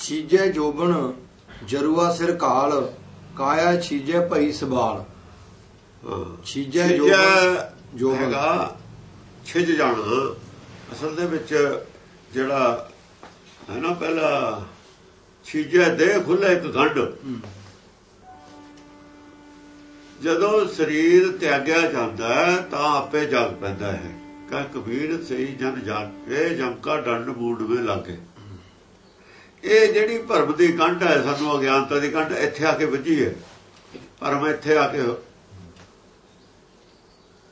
ਛੀਜੇ ਜੋਬਨ ਜਰੂਆ ਸਿਰ ਕਾਲ ਕਾਇਆ ਛੀਜੇ ਭਈ ਸਬਾਲ ਛੀਜੇ ਜੋਬਨ ਜੋਬਨ ਹੈਗਾ ਛਿਜ ਜਾਣਾ। ਅਸਲ ਦੇ ਵਿੱਚ ਜਿਹੜਾ ਹੈ ਨਾ ਪਹਿਲਾ ਛਿਜੇ ਦੇ ਖੁੱਲੇ ਇੱਕ ਗੰਢ ਜਦੋਂ ਸਰੀਰ ਤਿਆਗਿਆ ਜਾਂਦਾ ਤਾਂ ਆਪੇ ਜਾਗ ਪੈਂਦਾ ਹੈ। ਕਹ ਕਬੀਰ ਸਹੀ ਜਨ ਜਾਗੇ ਜਮਕਾ ਡੰਡ ਬੂੜਵੇਂ ਲਾਗੇ। ਇਹ ਜਿਹੜੀ ਭਰਮ ਦੀ ਕੰਢ ਹੈ ਸਾਨੂੰ ਅਗਿਆਨਤਾ ਦੀ ਕੰਢ ਇੱਥੇ ਆ ਕੇ ਵੱਜੀ ਹੈ। ਭਰਮ ਇੱਥੇ ਆ ਕੇ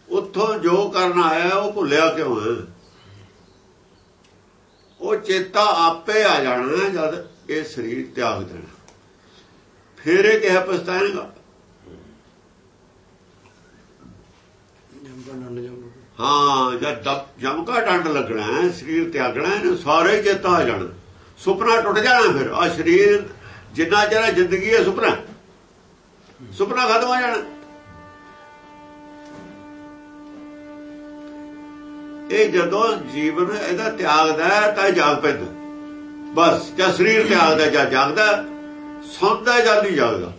ਉੱਥੋਂ ਜੋ ਕਰਨ ਆਇਆ ਉਹ ਭੁੱਲਿਆ ਕਿਉਂ ਹੈ? ਉਹ ਚੇਤਾ ਆਪੇ ਆ ਜਾਣਾ ਜਦ ਇਹ ਸਰੀਰ ਤਿਆਗ ਦੇਣਾ। ਫਿਰ ਇਹ ਕਿਹ ਪਛਤਾਏਗਾ। ਹਾਂ ਜਦ ਜਮਕਾ ਡੰਡ ਲੱਗਣਾ ਹੈ ਸਰੀਰ ਤਿਆਗਣਾ ਹੈ ਸਾਰੇ ਚੇਤਾ ਆ ਜਾਣਾ। ਸੁਪਨਾ ਟੁੱਟ ਜਾਣਾ ਫਿਰ। ਆ ਸਰੀਰ ਜਿੰਨਾ ਚਿਰ ਜ਼ਿੰਦਗੀ ਹੈ ਸੁਪਨਾ। ਸੁਪਨਾ ਖਤਮ ਹੋ ਜਾਣਾ। ਇਹ ਜਦੋਂ ਜੀਵਨ ਇਹਦਾ ਤਿਆਗਦਾ ਤਾਂ ਇਹ ਜਾਗ ਪੈਂਦਾ। ਬਸ, ਜਾਂ ਸਰੀਰ ਤਿਆਗਦਾ ਜਾਂ ਜਾਗਦਾ, ਸੌਂਦਾ ਜਾਂ ਨਹੀਂ ਜਾਗਦਾ।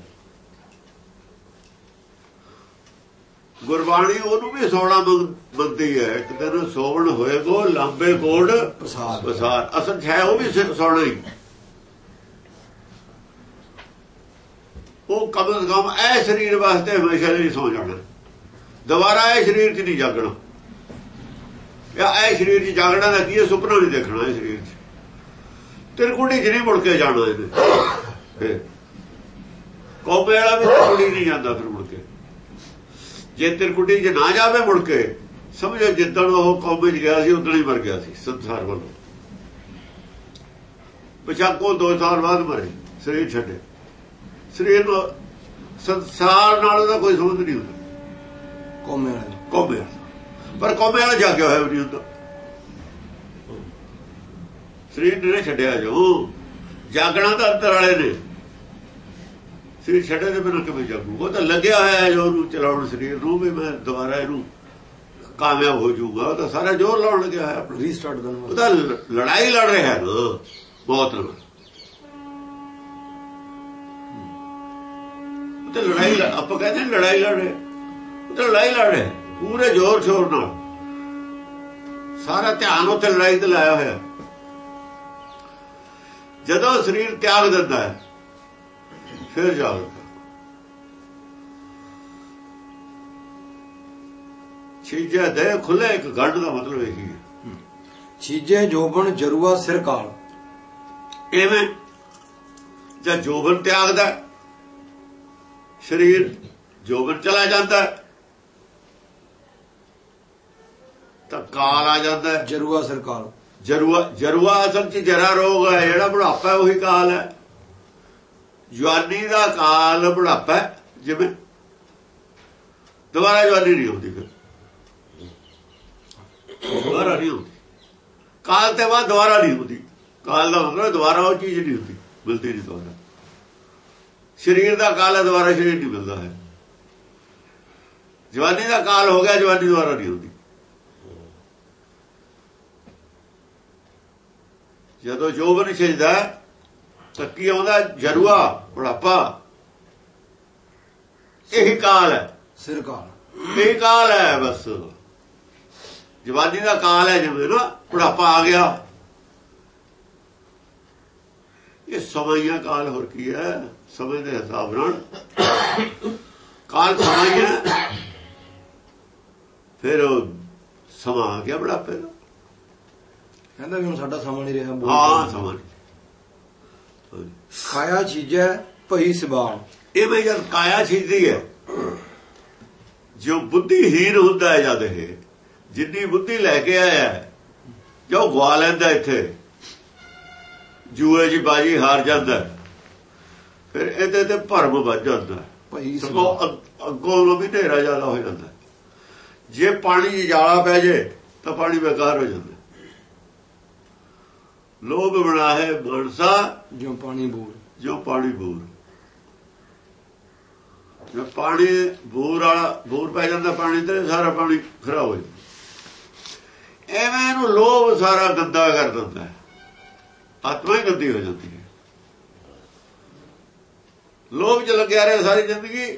ਗੁਰਬਾਣੀ ਉਹਨੂੰ ਵੀ ਸੋਣਾ ਮੰਨਦੀ ਹੈ। ਇੱਕ ਦਿਨ ਸੋਵਣ ਹੋਏਗੋ ਲਾਂਬੇ ਕੋੜ ਪ੍ਰਸਾਦ ਬਸਾਰ ਅਸਲ ਹੈ ਉਹ ਵੀ ਸੋਣਾ ਹੀ। ਉਹ ਸੇ ਕਮ ਇਹ ਸਰੀਰ ਵਾਸਤੇ ਹਮੇਸ਼ਾ ਲਈ ਸੌ ਜਾਣਾ। ਦੁਬਾਰਾ ਇਹ ਸਰੀਰ 'ਚ ਨਹੀਂ ਜਾਗਣਾ। ਜਾਂ ਇਹ ਸਰੀਰ 'ਚ ਜਾਗਣਾ ਦਾ ਕੀ ਹੈ? ਸੁਪਨਾ ਨਹੀਂ ਦੇਖਣਾ ਇਹ ਸਰੀਰ 'ਚ। ਤਿਰਕੁੜੀ ਨਹੀਂ ਮੁੜ ਕੇ ਜਾਣਾ ਫਿਰ। ਕੋਬੇ ਵਾਲਾ ਵੀ ਤਿਰਕੁੜੀ ਨਹੀਂ ਜਾਂਦਾ ਫਿਰ ਜੇ ਤਿਰਕੁਟੀ 'ਚ ਨਾ ਜਾਵੇ ਮੁੜ ਕੇ ਸਮਝੋ ਜਿੱਦਣ ਉਹ ਕੌਮੇ 'ਚ ਗਿਆ ਸੀ ਉਦੋਂ ਹੀ ਮਰ ਗਿਆ ਸੀ ਸੰਸਾਰ ਵੱਲੋਂ ਬਚਾਕੋ ਦੋ ਸਾਲ ਬਾਅਦ ਮਰੇ ਸਰੀਰ ਛੱਡੇ। ਸਰੀਰ ਨੂੰ ਸੰਸਾਰ ਨਾਲ ਉਹਦਾ ਕੋਈ ਸੰਬੰਧ ਨਹੀਂ ਹੁੰਦਾ। ਕੋਮੇ ਵਾਲੇ ਕੌਮੇ ਵਾਲਾ। ਪਰ ਕੌਮੇ ਵਾਲਾ ਜਾਗਿਆ ਹੋਇਆ ਵੀ ਨਹੀਂ ਹੁੰਦਾ। ਸਰੀਰ ਨੇ ਛੱਡਿਆ ਜੋ। ਜਾਗਣਾ ਤਾਂ ਅੰਦਰ ਵਾਲੇ ਨੇ। ਸਰੀਰ ਛੱਡੇ ਦੇ ਬਿਨਾਂ ਕਿਵੇਂ ਜਾਗੂ। ਉਹ ਤਾਂ ਲੱਗਿਆ ਹੋਇਆ ਹੈ ਜੋ ਉਹਨੂੰ ਚਲਾਉਣ ਸਰੀਰ ਨੂੰ ਵੀ ਮੈਂ ਦੁਬਾਰਾ ਇਹਨੂੰ ਕਾਮਯਾਬ ਹੋ ਜਾਊਗਾ। ਉਹ ਤਾਂ ਸਾਰਾ ਜ਼ੋਰ ਲਾਉਣ ਲੱਗਿਆ ਹੋਇਆ। ਆਪਣਾ ਰੀਸਟਾਰਟ ਕਰਨ ਉਹ ਤਾਂ ਲੜਾਈ ਲੜ ਰਿਹਾ ਹੈ। ਨਾ ਬਹੁਤ ਨਾਲ ਉਹ ਤਾਂ ਲੜਾਈ ਲੜ- ਆਪਾਂ ਕਹਿੰਦੇ ਨੇ ਲੜਾਈ ਲੜ ਰਿਹਾ। ਉਹ ਤਾਂ ਲੜਾਈ ਲੜ ਰਿਹਾ। ਪੂਰੇ ਜ਼ੋਰ ਸ਼ੋਰ ਨਾਲ। ਸਾਰਾ ਧਿਆਨ ਉੱਤੇ ਲੜਾਈ ਤੇ ਲਾਇਆ ਹੋਇਆ। ਜਦੋਂ ਸਰੀਰ ਤਿਆਗ ਦਿੰਦਾ ਹੈ ਫਿਰ ਜਾਗਦਾ ਛੀਜਾ ਦੇ ਖੁੱਲੇ ਇੱਕ ਗੰਢ ਦਾ ਮਤਲਬ ਇਹੀ ਹੈ। ਛੀਜੇ ਜੋਬਨ ਜਰੂਆ ਸਿਰ ਕਾਲ। ਐਵੇਂ ਜਦ ਜੋਬਨ ਤਿਆਗਦਾ ਸਰੀਰ ਜੋਬਨ ਚਲਾ ਜਾਂਦਾ ਤਾਂ ਕਾਲ ਆ ਜਾਂਦਾ। ਜਰੂਆ ਸਿਰ ਕਾਲ। ਜਰੂਆ ਜਰੂਆ ਅਸਲ ਚ ਜਰਾ ਰੋਗ ਹੈ ਜਿਹੜਾ ਬੁਢਾਪਾ ਉਹੀ ਕਾਲ ਹੈ। ਜਵਾਨੀ ਦਾ ਕਾਲ ਬੁਢਾਪਾ ਜਿਵੇਂ ਦੁਬਾਰਾ ਜਵਾਨੀ ਨਹੀਂ ਹੁੰਦੀ ਫਿਰ। ਦੁਬਾਰਾ ਨਹੀਂ ਹੁੰਦੀ। ਕਾਲ ਤੇ ਬਾਅਦ ਦੁਬਾਰਾ ਨਹੀਂ ਹੁੰਦੀ। ਕਾਲ ਦਾ ਮਤਲਬ ਦੁਬਾਰਾ ਉਹ ਚੀਜ਼ ਨਹੀਂ ਹੁੰਦੀ, ਮਿਲਦੀ ਨਹੀਂ ਦੁਬਾਰਾ। ਸਰੀਰ ਦਾ ਕਾਲ ਹੈ, ਦੁਬਾਰਾ ਸਰੀਰ ਨਹੀਂ ਮਿਲਦਾ ਹੈ। ਜਵਾਨੀ ਦਾ ਕਾਲ ਹੋ ਗਿਆ, ਜਵਾਨੀ ਦੁਬਾਰਾ ਨਹੀਂ ਹੁੰਦੀ। ਜਦੋਂ ਜੋਬਨ ਛਿਜਦਾ ਤਾਂ ਕੀ ਆਉਂਦਾ ਜਰੂਆ ਬੁਢਾਪਾ। ਇਹੀ ਕਾਲ ਹੈ। ਸਿਰ ਕਾਲ। ਇਹ ਕਾਲ ਹੈ ਬਸ। ਜਵਾਨੀ ਦਾ ਕਾਲ ਹੈ ਜਿਵੇਂ ਨਾ ਬੁਢਾਪਾ ਆ ਗਿਆ। ਇਹ ਸਮਈਆ ਕਾਲ ਹੋਰ ਕੀ ਹੈ? ਸਮੇਂ ਦੇ ਹਿਸਾਬ ਨਾਲ ਕਾਲ ਸਮਈਆ। ਫਿਰ ਉਹ ਸਮਾਂ ਆ ਗਿਆ ਬੁਢਾਪੇ ਦਾ। ਕਹਿੰਦਾ ਵੀ ਹੁਣ ਸਾਡਾ ਸਮਾਂ ਨਹੀਂ ਰਿਹਾ ਹਾਂ ਸਮਾਂ ਖਾਇਆ ਛੀਜੇ ਭਈ ਸਬਾਲ ਇਹ ਵੀ ਜਦ ਕਾਇਆ ਛੀਦੀ ਹੈ ਜੋ ਬੁੱਧੀਹੀਨ ਹੁੰਦਾ ਹੈ ਜਦ ਇਹ ਜਿੰਨੀ ਬੁੱਧੀ ਲੈ ਕੇ ਆਇਆ ਹੈ, ਜੋ ਗਵਾ ਲੈਂਦਾ ਇੱਥੇ ਜੂਏ ਜੀ ਬਾਜੀ ਹਾਰ ਜਾਂਦਾ। ਫਿਰ ਇਹਦੇ ਤੇ ਭਰਮ ਵੱਜ ਜਾਂਦਾ। ਭਈ ਸਗੋਂ ਅੱਗ- ਨੂੰ ਵੀ ਢੇਰਾ ਜ਼ਿਆਦਾ ਹੋ ਜਾਂਦਾ। ਜੇ ਪਾਣੀ ਜਾਲਾ ਪੈ ਜੇ ਤਾਂ ਪਾਣੀ ਬੇਕਾਰ ਹੋ ਜਾਂਦਾ। ਲੋਭ ਬਣਾ ਹੈ ਮਨਸਾ ਜਿਉ ਪਾਣੀ ਬੂਰ। ਜੋ ਪਾਣੀ ਬੂਰ। ਜੇ ਪਾਣੀ ਬੂਰ ਵਾਲਾ ਬੂਰ ਪੈ ਜਾਂਦਾ ਪਾਣੀ ਤੇ ਸਾਰਾ ਪਾਣੀ ਖਰਾਬ ਹੋ ਜਾਂਦਾ। ਐਵੇਂ ਇਹਨੂੰ ਲੋਭ ਸਾਰਾ ਗੰਦਾ ਕਰ ਦਿੰਦਾ ਹੈ। ਆਤਮਾ ਹੀ ਗੰਦੀ ਹੋ ਜਾਂਦੀ ਹੈ। ਲੋਭ ਚ ਲੱਗਿਆ ਰਿਹਾ ਸਾਰੀ ਜ਼ਿੰਦਗੀ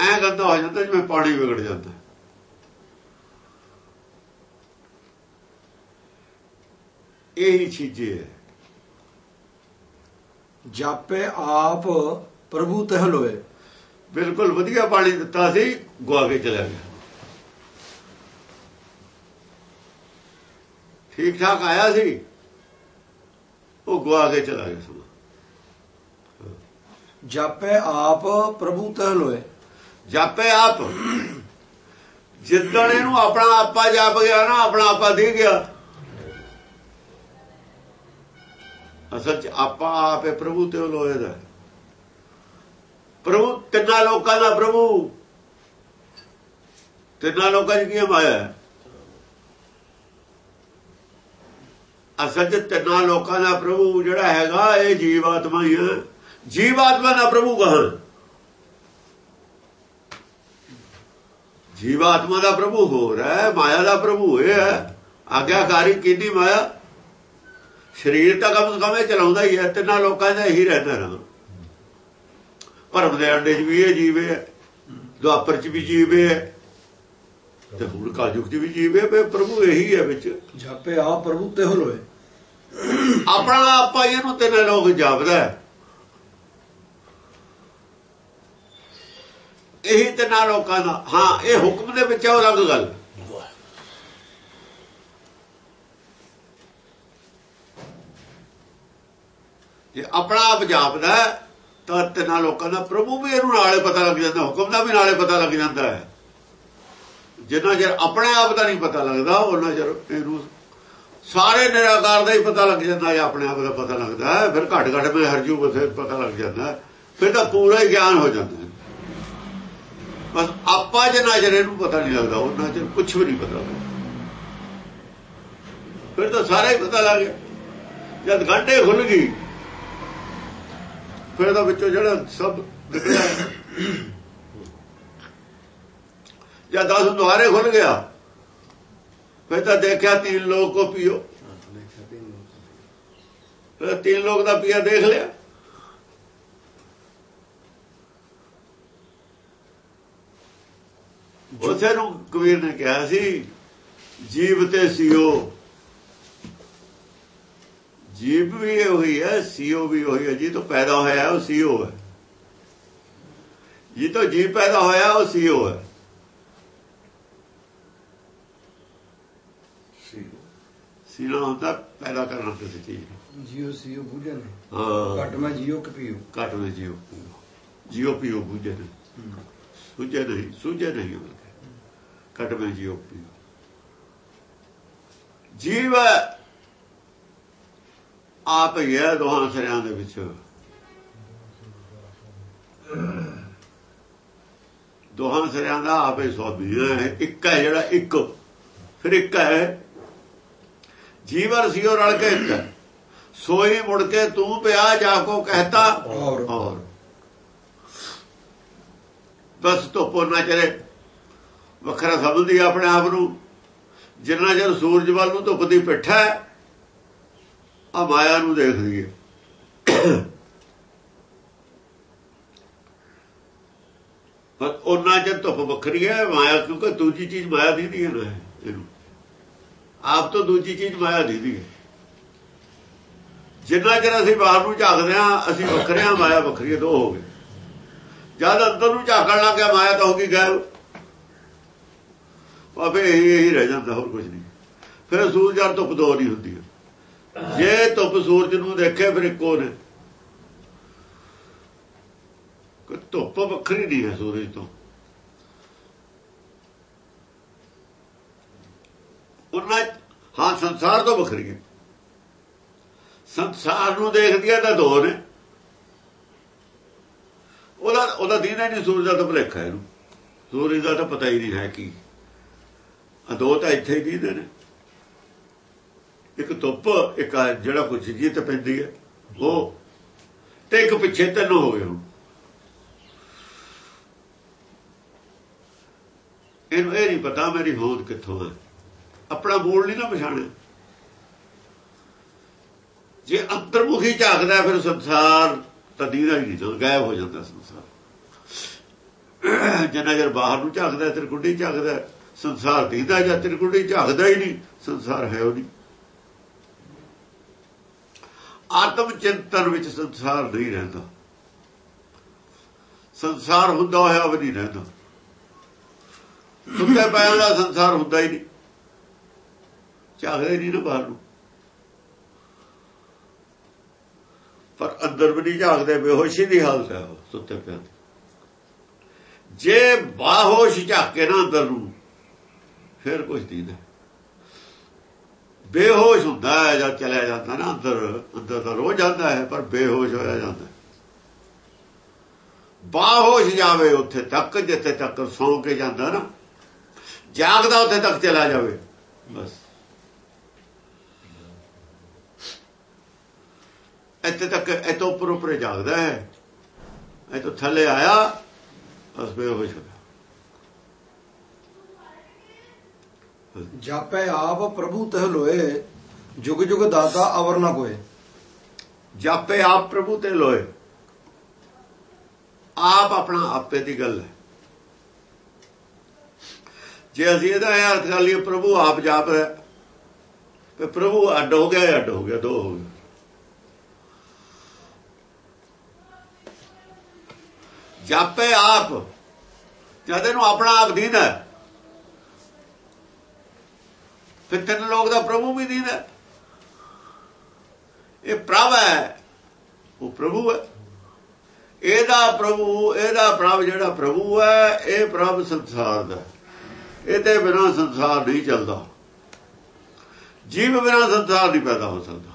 ਐ ਗੰਦਾ ਹੋ ਜਾਂਦਾ ਜਿਵੇਂ ਪਾਣੀ ਵਿਗੜ ਜਾਂਦਾ। ਇਹੀ ਚੀਜ਼ੇ ਹੈ। ਜਾਪੇ ਆਪ ਪ੍ਰਭੂ ਤਹ ਲੋਏ। ਬਿਲਕੁਲ ਵਧੀਆ ਪਾਣੀ ਦਿੱਤਾ ਸੀ ਗਵਾ ਕੇ ਚਲਾ ਗਿਆ ਠੀਕ ਠਾਕ ਆਇਆ ਸੀ ਉਹ ਗਵਾ ਕੇ ਚਲਾ ਗਿਆ ਸਮਾਂ ਜਾਪੇ ਆਪ ਪ੍ਰਭੂ ਤਹ ਲੋਏ। ਜਾਪੇ ਆਪ। ਜਿੱਦਣ ਇਹਨੂੰ ਆਪਣਾ ਆਪਾ ਜਾਪ ਗਿਆ ਨਾ ਆਪਣਾ ਆਪਾ ਦੇ ਗਿਆ। ਅਸਲ ਚ ਆਪਾ ਆਪੇ ਪ੍ਰਭੂ ਤੇ ਉਹ ਲੋਏ ਦਾ। ਪ੍ਰਭੂ, ਤਿੰਨਾਂ ਲੋਕਾਂ ਦਾ ਪ੍ਰਭੂ। ਤਿੰਨਾਂ ਲੋਕਾਂ ਚ ਕੀ ਮਾਇਆ ਅਸਲ ਚ ਤਿੰਨਾਂ ਲੋਕਾਂ ਦਾ ਪ੍ਰਭੂ ਜਿਹੜਾ ਹੈਗਾ, ਇਹ ਜੀਵ ਆਤਮਾ ਹੀ ਹੈ। ਜੀਵ ਆਤਮਾ ਦਾ ਪ੍ਰਭੂ ਕਹਾਂ? ਜੀਵ ਆਤਮਾ ਦਾ ਪ੍ਰਭੂ ਹੋਰ ਹੈ, ਮਾਇਆ ਦਾ ਪ੍ਰਭੂ ਇਹ ਹੈ। ਆਗਿਆਕਾਰੀ ਕਿੰਨੀ ਮਾਇਆ? ਸਰੀਰ ਤਾਂ ਕਮ ਕਮੇ ਚਲਾਉਂਦਾ ਹੀ ਹੈ ਤਿੰਨਾਂ ਲੋਕਾਂ ਦਾ ਇਹੀ ਰਹਿੰਦਾ ਨਾ ਭਰਮ ਦੇ ਅੰਡੇ 'ਚ ਵੀ ਇਹ ਜੀਵੇ ਦੁਆਪਰ 'ਚ ਵੀ ਜੀਵੇ ਤੇ ਹੁਣ ਕਾਜੁਗ 'ਚ ਵੀ ਜੀਵੇ ਪੇ ਪ੍ਰਭੂ ਇਹੀ ਹੈ ਵਿੱਚ। ਜਾਪੇ ਆਪ ਪ੍ਰਭੂ ਤਹ ਲੋਏ ਆਪਣਾ ਆਪਾ ਇਹਨੂੰ ਤਿੰਨ ਲੋਕ ਜਾਪਦਾ ਹੈ। ਇਹੀ ਤਿੰਨਾਂ ਲੋਕਾਂ ਦਾ ਹਾਂ ਇਹ ਹੁਕਮ ਦੇ ਵਿੱਚ ਹੈ ਉਹ ਅਲੱਗ ਗੱਲ। ਜੇ ਆਪਣਾ ਆਪ ਜਾਪਦਾ ਤਾਂ ਤਿੰਨਾਂ ਲੋਕਾਂ ਦਾ ਪ੍ਰਭੂ ਵੀ ਇਹਨੂੰ ਨਾਲੇ ਪਤਾ ਲੱਗ ਜਾਂਦਾ, ਹੁਕਮ ਦਾ ਵੀ ਨਾਲੇ ਪਤਾ ਲੱਗ ਜਾਂਦਾ ਹੈ। ਜਿੰਨਾ ਚਿਰ ਆਪਣੇ ਆਪ ਦਾ ਨਹੀਂ ਪਤਾ ਲੱਗਦਾ, ਉਹਨਾਂ ਚਿਰ ਇਹਨੂੰ ਸਾਰੇ ਨਿਰਾਕਾਰ ਦਾ ਹੀ ਪਤਾ ਲੱਗ ਜਾਂਦਾ ਹੈ ਆਪਣੇ ਆਪ ਦਾ ਪਤਾ ਲੱਗਦਾ ਹੈ, ਫਿਰ ਘਟ ਘਟ ਮੈਂ ਹਰਜੂ ਬਸੇ ਪਤਾ ਲੱਗ ਜਾਂਦਾ ਫਿਰ ਤਾਂ ਪੂਰਾ ਹੀ ਗਿਆਨ ਹੋ ਜਾਂਦਾ ਬਸ ਆਪਾ ਜਿੰਨਾ ਚਿਰ ਇਹਨੂੰ ਪਤਾ ਨਹੀਂ ਲੱਗਦਾ, ਉਹਨਾਂ ਚਿਰ ਕੁਝ ਵੀ ਨਹੀਂ ਪਤਾ ਲੱਗਦਾ। ਫਿਰ ਤਾਂ ਸਾਰਾ ਹੀ ਪਤਾ ਲੱਗ ਗਿਆ। ਜਦ ਘੰਟੇ ਖੁੱਲ ਗਈ ਫਿਰ ਤਾਂ ਵਿੱਚੋਂ ਜਿਹੜਾ ਸਭ ਨਿਕਲਿਆ। ਜਦ ਦਸ ਦੁਆਰੇ ਖੁੱਲ ਗਿਆ। ਫਿਰ ਤਾਂ ਦੇਖਿਆ ਤਿੰਨ ਲੋਕ ਕੋ ਪੀਓ। ਫਿਰ ਤਿੰਨ ਲੋਕ ਦਾ ਪੀਆ ਦੇਖ ਲਿਆ। ਉਸੇ ਨੂੰ ਕਬੀਰ ਨੇ ਕਿਹਾ ਸੀ ਜੀਵ ਤੇ ਸੀਓ। ਜੀਵ ਵੀ ਹੋਈ ਹੈ ਸੀਓ ਵੀ ਹੋਈ ਹੈ ਜੀ ਤੋਂ ਪੈਦਾ ਹੋਇਆ ਉਹ ਸੀਓ ਹੈ। ਜੀ ਤੋਂ ਜੀਵ ਪੈਦਾ ਹੋਇਆ ਉਹ ਸੀਓ ਹੈ। ਸੀਨਾ ਹੁੰਦਾ ਪੈਦਾ ਕਰਨਾ ਕਿਸੇ ਚੀਜ਼ ਨੂੰ। ਜੀਓ ਸੀਓ ਬੁਝੇ ਨੇ ਹਾਂ। ਘਟ ਮੈਂ ਜੀਓ ਕਪੀਓ ਘਟ ਵਿੱਚ ਜੀਓ ਜੀਓ ਪੀਓ ਬੁਝੇ ਨੇ ਸੁਝੇ ਨਹੀਂ ਸੁਝੇ ਨਹੀਂ ਘਟ ਵਿੱਚ ਜੀਓ ਪੀਓ। ਜੀਵ ਆਪ ਹੀ ਹੈ ਦੋਹਾਂ ਸਿਰਿਆਂ ਦੇ ਵਿੱਚ। ਦੋਹਾਂ ਸਿਰਿਆਂ ਦਾ ਆਪੇ ਸਵਾਮੀ ਹੈ ਇੱਕ ਹੈ ਜਿਹੜਾ ਇੱਕ ਫਿਰ ਇੱਕ ਹੈ ਜੀਵਰ ਸਿਓ ਰਲ ਕੇ ਇੱਕ। ਸੋਈ ਮੁੜ ਕੇ ਤੂੰ ਪਿਆ ਜਾ ਕੋ ਕਹਤਾ ਔਰ। ਔਰ। ਬਸ ਧੁੱਪ ਨਾ ਚਲੇ ਵੱਖਰਾ ਸਮਝਦੀ ਆਪਣੇ ਆਪ ਨੂੰ। ਜਿੰਨਾ ਚਿਰ ਸੂਰਜ ਵੱਲ ਨੂੰ ਧੁੱਪ ਦੀ ਪਿੱਠ ਹੈ ਆ ਮਾਇਆ ਨੂੰ ਦੇਖਦੀ ਹੈ ਪਰ ਉਹਨਾਂ ਚਿਰ ਧੁੱਪ ਵੱਖਰੀ ਹੈ ਮਾਇਆ ਕਿਉਂਕਿ ਦੂਜੀ ਚੀਜ਼ ਮਾਇਆ ਦੀ ਨਹੀਂ ਹੈ ਨਾ ਇਹਨੂੰ। ਆਪ ਤੋਂ ਦੂਜੀ ਚੀਜ਼ ਮਾਇਆ ਦੀ ਹੈ। ਜਿੰਨਾ ਚਿਰ ਅਸੀਂ ਬਾਹਰ ਨੂੰ ਝਾਕਦੇ ਆ ਅਸੀਂ ਵੱਖਰੇ ਆ ਮਾਇਆ ਵੱਖਰੀ ਹੈ, ਦੋ ਹੋ ਗਏ। ਜਦ ਅੰਦਰ ਨੂੰ ਝਾਕਣ ਲੱਗ ਗਿਆ ਮਾਇਆ ਤਾਂ ਹੋ ਗਈ ਗਾਇਬ ਆਪੇ ਇਹੀ ਇਹੀ ਰਹਿ ਜਾਂਦਾ ਹੋਰ ਕੁਝ ਨਹੀਂ। ਫਿਰ ਸੂਰਜ ਜਦ ਧੁੱਪ ਦੋ ਨਹੀਂ ਹੁੰਦੀ। ਹੈ ਜੇ ਧੁੱਪ ਸੂਰਜ ਨੂੰ ਦੇਖੇ ਫਿਰ ਇੱਕੋ ਨੇ। ਕਿ ਧੁੱਪ ਵੱਖਰੀ ਨਹੀਂ ਹੈ ਸੂਰਜ ਤੋਂ। ਉਹਨਾਂ ਹਾਂ, ਸੰਸਾਰ ਤੋਂ ਵੱਖਰੀ ਹੈ। ਸੰਸਾਰ ਨੂੰ ਦੇਖਦੀ ਹੈ ਤਾਂ ਦੋ ਨੇ। ਉਹਦਾ ਉਹਦਾ ਦੀਨ ਹੀ ਨਹੀਂ ਸੂਰਜ ਦਾ ਤਾਂ ਭਲੇਖਾ ਇਹਨੂੰ। ਸੂਰਜ ਦਾ ਤਾਂ ਪਤਾ ਹੀ ਨਹੀਂ ਹੈ ਕੀ। ਆ ਦੋ ਤਾਂ ਇੱਥੇ ਹੀ ਦੀਦੇ ਨੇ। ਇੱਕ ਧੁੱਪ, ਇੱਕ ਜਿਹੜਾ ਕੁਝ ਜੀ ਤੇ ਪੈਂਦੀ ਹੈ, ਉਹ ਤੇ ਇੱਕ ਪਿੱਛੇ ਤਿੰਨ ਹੋ ਗਏ ਹੁਣ। ਇਹਨੂੰ ਇਹ ਨਹੀਂ ਪਤਾ ਮੇਰੀ ਹੋਂਦ ਕਿੱਥੋਂ ਹੈ ਆਪਣਾ ਬੋਲ ਨਹੀਂ ਨਾ ਪਛਾਣਿਆ। ਜੇ ਅੰਤਰਮੁਖੀ ਝਾਕਦਾ ਫਿਰ ਸੰਸਾਰ ਤਾਂ ਦੀਦਾ ਹੀ ਨਹੀਂ ਗਾਇਬ ਹੋ ਜਾਂਦਾ ਸੰਸਾਰ। ਜਿੰਨਾ ਜਰ ਬਾਹਰ ਨੂੰ ਝਾਕਦਾ, ਤ੍ਰਿਕੁੰਡੀ ਝਾਕਦਾ, ਸੰਸਾਰ ਦੀਦਾ ਜਾਂ ਤ੍ਰਿਕੁੰਡੀ ਝਾਕਦਾ ਹੀ ਨਹੀਂ, ਸੰਸਾਰ ਹੈ ਉਹ ਨਹੀਂ। ਆਤਮ ਚਿੰਤਨ ਵਿੱਚ ਸੰਸਾਰ ਨਹੀਂ ਰਹਿੰਦਾ। ਸੰਸਾਰ ਹੁੰਦਾ ਹੋਇਆ ਵੀ ਨਹੀਂ ਰਹਿੰਦਾ। ਸੁੱਤੇ ਪਿਆ ਦਾ ਸੰਸਾਰ ਹੁੰਦਾ ਹੀ ਨਹੀਂ। ਝਾਕਦਾ ਨਹੀਂ ਨਾ ਬਾਹਰ ਨੂੰ। ਪਰ ਅੰਦਰ ਵੀ ਨਹੀਂ ਝਾਕਦੇ, ਬੇਹੋਸ਼ੀ ਦੀ ਹਾਲਤ ਹੈ ਸੁੱਤੇ ਪਿਆ ਜੇ ਬਾਹੋਸ਼ ਝਾਕੇ ਨਾ ਅੰਦਰ ਨੂੰ, ਫਿਰ ਕੁਝ ਦੀਦਾ ਬੇਹੋਸ਼ ਹੁੰਦਾ ਹੈ ਜਦ ਚਲਿਆ ਜਾਂਦਾ ਨਾ, ਅੰਦਰ ਅੰਦਰ ਤਾਂ ਰੋ ਜਾਂਦਾ ਹੈ, ਪਰ ਬੇਹੋਸ਼ ਹੋਇਆ ਜਾਂਦਾ ਬਾਹੋਸ਼ ਜਾਵੇ ਉੱਥੇ ਤੱਕ, ਜਿੱਥੇ ਤੱਕ ਸੌਂ ਕੇ ਜਾਂਦਾ ਨਾ, ਜਾਗਦਾ ਉੱਥੇ ਤੱਕ ਚਲਾ ਜਾਵੇ, ਬਸ। ਇੱਥੇ ਤੱਕ ਇਤੋਂ ਉੱਪਰ ਉੱਪਰ ਜਾਗਦਾ ਹੈ ਇਹ ਤੋਂ ਥੱਲੇ ਆਇਆ, ਬਸ ਬੇਹੋਸ਼ ਹੋ ਜਾਪੈ ਆਪ ਪ੍ਰਭੂ ਤਹ ਲੋਏ, ਜੁਗ ਜੁਗ ਦਾਤਾ ਅਵਰ ਨਾ ਕੋਏ। ਜਾਪੇ ਆਪ ਪ੍ਰਭੂ ਤੇ ਲੋਏ। ਆਪ ਆਪਣਾ ਆਪੇ ਦੀ ਗੱਲ ਹੈ। ਜੇ ਅਸੀਂ ਇਹਦਾ ਅਰਥ ਕਰ ਲਈਏ, ਪ੍ਰਭੂ ਆਪ ਜਾਪ ਤੇ ਪ੍ਰਭੂ ਅੱਡ ਹੋ ਗਿਆ ਅੱਡ ਹੋ ਗਿਆ, ਦੋ ਹੋ ਗਏ। ਜਾਪੇ ਆਪ, ਜਦ ਇਹਨੂੰ ਆਪਣਾ ਆਪ ਦੀਦਾ ਫਿਰ ਤਿੰਨ ਲੋਕ ਦਾ ਪ੍ਰਭੂ ਵੀ ਦੀਦਾ ਇਹ ਪ੍ਰਭ ਹੈ, ਉਹ ਪ੍ਰਭੂ ਹੈ। ਇਹਦਾ ਪ੍ਰਭੂ, ਇਹਦਾ ਪ੍ਰਭ ਜਿਹੜਾ ਪ੍ਰਭੂ ਹੈ, ਇਹ ਪ੍ਰਭ ਸੰਸਾਰ ਦਾ ਇਹਦੇ ਬਿਨਾ ਸੰਸਾਰ ਨਹੀਂ ਚੱਲਦਾ। ਜੀਵ ਬਿਨਾ ਸੰਸਾਰ ਨਹੀਂ ਪੈਦਾ ਹੋ ਸਕਦਾ।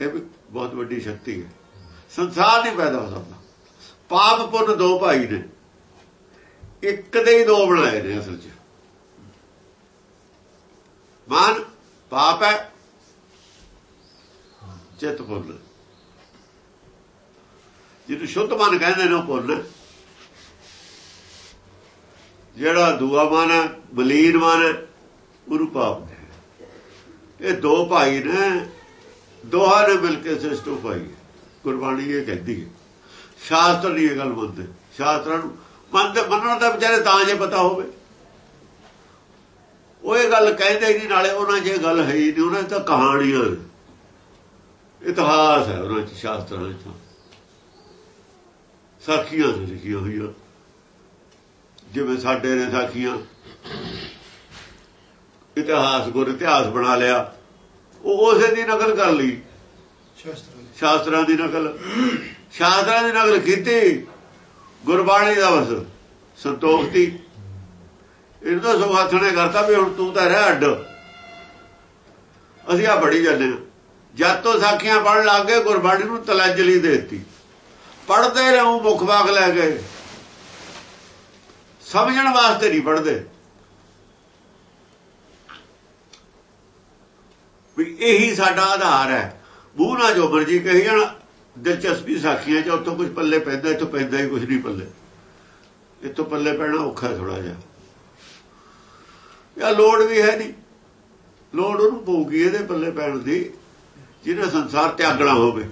ਇਹ ਵੀ ਬਹੁਤ ਵੱਡੀ ਸ਼ਕਤੀ ਹੈ। ਸੰਸਾਰ ਨਹੀਂ ਪੈਦਾ ਹੋ ਸਕਦਾ। ਪਾਪ ਪੁੰਨ ਦੋ ਭਾਈ ਨੇ। ਇੱਕ ਦੇ ਹੀ ਦੋ ਬਣਾਏ ਨੇ ਅਸਲ 'ਚ। ਮਨ ਪਾਪ ਹੈ। ਚਿਤ ਪੁੰਨ ਜਿਹਨੂੰ ਸ਼ੁੱਧ ਮਨ ਕਹਿੰਦੇ ਨੇ ਉਹ ਪੁੰਨ ਜਿਹੜਾ ਦੂਆ ਮਨ ਹੈ ਬਲੀਨ ਮਨ ਹੈ ਗੁਰੂ ਪਾਪ ਇਹ ਦੋ ਭਾਈ ਨੇ, ਦੋਹਾਂ ਨੇ ਮਿਲ ਕੇ ਸਿਸਟਮ ਪਾਈ ਗੁਰਬਾਣੀ ਇਹ ਕਹਿੰਦੀ ਹੈ। ਸ਼ਾਸਤਰ ਨਹੀਂ ਇਹ ਗੱਲ ਮੰਨਦੇ। ਸ਼ਾਸਤਰਾਂ ਨੂੰ ਮੰਨਦੇ ਮੰਨਣ ਦਾ ਵਿਚਾਰੇ ਤਾਂ ਜੇ ਪਤਾ ਹੋਵੇ। ਉਹ ਇਹ ਗੱਲ ਕਹਿੰਦੇ ਨਹੀਂ ਨਾਲੇ ਉਹਨਾਂ ਜੇ ਗੱਲ ਹੈ ਨਹੀਂ ਉਹਨਾਂ ਤਾਂ ਕਹਾਣੀਆਂ ਇਤਿਹਾਸ ਹੈ ਉਹਨਾਂ ਚ ਸ਼ਾਸਤਰਾਂ ਵਿੱਚ ਸਾਖੀਆਂ ਲਿਖੀਆਂ ਹੋਈਆਂ। ਜਿਵੇਂ ਸਾਡੇ ਨੇ ਸਾਖੀਆਂ। ਇਤਿਹਾਸ ਗੁਰ ਇਤਿਹਾਸ ਬਣਾ ਲਿਆ। ਉਹ ਉਸੇ ਦੀ ਨਕਲ ਕਰ ਲਈ। ਸ਼ਾਸਤਰਾਂ ਦੀ। ਨਕਲ। ਸ਼ਾਸਤਰਾਂ ਦੀ ਨਕਲ ਕੀਤੀ। ਗੁਰਬਾਣੀ ਦਾ ਬਸ ਸੰਤੋਖ ਦੀ ਇਹਨੂੰ ਤਾਂ ਸੁਭਾਥਣੇ ਕਰਤਾ ਵੀ ਹੁਣ ਤੂੰ ਤਾਂ ਰਹਿ ਅੱਡ। ਅਸੀਂ ਆ ਬੜੀ ਜਾਂਦੇ ਹਾਂ। ਜਦ ਤੋਂ ਸਾਖੀਆਂ ਪੜਨ ਲੱਗ ਗਏ, ਗੁਰਬਾਣੀ ਨੂੰ ਤਲੰਜਲੀ ਦੇਤੀ। ਪੜਦੇ ਰਹੋ, ਮੁਖ ਬਾਗ ਲੈ ਗਏ ਸਮਝਣ ਵਾਸਤੇ ਨਹੀਂ ਪੜਦੇ ਵੀ ਇਹੀ ਸਾਡਾ ਆਧਾਰ ਹੈ। ਮੂੰਹ ਨਾਲ ਜੋ ਮਰਜ਼ੀ ਕਹੀ ਜਾਣ, ਦਿਲਚਸਪੀ ਸਾਖੀਆਂ ਚ, ਉੱਥੋਂ ਕੁਝ ਪੱਲੇ ਪੈਂਦਾ, ਇੱਥੋਂ ਪੈਂਦਾ ਹੀ ਕੁਝ ਨਹੀਂ ਪੱਲੇ। ਇੱਥੋਂ ਪੱਲੇ ਪੈਣਾ ਔਖਾ ਥੋੜਾ ਜਿਹਾ। ਯਾ ਲੋੜ ਵੀ ਹੈ ਨਹੀਂ। ਲੋੜ ਉਹਨੂੰ ਪਊਗੀ ਇਹਦੇ ਪੱਲੇ ਪੈਣ ਦੀ, ਜਿਹਨੇ ਸੰਸਾਰ ਤਿਆਗਣਾ ਹੋਵੇ।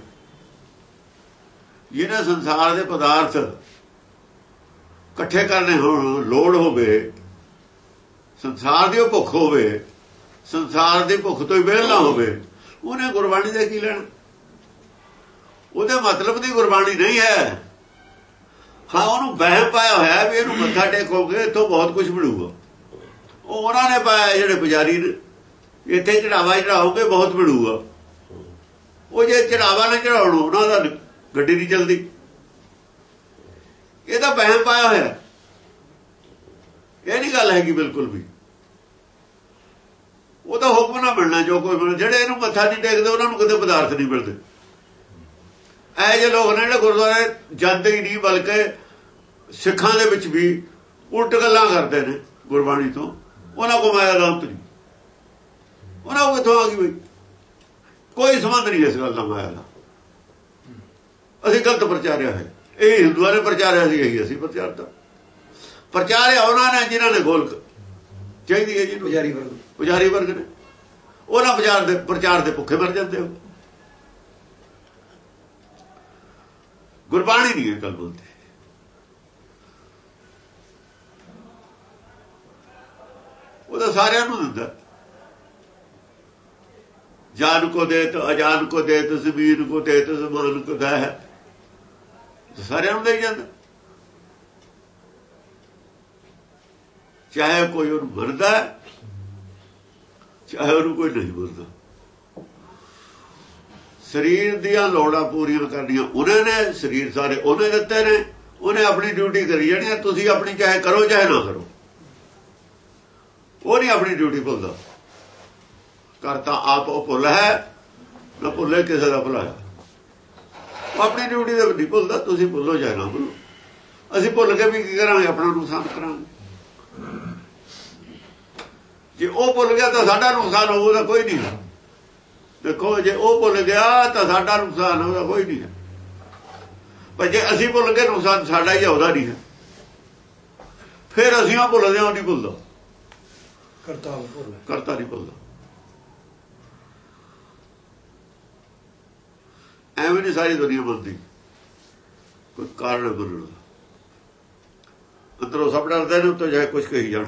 ਜਿਹਨੇ ਸੰਸਾਰ ਦੇ ਪਦਾਰਥ ਇਕੱਠੇ ਕਰਨੇ ਹੋਣ, ਲੋੜ ਹੋਵੇ, ਸੰਸਾਰ ਦੀ ਭੁੱਖ ਹੋਵੇ, ਸੰਸਾਰ ਦੀ ਭੁੱਖ ਤੋਂ ਹੀ ਵਿਹਲਾ ਹੋਵੇ, ਉਹਨੇ ਗੁਰਬਾਣੀ ਦੇ ਕੀ ਲੈਣਾ? ਉਹਦੇ ਮਤਲਬ ਦੀ ਗੁਰਬਾਣੀ ਨਹੀਂ ਹੈ। ਹਾਂ, ਉਹਨੂੰ ਵਹਿਮ ਪਾਇਆ ਹੋਇਆ ਵੀ ਇਹਨੂੰ ਮੱਥਾ ਟੇਕੋਗੇ, ਇੱਥੋਂ ਬਹੁਤ ਕੁਝ ਮਿਲੂਗਾ। ਉਹ ਉਹਨਾਂ ਨੇ ਪਾਇਆ ਜਿਹੜੇ ਪੁਜਾਰੀ ਨੇ। ਇੱਥੇ ਚੜਾਵਾ ਚੜਾਓਗੇ ਬਹੁਤ ਮਿਲੂਗਾ। ਉਹ ਜੇ ਚੜਾਵਾ ਨਾ ਚੜਾਉਣ, ਉਹਨਾਂ ਦਾ ਗੱਡੀ ਨਹੀਂ ਚੱਲਦੀ। ਇਹ ਤਾਂ ਵਹਿਮ ਪਾਇਆ ਹੋਇਆ। ਇਹ ਨਹੀਂ ਗੱਲ ਹੈਗੀ ਬਿਲਕੁਲ ਵੀ। ਉਹ ਤਾਂ ਹੁਕਮ ਨਾ ਮਿਲਣਾ, ਜੋ ਕੋਈ ਮਿਲਣਾ। ਜਿਹੜੇ ਇਹਨੂੰ ਮੱਥਾ ਨਹੀਂ ਟੇਕਦੇ, ਉਹਨਾਂ ਨੂੰ ਕਦੇ ਪਦਾਰਥ ਨਹੀਂ ਮਿਲਦੇ। ਐ ਜੇ ਲੋਕ ਨੇ ਜਿਹੜੇ ਗੁਰਦੁਆਰੇ ਜਾਂਦੇ ਹੀ ਨਹੀਂ, ਬਲਕਿ ਸਿੱਖਾਂ ਦੇ ਵਿੱਚ ਵੀ ਉਲਟ ਗੱਲਾਂ ਕਰਦੇ ਨੇ ਗੁਰਬਾਣੀ ਤੋਂ। ਉਹਨਾਂ ਕੋ ਮਾਇਆ ਦਾ ਅੰਤ ਨਹੀਂ। ਉਹਨਾਂ ਕੋ ਕਿਥੋਂ ਆ ਗਈ ਬਈ? ਕੋਈ ਸੰਬੰਧ ਨਹੀਂ ਇਸ ਗੱਲ ਦਾ ਮਾਇਆ ਦਾ ਅਸੀਂ ਗਲਤ ਪ੍ਰਚਾਰਿਆ ਹੈ। ਇਹ ਹਿੰਦੂਆਂ ਨੇ ਪ੍ਰਚਾਰਿਆ ਸੀ ਇਹੀ ਅਸੀਂ ਪ੍ਰਚਾਰਤਾ ਪ੍ਰਚਾਰਿਆ ਉਹਨਾਂ ਨੇ ਜਿਨ੍ਹਾਂ ਨੇ ਗੋਲਕ ਚਾਹੀਦੀ ਹੈ ਜੀ ਪੁਜਾਰੀ ਵਰਗ। ਪੁਜਾਰੀ ਵਰਗ ਨੇ। ਉਹਨਾਂ ਪ੍ਰਚਾਰ ਦੇ ਪ੍ਰਚਾਰ ਦੇ ਭੁੱਖੇ ਮਰ ਜਾਂਦੇ ਹੋ ਗੁਰਬਾਣੀ ਨਹੀਂ ਅਕਲ ਬੋਲਦੀ। ਉਹ ਤਾਂ ਸਾਰਿਆਂ ਨੂੰ ਦਿੰਦਾ। ਜਾਨ ਕੋ ਦੇ ਤੋ ਅਜਾਨ ਕੋ ਦੇ ਤੋ ਜ਼ਮੀਨ ਕੋ ਦੇ ਤੋ ਜ਼ਮਾਨ ਕੋ ਦਾ ਹੈ। ਸਾਰਿਆਂ ਨੂੰ ਦੇ ਜਾਂਦਾ। ਚਾਹੇ ਕੋਈ ਉਹ ਮਰਦਾ ਚਾਹੇ ਉਹਨੂੰ ਕੋਈ ਨਹੀਂ ਮਰਦਾ। ਸਰੀਰ ਦੀਆਂ ਲੋੜਾਂ ਪੂਰੀਆਂ ਕਰਨੀਆਂ ਉਹਨਾਂ ਨੇ, ਸਰੀਰ ਸਾਰੇ ਉਹਨੇ ਦਿੱਤੇ ਨੇ, ਉਹਨੇ ਆਪਣੀ ਡਿਊਟੀ ਕਰੀ ਜਾਣੀ ਤੁਸੀਂ ਆਪਣੀ ਚਾਹੇ ਕਰੋ ਚਾਹੇ ਨਾ ਕਰੋ। ਉਹ ਨਹੀਂ ਆਪਣੀ ਡਿਊਟੀ ਭੁੱਲਦਾ। ਕਰਤਾ ਆਪ ਉਹ ਭੁੱਲ ਹੈ, ਨਾ ਭੁੱਲੇ ਕਿਸੇ ਦਾ ਭੁਲਾਇਆ ਆਪਣੀ ਡਿਊਟੀ ਦੇ ਨਹੀਂ ਭੁੱਲਦਾ, ਤੁਸੀਂ ਭੁੱਲੋ ਚਾਹੇ ਨਾ ਭੁੱਲੋ। ਅਸੀਂ ਭੁੱਲ ਕੇ ਵੀ ਕੀ ਕਰਾਂਗੇ, ਆਪਣਾ ਨੁਕਸਾਨ ਕਰਾਂਗੇ। ਜੇ ਉਹ ਭੁੱਲ ਗਿਆ ਤਾਂ ਸਾਡਾ ਨੁਕਸਾਨ ਹੋਊਗਾ, ਕੋਈ ਨਹੀਂ ਦੇਖੋ, ਜੇ ਉਹ ਭੁੱਲ ਗਿਆ ਤਾਂ ਸਾਡਾ ਨੁਕਸਾਨ ਹੋਊਗਾ, ਕੋਈ ਨਹੀਂ ਪਰ ਜੇ ਅਸੀਂ ਭੁੱਲ ਗਏ, ਨੁਕਸਾਨ ਸਾਡਾ ਹੀ ਆਉਦਾ ਨਹੀਂ ਹੈ। ਫਿਰ ਅਸੀਂ ਉਹ ਭੁੱਲਦੇ ਹਾਂ ਨਹੀਂ ਭੁੱਲਦਾ। ਕਰਤਾ ਭੁੱਲ ਕਰਤਾ ਨਹੀਂ ਭੁੱਲਦਾ ਐਵੇਂ ਨਹੀਂ ਸਾਰੀ ਦੁਨੀਆ ਬੰਦੀ ਕੋਈ ਕਾਰਨ ਬਣਨ ਅੰਦਰੋਂ ਸਭ ਡਰਦੇ ਨੇ, ਉੱਤੋਂ ਜਾਏ ਕੁਝ ਕਹੀ ਜਾਣ।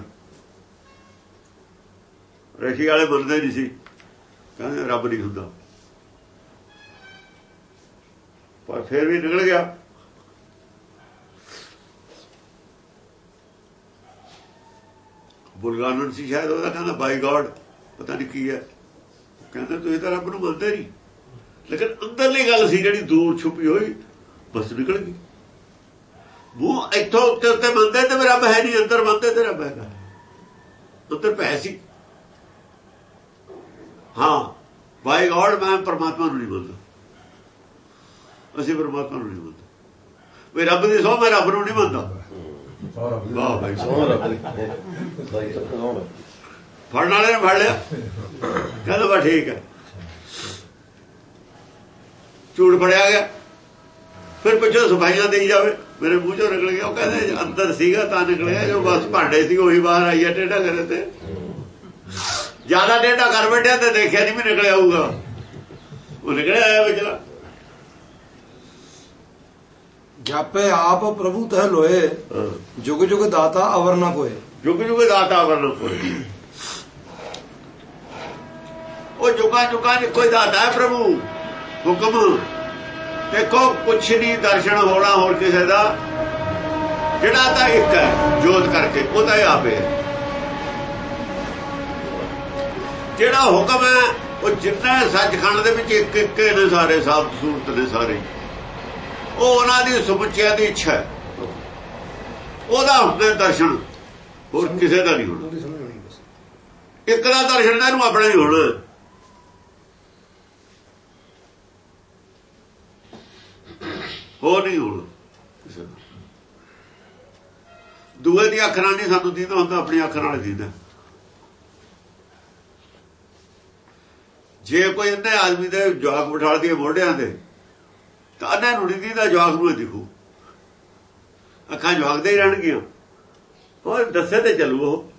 ਰਸ਼ੀ ਵਾਲੇ ਮੰਨਦੇ ਨਹੀਂ ਸੀ। ਕਹਿੰਦੇ ਰੱਬ ਨਹੀਂ ਹੁੰਦਾ। ਪਰ ਫਿਰ ਵੀ ਨਿਕਲ ਗਿਆ। ਬੁਲਗਾਨਨ ਸੀ ਸ਼ਾਇਦ, ਉਹਦਾ ਕਹਿੰਦਾ ਬਾਈ ਗੋਡ ਪਤਾ ਨਹੀਂ ਕੀ ਹੈ। ਕਹਿੰਦੇ ਤੁਸੀਂ ਤਾਂ ਰੱਬ ਨੂੰ ਮੰਨਦੇ ਨਹੀਂ ਲੇਕਿਨ ਅੰਦਰਲੀ ਗੱਲ ਸੀ ਜਿਹੜੀ ਦੂਰ ਛੁਪੀ ਹੋਈ, ਬਸ ਨਿਕਲ ਗਈ। ਉਹ ਇੱਥੋਂ ਉੱਤੇ ਉੱਤੇ ਮੰਨਦੇ ਤੇ ਰੱਬ ਹੈ ਨਹੀਂ ਅੰਦਰ ਮੰਨਦੇ ਤੇ ਰੱਬ ਹੈਗਾ। ਉੱਤਰ ਪੈ ਸੀ। ਹਾਂ ਬਾਈ ਗੋਡ ਮੈਂ ਪਰਮਾਤਮਾ ਨੂੰ ਨਹੀਂ ਮੰਨਦਾ ਅਸੀਂ ਪਰਮਾਤਮਾ ਨੂੰ ਨਹੀਂ ਮੰਨਦੇ ਵੀ ਰੱਬ ਦੀ ਸੋ ਮੈਂ ਰੱਬ ਨੂੰ ਨਹੀਂ ਮੰਨਦਾ। ਵਾਹ ਭਾਈ ਸੋਹਣਾ ਰੱਬ ਸੋਹਣਾ ਫੜਨ ਵਾਲੇ ਨੇ ਫੜ ਲਿਆ। ਕਹਿੰਦਾ ਬਾ ਠੀਕ ਹੈ ਝੂਠ ਫੜਿਆ ਗਿਆ। ਫਿਰ ਪਿੱਛੋਂ ਸਫਾਈਆਂ ਦੇਈ ਜਾਵੇ। ਮੇਰੇ ਮੂੰਹ ਚੋਂ ਨਿਕਲ ਗਿਆ। ਉਹ ਕਹਿੰਦੇ ਅੰਦਰ ਸੀਗਾ ਤਾਂ ਨਿਕਲਿਆ। ਜੋ ਬਸ ਭਾਂਡੇ ਸੀ ਉਹੀ ਬਾਹਰ ਆਈ ਹੈ ਟੇਢਾ ਕਰੇ ਤੇ। ਜ਼ਿਆਦਾ ਟੇਢਾ ਕਰ ਬੈਠਿਆ ਤੇ ਦੇਖਿਆ ਨਹੀਂ ਵੀ ਨਿਕਲਿਆ ਆਊਗਾ ਉਹ ਨਿਕਲਿਆ ਆਇਆ ਵਿਚਲਾ। ਜਾਪੇ ਆਪ ਪ੍ਰਭੂ ਤਹ ਲੋਏ ਜੁਗ ਜੁਗ ਦਾਤਾ ਅਵਰ ਨਾ ਕੋਏ ਜੁਗ ਜੁਗ ਦਾਤਾ ਵਰਨ ਕੋਈ ਉਹ ਜੁਗਾ ਜੁਗਾ ਨੇ ਕੋਈ ਦਾਤਾ ਹੈ ਪ੍ਰਭੂ? ਹੁਕਮ। ਦੇਖੋ ਕੁਛ ਨਹੀਂ ਦਰਸ਼ਨ ਹੋਣਾ ਹੋਰ ਕਿਸੇ ਦਾ। ਜਿਹੜਾ ਤਾਂ ਇੱਕ ਹੈ ਜੋਤ ਕਰਕੇ ਉਹ ਤਾਂ ਆਪੇ ਹੈ। ਜਿਹੜਾ ਹੁਕਮ ਹੈ ਉਹ ਜਿੰਨਾ ਸੱਚਖੰਡ ਦੇ ਵਿੱਚ ਇੱਕ ਇੱਕ ਨੇ ਸਾਰੇ ਸਾਬ ਸੂਰਤ ਨੇ ਸਾਰੇ। ਉਹ ਉਹਨਾਂ ਦੀ ਸਮੁੱਚਿਆ ਦੀ ਇੱਛਾ ਉਹਦਾ ਹੁੰਦੇ ਦਰਸ਼ਨ ਹੋਰ ਕਿਸੇ ਦਾ ਨਹੀਂ ਹੋਣਾ। ਇੱਕ ਦਾ ਦਰਸ਼ਨ ਦਾ ਨੂੰ ਆਪਣਾ ਹੀ ਹੋਣਾ। ਹੋਰ ਨਹੀਂ ਹੋਣਾ ਦਾ। ਦੂਏ ਦੀ ਅੱਖਰਾਂ ਨਹੀਂ ਸਾਨੂੰ ਦੀਦਾ ਹੁੰਦਾ ਆਪਣੀ ਅੱਖਰਾਂ ਨਾਲ ਦੀਦਾ। ਜੇ ਕੋਈ ਇਹਨੇ ਆਦਮੀ ਦੇ ਜਵਾਕ ਬਿਠਾਲ ਦੀ ਮੋਢਿਆਂ ਦੇ ਤਾਂ ਇਹਨਾਂ ਨੂੰ ਨਹੀਂ ਦੀਦਾ ਜਵਾਕ ਨੂੰ ਦਿਖੂ। ਅੱਖਾਂ ਜਵਾਕ ਦੇ ਹੀ ਰਹਿਣਗੀਆਂ। ਹੋਰ ਦੱਸੇ ਤੇ ਚੱਲੂ ਉਹ।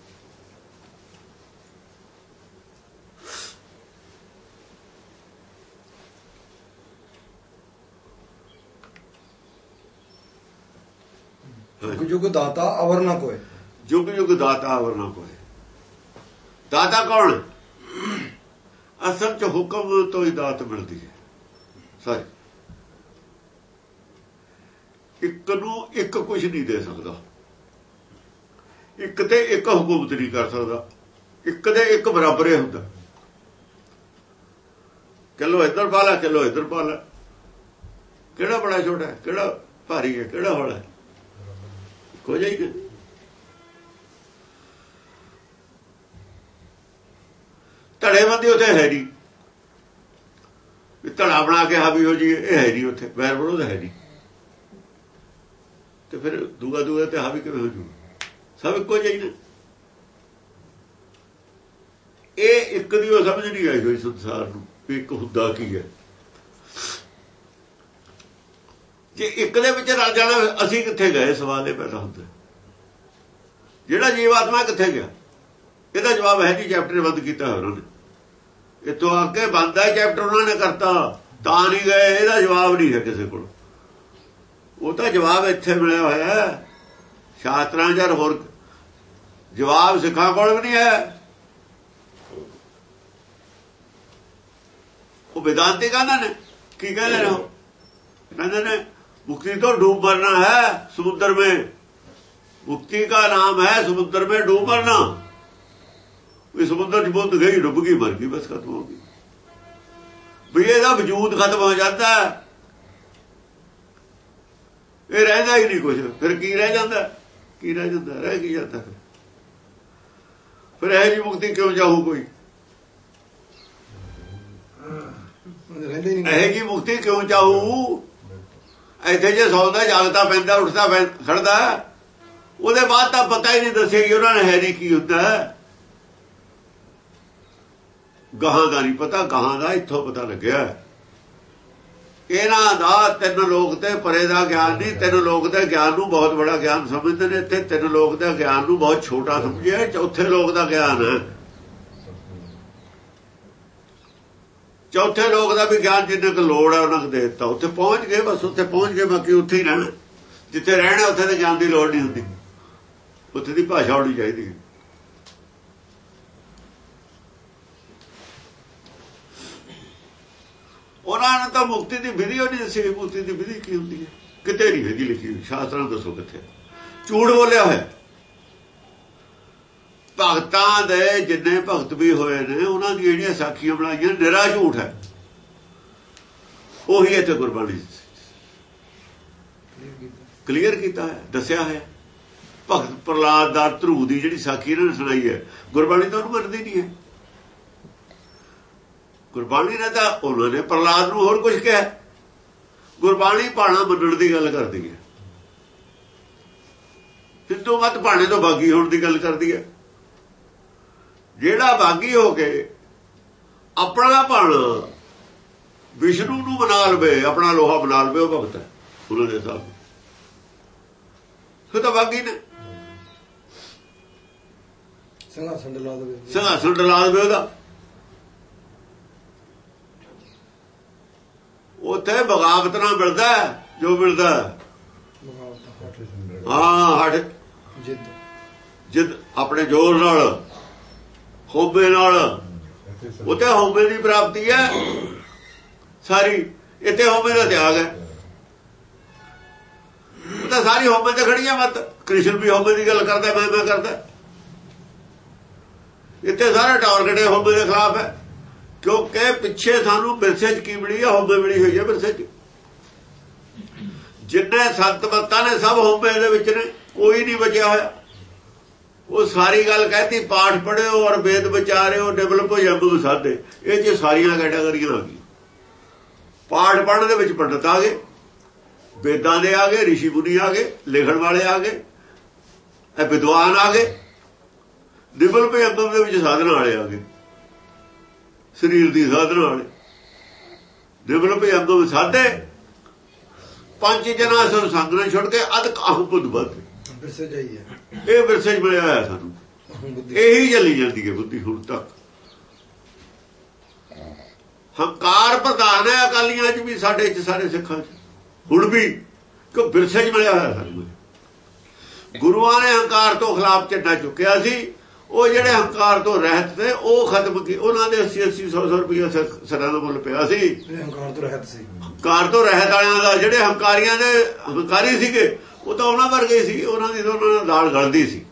ਜੁਗ ਜੁਗ ਦਾਤਾ ਅਵਰ ਨਾ ਕੋਏ। ਜੁਗ ਜੁਗ ਦਾਤਾ ਵਰਨਾ ਕੋਈ ਦਾਤਾ ਕੌਣ? ਅਸਲ ਚ ਹੁਕਮ ਤੋਂ ਹੀ ਦਾਤ ਮਿਲਦੀ ਹੈ। ਸਾਰੀ ਇੱਕ ਨੂੰ ਇੱਕ ਕੁਝ ਨਹੀਂ ਦੇ ਸਕਦਾ। ਇੱਕ ਤੇ ਇੱਕ ਹਕੂਮਤ ਨਹੀਂ ਕਰ ਸਕਦਾ। ਇੱਕ ਦੇ ਇੱਕ ਬਰਾਬਰ ਹੀ ਹੁੰਦਾ। ਕਿਲੋ ਇੱਧਰ ਪਾ ਲੈ ਕਿਲੋ ਇੱਧਰ ਪਾ ਲੈ। ਕਿਹੜਾ ਬੜਾ ਛੋਟਾ ਹੈ? ਕਿਹੜਾ ਭਾਰੀ ਹੈ? ਕਿਹੜਾ ਹੌਲਾ ਹੈ ਕੋ ਜਾਈਗਾ ਉੱਥੇ ਹੈ ਨਹੀਂ। ਧੜਾ ਬਣਾ ਕੇ ਹਾਵੀ ਹੋ ਜੀ ਇਹ ਹੈ ਨਹੀਂ ਉੱਥੇ। ਵੈਰ ਵਿਰੋਧ ਹੈ ਨਹੀਂ। ਤੇ ਫਿਰ ਦੂਆ ਦੂਆ ਤੇ ਹਾਵੀ ਕਿਵੇਂ ਹੋ ਜੂ ਸਭ ਇੱਕੋ ਜਿਹੀ ਨੇ। ਇਹ ਇੱਕ ਦੀ ਉਹ ਸਮਝ ਨਹੀਂ ਆਈ ਹੋਈ ਸੰਸਾਰ ਨੂੰ ਵੀ ਇੱਕ ਹੁੰਦਾ ਕੀ ਹੈ। ਜੇ ਇੱਕ ਦੇ ਵਿੱਚ ਰਲ ਜਾਣਾ ਅਸੀਂ ਕਿੱਥੇ ਗਏ? ਸਵਾਲ ਇਹ ਪੈਦਾ ਹੁੰਦਾ ਜਿਹੜਾ ਜੀਵਾਤਮਾ ਕਿੱਥੇ ਗਿਆ? ਇਹਦਾ ਜਵਾਬ ਹੈ ਜੀ ਚੈਪਟਰ ਬੰਦ ਕੀਤਾ ਹੋਇਆ ਉਹਨਾਂ। ਨੇ ਇਤੋਂ ਅੱਗੇ ਬੰਦ ਹੈ ਚੈਪਟਰ ਉਹਨਾਂ ਨੇ ਕਰਤਾ। ਤਾਂ ਨਹੀਂ ਗਏ, ਇਹਦਾ ਜਵਾਬ ਨਹੀਂ ਹੈ ਕਿਸੇ ਕੋਲ। ਉਹ ਤਾਂ ਜਵਾਬ ਇੱਥੇ ਮਿਲਿਆ ਹੋਇਆ ਹੈ। ਸ਼ਾਸਤਰਾਂ ਜਾਂ ਹੋਰ ਜਵਾਬ ਸਿੱਖਾਂ ਕੋਲ ਵੀ ਨਹੀਂ ਹੈ। ਉਹ ਵਿਦਾਂਤੀ ਕਹਿੰਦੇ ਨੇ। ਕੀ ਕਹਿੰਦੇ ਨੇ ਕਹਿੰਦੇ ਨੇ, ਮੁਕਤੀ ਤੋਂ ਡੂਬ ਮਰਨਾ ਹੈ ਸਮੁੰਦਰ ਮੇ। ਮੁਕਤੀ ਦਾ ਨਾਮ ਹੈ ਸਮੁੰਦਰ ਮੇ ਡੂਬ ਮਰਨਾ। ਵੀ ਸਮੁੰਦਰ ਚ ਬੁੱਧ ਗਈ, ਡੁੱਬ ਗਈ, ਮਰ ਗਈ, ਬਸ ਖਤਮ ਹੋ ਗਈ। ਵੀ ਇਹਦਾ ਵਜੂਦ ਖਤਮ ਹੋ ਜਾਂਦਾ ਹੈ। ਇਹ ਰਹਿੰਦਾ ਹੀ ਨਹੀਂ ਕੁਝ ਫਿਰ ਕੀ ਰਹਿ ਜਾਂਦਾ? ਕੀ ਰਹਿ ਜਾਂਦਾ? ਰਹਿ ਕੀ ਜਾਂਦਾ ਫਿਰ? ਇਹ ਜੀ ਮੁਕਤੀ ਕਿਉਂ ਜਾਊ ਕੋਈ? ਇਹ ਜੀ ਮੁਕਤੀ ਕਿਉਂ ਚਾਹੂ ਇੱਥੇ ਜੇ ਸੌਂਦਾ ਜਾਗਦਾ ਪੈਂਦਾ ਉੱਠਦਾ ਖੜਦਾ ਉਹਦੇ ਬਾਅਦ ਤਾਂ ਪਤਾ ਹੀ ਨਹੀਂ ਦੱਸਿਆ ਕਿ ਉਹਨਾਂ ਨੇ ਹੈ ਨਹੀਂ ਕੀ ਹੁੰਦਾ। ਗਾਹਾਂ ਦਾ ਨਹੀਂ ਪਤਾ ਗਾਹਾਂ ਦਾ ਇੱਥੋਂ ਪਤਾ ਲੱਗਿਆ। ਇਹਨਾਂ ਦਾ ਤਿੰਨ ਲੋਕ ਤੇ ਪਰੇ ਦਾ ਗਿਆਨ ਨਹੀਂ, ਤਿੰਨ ਲੋਕ ਦੇ ਗਿਆਨ ਨੂੰ ਬਹੁਤ ਬੜਾ ਗਿਆਨ ਸਮਝਦੇ ਨੇ ਤੇ ਤਿੰਨ ਲੋਕ ਦੇ ਗਿਆਨ ਨੂੰ ਬਹੁਤ ਛੋਟਾ ਸਮਝਿਆ ਚੌਥੇ ਲੋਕ ਦਾ ਗਿਆਨ ਹੈ। ਚੌਥੇ ਲੋਕ ਦਾ ਵੀ ਗਿਆਨ ਜਿੰਨੇ ਕੁ ਲੋੜ ਹੈ, ਉਹਨਾਂ ਨੂੰ ਦੇ ਦਿੱਤਾ। ਉੱਥੇ ਪਹੁੰਚ ਗਏ, ਬਸ ਉੱਥੇ ਪਹੁੰਚ ਗਏ, ਬਾਕੀ ਉੱਥੇ ਹੀ ਰਹਿਣਾ। ਜਿੱਥੇ ਰਹਿਣਾ, ਉੱਥੇ ਤੇ ਗਿਆਨ ਦੀ ਲੋੜ ਨਹੀਂ ਹੁੰਦੀ। ਉੱਥੇ ਦੀ ਭਾਸ਼ਾ ਹੋਣੀ ਚਾਹੀਦੀ ਹੈ। ਉਹਨਾਂ ਨੇ ਤਾਂ ਮੁਕਤੀ ਦੀ ਵਿਧੀ ਉਹ ਨਹੀਂ ਦੱਸੀ ਮੁਕਤੀ ਦੀ ਵਿਧੀ ਕੀ ਹੁੰਦੀ ਹੈ? ਕਿਤੇ ਨਹੀਂ ਹੈਗੀ ਲਿਖੀ ਸ਼ਾਸਤਰਾਂ ਦੱਸੋ ਕਿੱਥੇ ਝੂਠ ਬੋਲਿਆ ਹੋਇਆ। ਭਗਤਾਂ ਦੇ ਜਿੰਨੇ ਭਗਤ ਵੀ ਹੋਏ ਨੇ ਉਹਨਾਂ ਦੀ ਜਿਹੜੀਆਂ ਸਾਖੀਆਂ ਬਣਾਈਆਂ ਨਿਰਾ ਝੂਠ ਹੈ। ਉਹੀ ਇੱਥੇ ਗੁਰਬਾਣੀ ਕਲੀਅਰ ਕੀਤਾ। ਹੈ ਦੱਸਿਆ ਹੈ। ਭਗਤ ਪ੍ਰਲਾਦ ਦਾ ਧਰੂ ਦੀ ਜਿਹੜੀ ਸਾਖੀ ਇਹਨਾਂ ਨੇ ਸੁਣਾਈ ਹੈ ਗੁਰਬਾਣੀ ਤਾਂ ਉਹਨੂੰ ਮੰਨਦੀ ਨਹੀਂ ਹੈ। ਗੁਰਬਾਣੀ ਨੇ ਤਾਂ ਉਹਨਾਂ ਨੇ ਪ੍ਰਲਾਦ ਨੂੰ ਹੋਰ ਕੁਝ ਕਿਹਾ। ਗੁਰਬਾਣੀ ਪਾਣਾ ਮੰਨਣ ਦੀ ਗੱਲ ਕਰਦੀ ਹੈ। ਸਿੱਧੂ ਮਤ ਪਾਣੇ ਤੋਂ ਬਾਗੀ ਹੋਣ ਦੀ ਗੱਲ ਕਰਦੀ ਹੈ। ਜਿਹੜਾ ਬਾਗੀ ਹੋ ਕੇ ਆਪਣਾ ਪਣ ਵਿਸ਼ਨੂੰ ਨੂੰ ਬਣਾ ਲਵੇ ਆਪਣਾ ਲੋਹਾ ਬਣਾ ਲਵੇ ਉਹ ਭਗਤ ਹੈ ਉਹਨਾਂ ਦੇ ਸਾਹਿਬ ਸੋ ਤਾਂ ਬਾਗੀ ਨੇ। ਸਿੰਘਾਸਣ ਲਾ ਦੇਵੇ। ਸਿੰਘਾਸਣ ਡਲਾ ਦੇਵੇ ਉਹਦਾ। ਉੱਥੇ ਬਗਾਵਤ ਨਾਲ ਮਿਲਦਾ ਜੋ ਮਿਲਦਾ ਹਾਂ। ਹਟ ਜਿੱਦ। ਜਿੱਦ ਆਪਣੇ ਜ਼ੋਰ ਨਾਲ ਹੋਬੇ ਨਾਲ। ਉੱਥੇ ਹੋਬੇ ਦੀ ਪ੍ਰਾਪਤੀ ਹੈ। ਸਾਰੀ ਇੱਥੇ ਹੋਬੇ ਦਾ ਤਿਆਗ ਹੈ। ਉਹ ਤਾਂ ਸਾਰੀ ਹੋਬੇ ਤੇ ਖੜੀਆਂ ਮਤ। ਕ੍ਰਿਸ਼ਨ ਵੀ ਹੋਬੇ ਦੀ ਗੱਲ ਕਰਦਾ ਮੈਂ ਮੈਂ ਕਰਦਾ। ਇੱਥੇ ਸਾਰਾ ਟਾਰਗੇਟ ਹੋਬੇ ਦੇ ਖਿਲਾਫ ਹੈ। ਕਿਉਂਕਿ ਪਿੱਛੇ ਸਾਨੂੰ ਵਿਰਸੇ ਚ ਕੀ ਮਿਲੀ ਹੈ ਹੋਬੇ ਮਿਲੀ ਹੋਈ ਹੈ ਵਿਰਸੇ ਚ। ਜਿੰਨੇ ਸੰਤ ਮਤਾਂ ਨੇ ਸਭ ਹੋਬੇ ਦੇ ਵਿੱਚ ਨੇ, ਕੋਈ ਨਹੀਂ ਬਚਿਆ ਹੋਇਆ। ਉਹ ਸਾਰੀ ਗੱਲ ਕਹਤੀ, ਪਾਠ ਪੜਿਓ ਔਰ ਵੇਦ ਵਿਚਾਰਿਓ, ਡਿਵੈਲਪ ਹੋ ਜਾਂਦੇ ਸਾਦੇ ਇਹ ਜੇ ਸਾਰੀਆਂ ਕੈਟਾਗਰੀਆਂ ਆ ਗਈਆਂ। ਪਾਠ ਪੜਨ ਦੇ ਵਿੱਚ ਪੰਡਤ ਆ ਗਏ, ਵੇਦਾਂ ਦੇ ਆ ਗਏ ઋષਿ ਮੁਨੀ ਆ ਗਏ, ਲਿਖਣ ਵਾਲੇ ਆ ਗਏ, ਇਹ ਵਿਦਵਾਨ ਆ ਗਏ। ਡਿਵੈਲਪ ਅੰਦਰ ਦੇ ਵਿੱਚ ਸਾਧਨ ਵਾਲੇ ਆ ਗਏ। ਸਰੀਰ ਦੀ ਸਾਧਨ ਵਾਲੇ। ਡਿਵੈਲਪ ਅੰਦਰ ਸਾਧੇ। ਪੰਜ ਜਨਾ ਸੰ ਸੰਗ ਨਾਲ ਛੁੱਟ ਕੇ ਅਦ ਕਾਹ ਬੁੱਧ ਬਦ ਵਿਰਸੇ ਜਾਈ ਹੈ। ਇਹ ਵਿਰਸੇ ਮਿਲਿਆ ਹੋਇਆ ਸਾਨੂੰ। ਇਹੀ ਚੱਲੀ ਜਾਂਦੀ ਹੈ ਬੁੱਧੀ ਹੁਣ ਤੱਕ। ਹੰਕਾਰ ਪ੍ਰਧਾਨ ਹੈ ਅਕਾਲੀਆਂ ਚ ਵੀ ਸਾਡੇ ਚ ਸਾਰੇ ਸਿੱਖਾਂ ਚ। ਹੁਣ ਵੀ ਕਿ ਵਿਰਸੇ ਚ ਮਿਲਿਆ ਹੋਇਆ ਸਾਨੂੰ ਗੁਰੂਆਂ ਨੇ ਹੰਕਾਰ ਤੋਂ ਖਿਲਾਫ ਝੰਡਾ ਚੁੱਕਿਆ ਸੀ। ਉਹ ਜਿਹੜੇ ਹੰਕਾਰ ਤੋਂ ਰਹਿਤ ਤੇ ਉਹ ਖਤਮ ਕੀ ਉਹਨਾਂ ਦੇ 80 80 100 100 ਰੁਪਏ ਸਰਾਂ ਦਾ ਮੁੱਲ ਪਿਆ ਸੀ। ਹੰਕਾਰ ਤੋਂ ਰਹਿਤ ਸੀ। ਹੰਕਾਰ ਤੋਂ ਰਹਿਤ ਵਾਲਿਆਂ ਦਾ ਜਿਹੜੇ ਹੰਕਾਰੀਆਂ ਦੇ ਹੰਕਾਰੀ ਸੀਗੇ ਉਹ ਤਾਂ ਉਹਨਾਂ ਵਰਗੇ ਸੀ ਉਹਨਾਂ ਦੀ ਉਹਨਾਂ ਨਾਲ ਦਾਲ ਗਲਦੀ ਸੀ।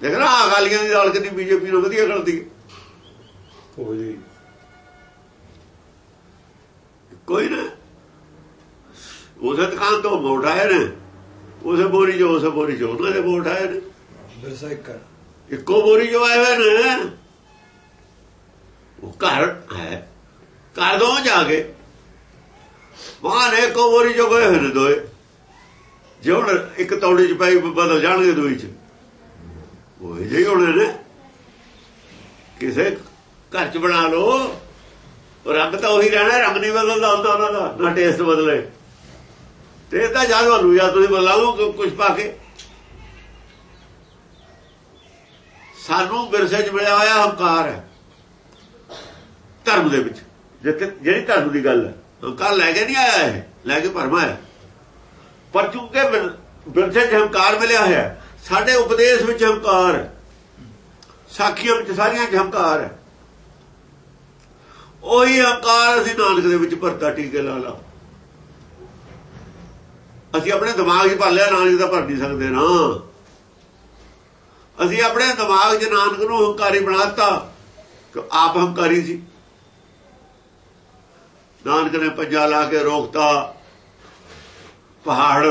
ਦੇਖ ਨਾ ਅਕਾਲੀਆਂ ਦੀ ਦਾਲ ਕਿੰਨੀ ਬੀਜੇਪੀ ਨੂੰ ਵਧੀਆ ਗਲਦੀ ਹੈ। ਜੀ। ਕੋਈ ਨਾ। ਉਸੇ ਦੁਕਾਨ ਤੋਂ ਵੋਟ ਆਏ ਨੇ। ਉਸੇ ਬੋਰੀ ਜੋ ਉਸੇ ਬੋਰੀ ਜੋ ਉਹਨਾਂ ਦੇ ਵੋਟ ਆਏ ਨੇ। ਵਿਰਸਾ ਇੱਕੋ ਬੋਰੀ ਜੋ ਆਏ ਹੋਏ ਨੇ, ਉਹ ਘਰ ਹੈ। ਘਰ ਦੋ ਜਾ ਕੇ ਵਾਹ ਇੱਕੋ ਬੋਰੀ ਜੋ ਗਏ ਹੋਏ ਨੇ ਦੋਏ। ਜੇ ਹੁਣ ਇੱਕ ਤੌੜੀ ਚ ਪਾਈ ਬਦਲ ਜਾਣਗੇ ਦੋਈ ਚ। ਉਹ ਜਿਹੇ ਹੋਣੇ ਨੇ। ਕਿਸੇ ਘਰ ਚ ਬਣਾ ਲਓ। ਉਹ ਰੰਗ ਤਾਂ ਉਹੀ ਰਹਿਣਾ, ਰੰਗ ਨਹੀਂ ਬਦਲਦਾ ਹੁੰਦਾ ਉਹਨਾਂ ਦਾ, ਨਾ ਟੇਸਟ ਬਦਲੇ। ਤੇ ਇਹ ਤਾਂ ਜਦ ਤੁਹਾਨੂੰ ਜਾਂ ਤੁਸੀਂ ਬਦਲਾਓ ਕੁਝ ਪਾ ਕੇ। ਸਾਨੂੰ ਵਿਰਸੇ 'ਚ ਮਿਲਿਆ ਹੋਇਆ ਹੰਕਾਰ ਹੈ। ਧਰਮ ਦੇ ਵਿੱਚ। ਜਿੱਥੇ ਜਿਹੜੀ ਧਰਮ ਦੀ ਗੱਲ ਹੈ। ਹੰਕਾਰ ਲੈ ਕੇ ਨਹੀਂ ਆਇਆ ਇਹ। ਲੈ ਕੇ ਭਰਮਾ ਹੈ। ਪਰ ਚੁੱਕੇ ਬਿਰਥੇ ਚ ਹੰਕਾਰ ਮਿਲਿਆ ਹੋਇਆ। ਸਾਡੇ ਉਪਦੇਸ਼ ਵਿੱਚ ਹੰਕਾਰ ਹੈ। ਸਾਖੀਆਂ ਵਿੱਚ ਸਾਰੀਆਂ ਚ ਹੰਕਾਰ ਹੈ। ਉਹੀ ਹੰਕਾਰ ਅਸੀਂ ਨਾਨਕ ਦੇ ਵਿੱਚ ਭਰਤਾ ਟੀਕੇ ਲਾ ਲਾ। ਅਸੀਂ ਆਪਣੇ ਦਿਮਾਗ 'ਚ ਭਰ ਲਿਆ ਨਾਨਕ ਦਾ ਭਰ ਨਹੀਂ ਸਕਦੇ ਨਾ। ਅਸੀਂ ਆਪਣੇ ਦਿਮਾਗ 'ਚ ਨਾਨਕ ਨੂੰ ਹੰਕਾਰੀ ਬਣਾਤਾ ਕਿ ਆਪ ਹੰਕਾਰੀ ਸੀ। ਨਾਨਕ ਨੇ ਪੰਜਾ ਲਾ ਕੇ ਰੋਕਤਾ। ਪਹਾੜ।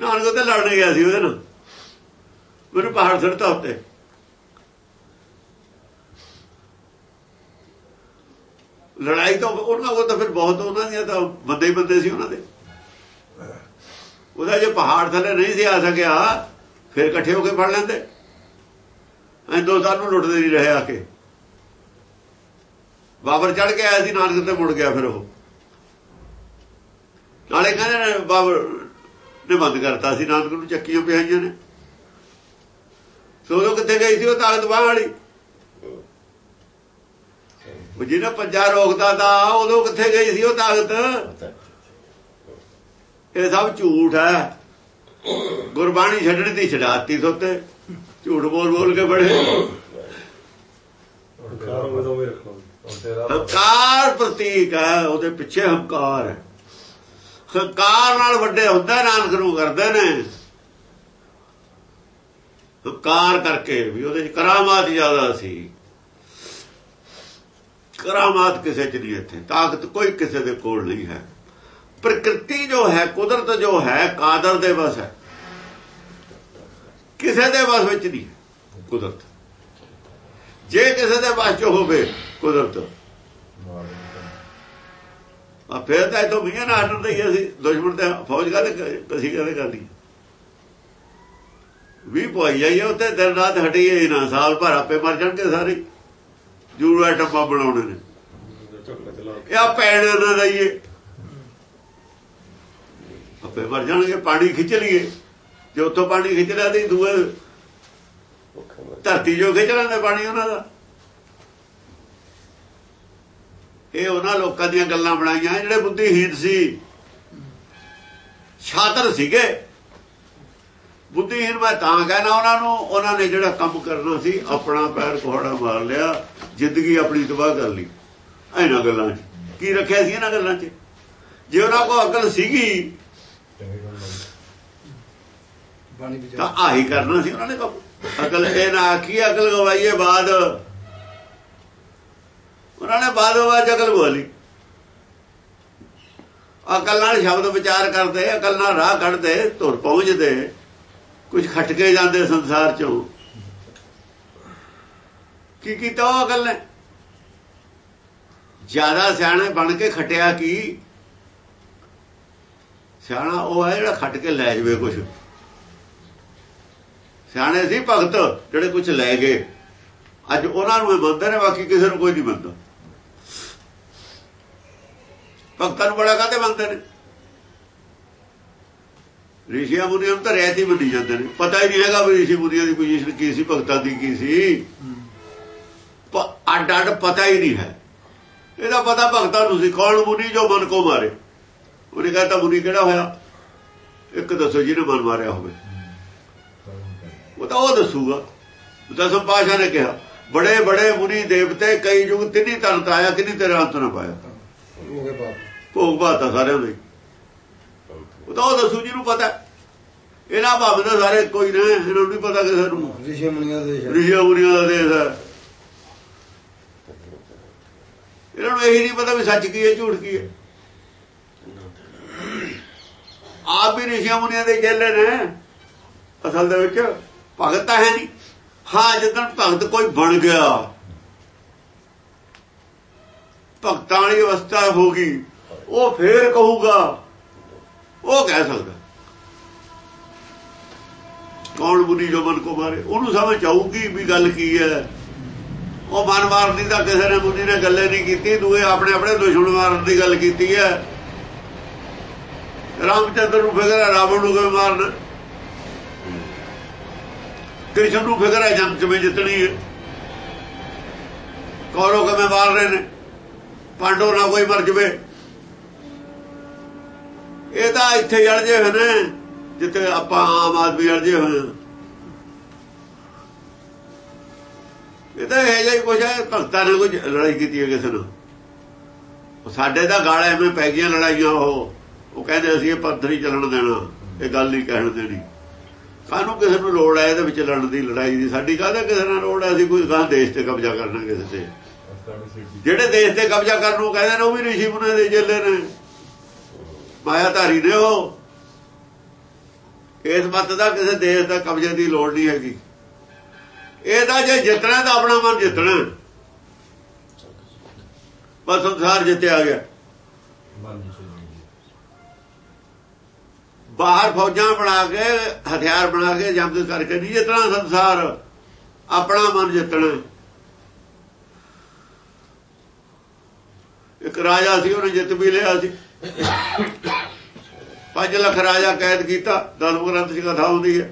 ਨਾਨਕ ਤੇ ਲੜਨ ਗਿਆ ਸੀ ਉਹਦੇ ਨਾਲ। ਮੈਨੂੰ ਪਹਾੜ ਸੜਤਾ ਉੱਤੇ। ਲੜਾਈ ਤਾਂ ਉਹਨਾਂ ਕੋਲ ਤਾਂ ਫਿਰ ਬਹੁਤ ਉਹਨਾਂ ਦੀਆਂ ਤਾਂ ਬੰਦੇ ਹੀ ਬੰਦੇ ਸੀ ਉਹਨਾਂ ਦੇ। ਉਹਦਾ ਜੇ ਪਹਾੜ ਥੱਲੇ ਨਹੀਂ ਸੀ ਆ ਸਕਿਆ ਫਿਰ ਇਕੱਠੇ ਹੋ ਕੇ ਫੜ ਲੈਂਦੇ। ਹਿੰਦੁਸਤਾਨ ਨੂੰ ਲੁੱਟਦੇ ਨਹੀਂ ਰਹੇ ਆ ਕੇ। ਬਾਬਰ ਚੜ ਕੇ ਆਇਆ ਸੀ, ਨਾਨਕ ਤੇ ਮੁੜ ਗਿਆ ਫਿਰ ਉਹ। ਨਾਲੇ ਕਹਿੰਦੇ ਬਾਬਰ ਨੇ ਬੰਦ ਕਰਤਾ ਸੀ, ਨਾਨਕ ਨੂੰ ਚੱਕੀਆਂ ਪਿਆਈਆਂ ਨੇ। ਸੋਲੋ ਕਿੱਥੇ ਗਈ ਸੀ ਉਹ ਤਾਕਤ ਬਾਹ ਵਾਲੀ? ਉਹ ਜਿਹਨੇ ਪੰਜਾ ਰੋਕਦਾ ਤਾਂ, ਉਦੋਂ ਕਿੱਥੇ ਗਈ ਸੀ ਉਹ ਤਾਕਤ? ਇਹ ਸਭ ਝੂਠ ਹੈ। ਗੁਰਬਾਣੀ ਛੱਡਣੀ ਦੀ ਛਡਾਤੀ ਸੋਤੇ ਝੂਠ ਬੋਲ ਬੋਲ ਕੇ ਬੜੇ। ਹੰਕਾਰ ਪ੍ਰਤੀਕ ਹੈ ਉਹਦੇ ਪਿੱਛੇ ਹੰਕਾਰ ਹੈ। ਹੰਕਾਰ ਨਾਲ ਵੱਡੇ ਹੁੰਦਾ ਨਾਨਕ ਨੂੰ ਕਰਦੇ ਨੇ। ਹੰਕਾਰ ਕਰਕੇ ਵੀ ਉਹਦੇ ਚ ਕਰਾਮਾਤ ਜ਼ਿਆਦਾ ਸੀ। ਕਰਾਮਾਤ ਕਿਸੇ ਚ ਨਹੀਂ ਇੱਥੇ ਤਾਕਤ ਕੋਈ ਕਿਸੇ ਦੇ ਕੋਲ ਨਹੀਂ ਹੈ। ਪ੍ਰਕਿਰਤੀ ਜੋ ਹੈ ਕੁਦਰਤ ਜੋ ਹੈ ਕਾਦਰ ਦੇ ਵਸ ਹੈ। ਕਿਸੇ ਦੇ ਵਸ ਵਿੱਚ ਨਹੀਂ ਕੁਦਰਤ। ਜੇ ਕਿਸੇ ਦੇ ਵਸ ਚ ਹੋਵੇ ਕੁਦਰਤ। ਆ ਫੇਰ ਤਾਂ ਇਤੋਂ ਮੀਆਂ ਨਾਲ ਹਟਣ ਹੀ ਅਸੀਂ ਦੁਸ਼ਮਣ ਤੇ ਫੌਜ ਕਾਹਦੇ ਅਸੀਂ ਕਦੇ ਕਰਦੀ ਵੀ ਪੋਈ ਜਾਈਏ ਉੱਤੇ ਦਿਨ ਰਾਤ ਹਟੀਏ ਨਾ ਸਾਲ ਭਰ ਆਪੇ ਮਰ ਜਾਣਗੇ ਸਾਰੇ। ਜੂੜਾ ਟੱਪਾ ਬਣਾਉਣੇ ਨੇ। ਇਹ ਆ ਪੈਣ ਨਾ ਦਈਏ ਆਪੇ ਮਰ ਜਾਣਗੇ, ਪਾਣੀ ਖਿੱਚ ਲਈਏ। ਜੇ ਉੱਥੋਂ ਪਾਣੀ ਖਿੱਚ ਲਿਆ ਤੇ ਦੂਏ ਧਰਤੀ ਜੋ ਖਿੱਚ ਲੈਂਦੇ ਪਾਣੀ ਉਹਨਾਂ ਦਾ। ਇਹ ਉਹਨਾਂ ਲੋਕਾਂ ਦੀਆਂ ਗੱਲਾਂ ਬਣਾਈਆਂ ਜਿਹੜੇ ਬੁੱਧੀਹੀਨ ਸੀ ਛਾਤਰ ਸੀਗੇ। ਬੁੱਧੀਹੀਨ ਮੈਂ ਤਾਂ ਕਹਿਣਾ ਉਹਨਾਂ ਨੂੰ, ਉਹਨਾਂ ਨੇ ਜਿਹੜਾ ਕੰਮ ਕਰਨਾ ਸੀ, ਆਪਣਾ ਪੈਰ ਕੋਹੜਾ ਮਾਰ ਲਿਆ, ਜ਼ਿੰਦਗੀ ਆਪਣੀ ਤਬਾਹ ਕਰ ਲਈ। ਇਹਨਾਂ ਗੱਲਾਂ 'ਚ। ਕੀ ਰੱਖਿਆ ਸੀ ਇਹਨਾਂ ਗੱਲਾਂ 'ਚ? ਜੇ ਉਹਨਾਂ ਕੋਲ ਅਕਲ ਸੀਗੀ ਬਾਣੀ ਵਿੱਚ ਤਾਂ ਆਹੀ ਕਰਨਾ ਸੀ ਉਹਨਾਂ ਨੇ ਕੰਮ ਅਕਲ ਇਹ ਨਾ ਆਖੀ, ਅਕਲ ਗਵਾਈਏ ਬਾਦ ਉਹਨਾਂ ਨੇ ਬਾਦ ਬਾਦ ਅਕਲ ਬੋਲੀ। ਅਕਲ ਨਾਲ ਸ਼ਬਦ ਵਿਚਾਰ ਕਰਦੇ, ਅਕਲ ਨਾਲ ਰਾਹ ਕੱਢਦੇ, ਧੁਰ ਪਹੁੰਚਦੇ, ਕੁਝ ਖਟਕੇ ਜਾਂਦੇ ਸੰਸਾਰ ਚੋਂ। ਕੀ ਕੀਤਾ ਉਹ ਅਕਲ ਨੇ? ਜ਼ਿਆਦਾ ਸਿਆਣੇ ਬਣ ਕੇ ਖਟਿਆ ਕੀ? ਸਿਆਣਾ ਉਹ ਹੈ ਜਿਹੜਾ ਖੱਟ ਕੇ ਲੈ ਜਵੇ ਕੁਝ ਸਿਆਣੇ ਸੀ ਭਗਤ, ਜਿਹੜੇ ਕੁਝ ਲੈ ਗਏ। ਅੱਜ ਉਹਨਾਂ ਨੂੰ ਇਹ ਮੰਨਦੇ ਨੇ, ਬਾਕੀ ਕਿਸੇ ਨੂੰ ਕੋਈ ਨਹੀਂ ਮੰਨਦਾ। ਭਗਤਾਂ ਨੂੰ ਬੜਾ ਕਾਹਦੇ ਮੰਨਦੇ ਨੇ? ਰਿਸ਼ੀਆਂ ਮੁਨੀਆਂ ਨੂੰ ਤਾਂ ਰਹਿਤ ਹੀ ਮੰਨੀ ਜਾਂਦੇ ਨੇ। ਪਤਾ ਹੀ ਨਹੀਂ ਹੈਗਾ ਵੀ ਰਿਸ਼ੀ ਮੁਨੀਆਂ ਦੀ ਪੋਜੀਸ਼ਨ ਕੀ ਸੀ, ਭਗਤਾਂ ਦੀ ਕੀ ਸੀ। ਅੱਡ ਅੱਡ ਪਤਾ ਹੀ ਨਹੀਂ ਹੈ। ਇਹਦਾ ਪਤਾ ਭਗਤਾਂ ਨੂੰ ਸੀ, ਕੌਣ ਮੁਨੀ ਜੋ ਮਨ ਕੋ ਮਾਰੇ। ਉਹਨੇ ਕਹਿੰਦਾ ਮੁਨੀ ਕਿਹੜਾ ਹੋਇਆ? ਇੱਕ ਦੱਸੋ ਜਿਹਨੇ ਮਨ ਮਾਰਿਆ ਹੋਵੇ। ਉਹ ਤਾਂ ਉਹ ਦੱਸੂਗਾ। ਦਸਮ ਪਾਸ਼ਾ ਨੇ ਕਿਹਾ। ਬੜੇ ਬੜੇ ਮੁਨੀ ਦੇਵਤੇ ਕਈ ਯੁਗ ਤਿੰਨੀ ਤਨ ਆਇਆ ਕਿੰਨੀ ਤੇਰੇ ਅੰਤ ਨਾ ਪਾਇਆ। ਭੋਗ ਬਾਤਾ ਸਾਰਿਆਂ ਦੇ ਉਹ ਤਾਂ ਉਹ ਦੱਸੂ ਜਿਹਨੂੰ ਪਤਾ ਇਹਨਾਂ ਭਾਵੇਂ ਤਾਂ ਸਾਰੇ ਕੋਈ ਨੇ ਇਹਨਾਂ ਨੂੰ ਨਹੀਂ ਪਤਾ ਕਿਸੇ ਨੂੰ। ਰਿਸ਼ੀ ਮੁਨੀਆਂ ਦੇ ਦੇਸ਼ ਮੁਨੀਆਂ ਦਾ ਦੇਸ਼ ਹੈ। ਇਹਨਾਂ ਨੂੰ ਇਹੀ ਨਹੀਂ ਪਤਾ ਵੀ ਸੱਚ ਕੀ ਹੈ ਝੂਠ ਕੀ ਹੈ। ਆਪ ਵੀ ਰਿਸ਼ੀਆਂ ਮੁਨੀਆਂ ਦੇ ਚੇਲੇ ਨੇ ਅਸਲ ਦੇ ਵਿੱਚ। ਭਗਤ ਤਾਂ ਹੈ ਨਹੀਂ। ਹਾਂ ਜਦੋਂ ਭਗਤ ਕੋਈ ਬਣ ਗਿਆ, ਭਗਤਾਂ ਵਾਲੀ ਅਵਸਥਾ ਹੋ ਗਈ, ਉਹ ਫੇਰ ਕਹੂਗਾ, ਉਹ ਕਹਿ ਸਕਦਾ। ਕੌਣ ਬੁਰੀ ਜੋ ਮਨ ਕੋ ਮਾਰੇ? ਉਹਨੂੰ ਸਮਝ ਆਊਗੀ ਵੀ ਗੱਲ ਕੀ ਹੈ। ਉਹ ਮਨ ਮਾਰਨ ਦੀ ਤਾਂ ਕਿਸੇ ਨੇ ਬੁਰੀ ਨੇ ਗੱਲੇ ਨਹੀਂ ਕੀਤੀ, ਦੂਏ ਆਪਣੇ ਆਪਣੇ ਦੁਸ਼ਮਣ ਮਾਰਨ ਦੀ ਗੱਲ ਕੀਤੀ ਹੈ। ਰਾਮਚੰਦਰ ਨੂੰ ਫਿਕਰ ਹੈ, ਰਾਵਣ ਨੂੰ ਕਿਵੇਂ ਮਾਰਨਾ? ਕ੍ਰਿਸ਼ਨ ਨੂੰ ਫਿਕਰ ਹੈ ਜੰਗ ਕਿਵੇਂ ਜਿੱਤਣੀ ਹੈ। ਕੌਰੋ ਕਿਵੇਂ ਮਾਰ ਰਹੇ ਨੇ? ਪਾਂਡੋ ਨਾ ਕੋਈ ਮਰ ਜਵੇ। ਇਹ ਤਾਂ ਇੱਥੇ ਅੜਜੇ ਹੋਏ ਨੇ, ਜਿੱਥੇ ਆਪਾਂ ਆਮ ਆਦਮੀ ਅੜਜੇ ਹੋਏ ਹਾਂ। ਇਹ ਤਾਂ ਇਹ ਜਿਹਾ ਹੀ ਕੁਝ ਹੈ, ਭਗਤਾਂ ਨੇ ਕੋਈ ਲੜਾਈ ਕੀਤੀ ਹੈ ਕਿਸੇ ਨਾਲ। ਸਾਡੇ ਤਾਂ ਗਾਲ ਐਵੇਂ ਪੈ ਗਈਆਂ ਲੜਾਈਆਂ ਉਹ। ਉਹ ਕਹਿੰਦੇ ਅਸੀਂ ਇਹ ਪੰਥ ਨਹੀਂ ਚੱਲਣ ਦੇਣਾ, ਇਹ ਗੱਲ ਨਹੀਂ ਕਹਿਣ ਦੇਣੀ। ਕਾਹਨੂੰ ਕਿਸੇ ਨੂੰ ਲੋੜ ਹੈ ਇਹਦੇ ਵਿੱਚ ਲੜਨ ਦੀ ਲੜਾਈ ਦੀ। ਸਾਡੀ ਕਾਹਦਾ ਕਿਸੇ ਨਾਲ ਲੋੜ ਹੈ? ਅਸੀਂ ਕੋਈ ਗਾਂ ਦੇਸ਼ ਤੇ ਕਬਜ਼ਾ ਕਰਨਾ ਕਿਸੇ ਤੇ। ਜਿਹੜੇ ਦੇਸ਼ ਤੇ ਕਬਜ਼ਾ ਕਰਨ ਨੂੰ ਕਹਿੰਦੇ ਨੇ, ਉਹ ਵੀ ਰਿਸ਼ੀ ਬੁਨੇ ਦੇ ਜੇਲੇ ਨੇ। ਮਾਇਆਧਾਰੀ ਨੇ ਉਹ। ਇਸ ਮਤ ਦਾ ਕਿਸੇ ਦੇਸ਼ ਦਾ ਕਬਜ਼ੇ ਦੀ ਲੋੜ ਨਹੀਂ ਹੈਗੀ। ਇਹਦਾ ਜੇ ਜਿੱਤਣਾ ਤਾਂ ਆਪਣਾ ਮਨ ਜਿੱਤਣਾ। ਬਸ ਸੰਸਾਰ ਜਿੱਤਿਆ ਗਿਆ। ਬਾਹਰ ਫੌਜਾਂ ਬਣਾ ਕੇ, ਹਥਿਆਰ ਬਣਾ ਕੇ ਜੰਗ ਕਰਕੇ ਨਹੀਂ ਜਿੱਤਣਾ ਸੰਸਾਰ। ਆਪਣਾ ਮਨ ਜਿੱਤਣਾ ਇੱਕ ਰਾਜਾ ਸੀ, ਉਹਨੇ ਜਿੱਤ ਵੀ ਲਿਆ ਸੀ। 5 ਲੱਖ ਰਾਜਾ ਕੈਦ ਕੀਤਾ। ਦਸਮ ਗ੍ਰੰਥ ਦੀ ਕਥਾ ਹੁੰਦੀ ਹੈ।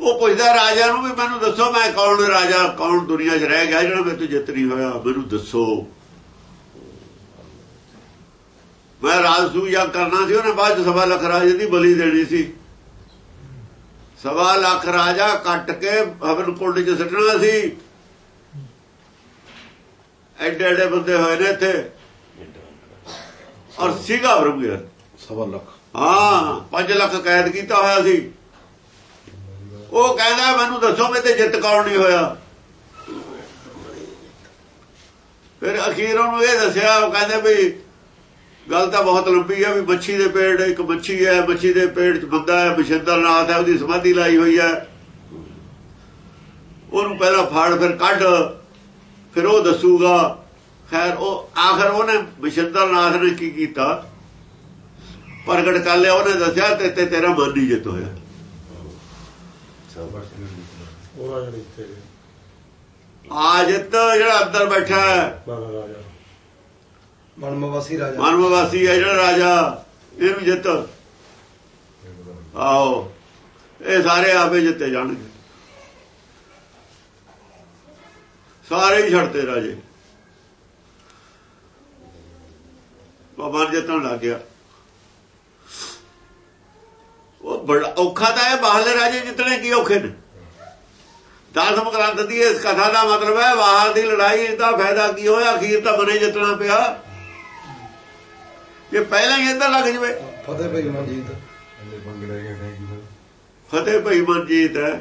ਉਹ ਪੁੱਛਦਾ, ਰਾਜਾ ਨੂੰ ਵੀ ਮੈਨੂੰ ਦੱਸੋ, ਮੈਂ ਕੌਣ, ਰਾਜਾ ਕੌਣ ਦੁਨੀਆ 'ਚ ਰਹਿ ਗਿਆ ਜਿਹੜਾ ਮੇਰੇ ਤੋਂ ਜਿੱਤ ਨਹੀਂ ਹੋਇਆ? ਮੈਨੂੰ ਦੱਸੋ। ਮੈਂ ਰਾਜਸੂ ਜਾਂ ਕਰਨਾ ਸੀ ਉਹਨੇ ਬਾਅਦ ਸਵਾ ਲੱਖ ਰਾਜੇ ਦੀ ਬਲੀ ਦੇਣੀ ਸੀ। ਸਵਾ ਲੱਖ ਰਾਜਾ ਕੱਟ ਕੇ ਹਵਨ ਕੁੰਡ 'ਚ ਸੱਟਣਾ ਸੀ। ਐਡੇ ਐਡੇ ਬੰਦੇ ਹੋਏ ਨੇ ਇੱਥੇ। ਔਰ ਸੀਗਾ ਬ੍ਰਹਮਗਿਆਨ ਸਵਾ ਲੱਖ। ਹਾਂ 5 ਲੱਖ ਕੈਦ ਕੀਤਾ ਹੋਇਆ ਸੀ। ਉਹ ਕਹਿੰਦਾ ਮੈਨੂੰ ਦੱਸੋ ਮੈਂ ਤੇ ਜਿੱਤ ਕੌਣ ਨਹੀਂ ਹੋਇਆ? ਫਿਰ ਅਖੀਰ ਉਹਨੂੰ ਇਹ ਦੱਸਿਆ ਉਹ ਕਹਿੰਦੇ ਵੀ ਗੱਲ ਤਾਂ ਬਹੁਤ ਲੰਬੀ ਹੈ ਵੀ ਮੱਛੀ ਦੇ ਪੇੜ ਇੱਕ ਮੱਛੀ ਹੈ ਮੱਛੀ ਦੇ ਪੇੜ 'ਚ ਬੰਦਾ ਹੈ ਮਸ਼ਿੰਦਰਨਾਥ ਹੈ ਉਹਦੀ ਸਮਾਧੀ ਲਾਈ ਹੋਈ ਹੈ। ਉਹਨੂੰ ਪਹਿਲਾਂ ਫਾੜ ਫਿਰ ਕੱਢ ਫਿਰ ਉਹ ਦੱਸੂਗਾ ਖੈਰ ਉਹ ਆਖਰ ਉਹਨੇ ਮਸ਼ਿੰਦਰਨਾਥ ਨੇ ਕੀ ਕੀਤਾ? ਪ੍ਰਗਟ ਕਰ ਲਿਆ ਉਹਨੇ ਦੱਸਿਆ ਤੇ ਤੇ ਤੇਰਾ ਨਹੀਂ ਜਿੱਤ ਹੋਇਆ। ਉਹਦਾ ਜਿਹੜੀ ਇੱਥੇ। ਆ ਜਿੱਤ ਜਿਹੜਾ ਅੰਦਰ ਬੈਠਾ ਹੈ। ਮਨਮਵਾਸੀ ਰਾਜਾ। ਮਨਮਵਾਸੀ ਹੈ ਜਿਹੜਾ ਰਾਜਾ, ਇਹ ਵੀ ਜਿੱਤ। ਆਓ ਇਹ ਸਾਰੇ ਆਪੇ ਜਿੱਤੇ ਜਾਣਗੇ। ਸਾਰੇ ਹੀ ਛੱਡਤੇ ਰਾਜੇ। ਬਾਬਾ ਜਿੱਤਣ ਲੱਗ ਗਿਆ। ਉਹ ਬੜਾ ਔਖਾ ਤਾਂ ਹੈ ਬਾਹਰਲੇ ਰਾਜੇ ਜਿੱਤਣੇ ਕੀ ਔਖੇ ਨੇ। ਦਸਮ ਗ੍ਰੰਥ ਦੀ ਇਸ ਕਥਾ ਦਾ ਮਤਲਬ ਹੈ, ਬਾਹਰ ਦੀ ਲੜਾਈ ਦਾ ਫਾਇਦਾ ਕੀ ਹੋਇਆ, ਅਖੀਰ ਤਾਂ ਬਣੇ ਜਿੱਤਣਾ ਪਿਆ। ਜੇ ਪਹਿਲਾਂ ਹੀ ਇੱਧਰ ਲੱਗ ਜਵੇ। ਫਤਿਹ ਭਾਈ ਮਨਜੀਤ। ਫਤਿਹ ਭਈ ਮਨਜੀਤ ਹੈ।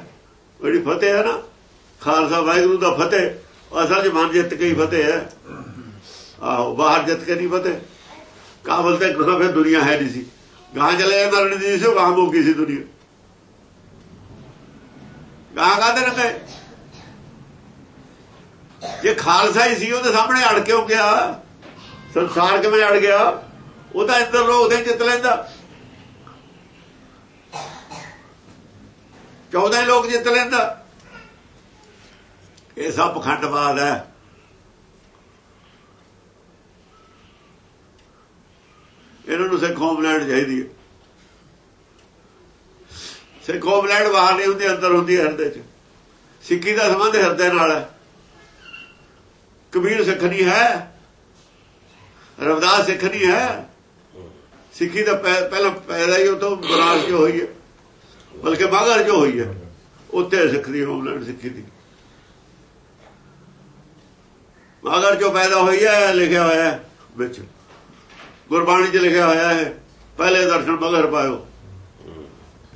ਜਿਹੜੀ ਫਤਿਹ ਹੈ ਨਾ ਖਾਲਸਾ ਵਾਹਿਗੁਰੂ ਦਾ ਫਤਿਹ। ਅਸਲ 'ਚ ਮਨ ਜਿੱਤ ਕੇ ਹੀ ਫਤਿਹ ਹੈ। ਆਹੋ ਬਾਹਰ ਜਿੱਤ ਕੇ ਨਹੀਂ ਫਤਿਹ। ਕਾਬਲ ਤੇ ਗਾਂ ਫਿਰ ਦੁਨੀਆ ਹੈ ਨਹੀਂ ਸੀ। ਗਾਂ ਚਲੇ ਜਾਂਦਾ ਰਣਜੀਤ ਸਿੰਘ ਗਾਂ ਮੁੱਕ ਸੀ ਦੁਨੀਆ। ਗਾਂ ਕਾਹਦੇ ਰੰਗੇ ਜੇ ਖਾਲਸਾ ਹੀ ਸੀ ਉਹਦੇ ਸਾਹਮਣੇ ਅੜ ਕਿਉਂ ਗਿਆ। ਸੰਸਾਰ ਕਿਵੇਂ ਅੜ ਗਿਆ? ਉਹ ਤਾਂ ਇੰਦਰ ਲੋਕ ਦੇ ਜਿੱਤ ਲੈਂਦਾ। 14 ਲੋਕ ਜਿੱਤ ਲੈਂਦਾ। ਇਹ ਸਭ ਪਖੰਡਵਾਦ ਹੈ। ਇਹਨਾਂ ਨੂੰ ਸਿੱਖ ਹੋਮਲੈਂਡ ਚਾਹੀਦੀ ਹੈ। ਸਿੱਖ ਹੋਮਲੈਂਡ ਬਾਹਰ ਨਹੀਂ ਹੁੰਦੀ, ਅੰਦਰ ਹੁੰਦੀ ਹੈ ਹਿਰਦੇ 'ਚ। ਸਿੱਖੀ ਦਾ ਸੰਬੰਧ ਹਿਰਦੇ ਨਾਲ ਹੈ। ਕਬੀਰ ਸਿੱਖ ਨਹੀਂ ਹੈ। ਰਵਦਾਸ ਸਿੱਖ ਨਹੀਂ ਹੈ। ਸਿੱਖੀ ਦਾ ਪਹਿਲਾਂ ਪੈਦਾ ਹੀ ਉਹ ਬਰਾਸ਼ ਜੋ ਹੋਈ ਹੈ, ਬਲਕਿ ਬਾਗਰ ਜੋ ਹੋਈ ਹੈ, ਉੱਥੇ ਸਿੱਖ ਦੀ ਹੋਮਲੈਂਡ ਸਿੱਖੀ ਦੀ। ਬਾਗਰ ਜੋ ਪੈਦਾ ਹੋਈ ਹੈ ਲਿਖਿਆ ਹੋਇਆ ਹੈ ਵਿੱਚ। ਗੁਰਬਾਣੀ 'ਚ ਲਿਖਿਆ ਹੋਇਆ ਹੈ, ਪਹਿਲੇ ਦਰਸ਼ਨ ਮਗਰ ਪਾਇਓ।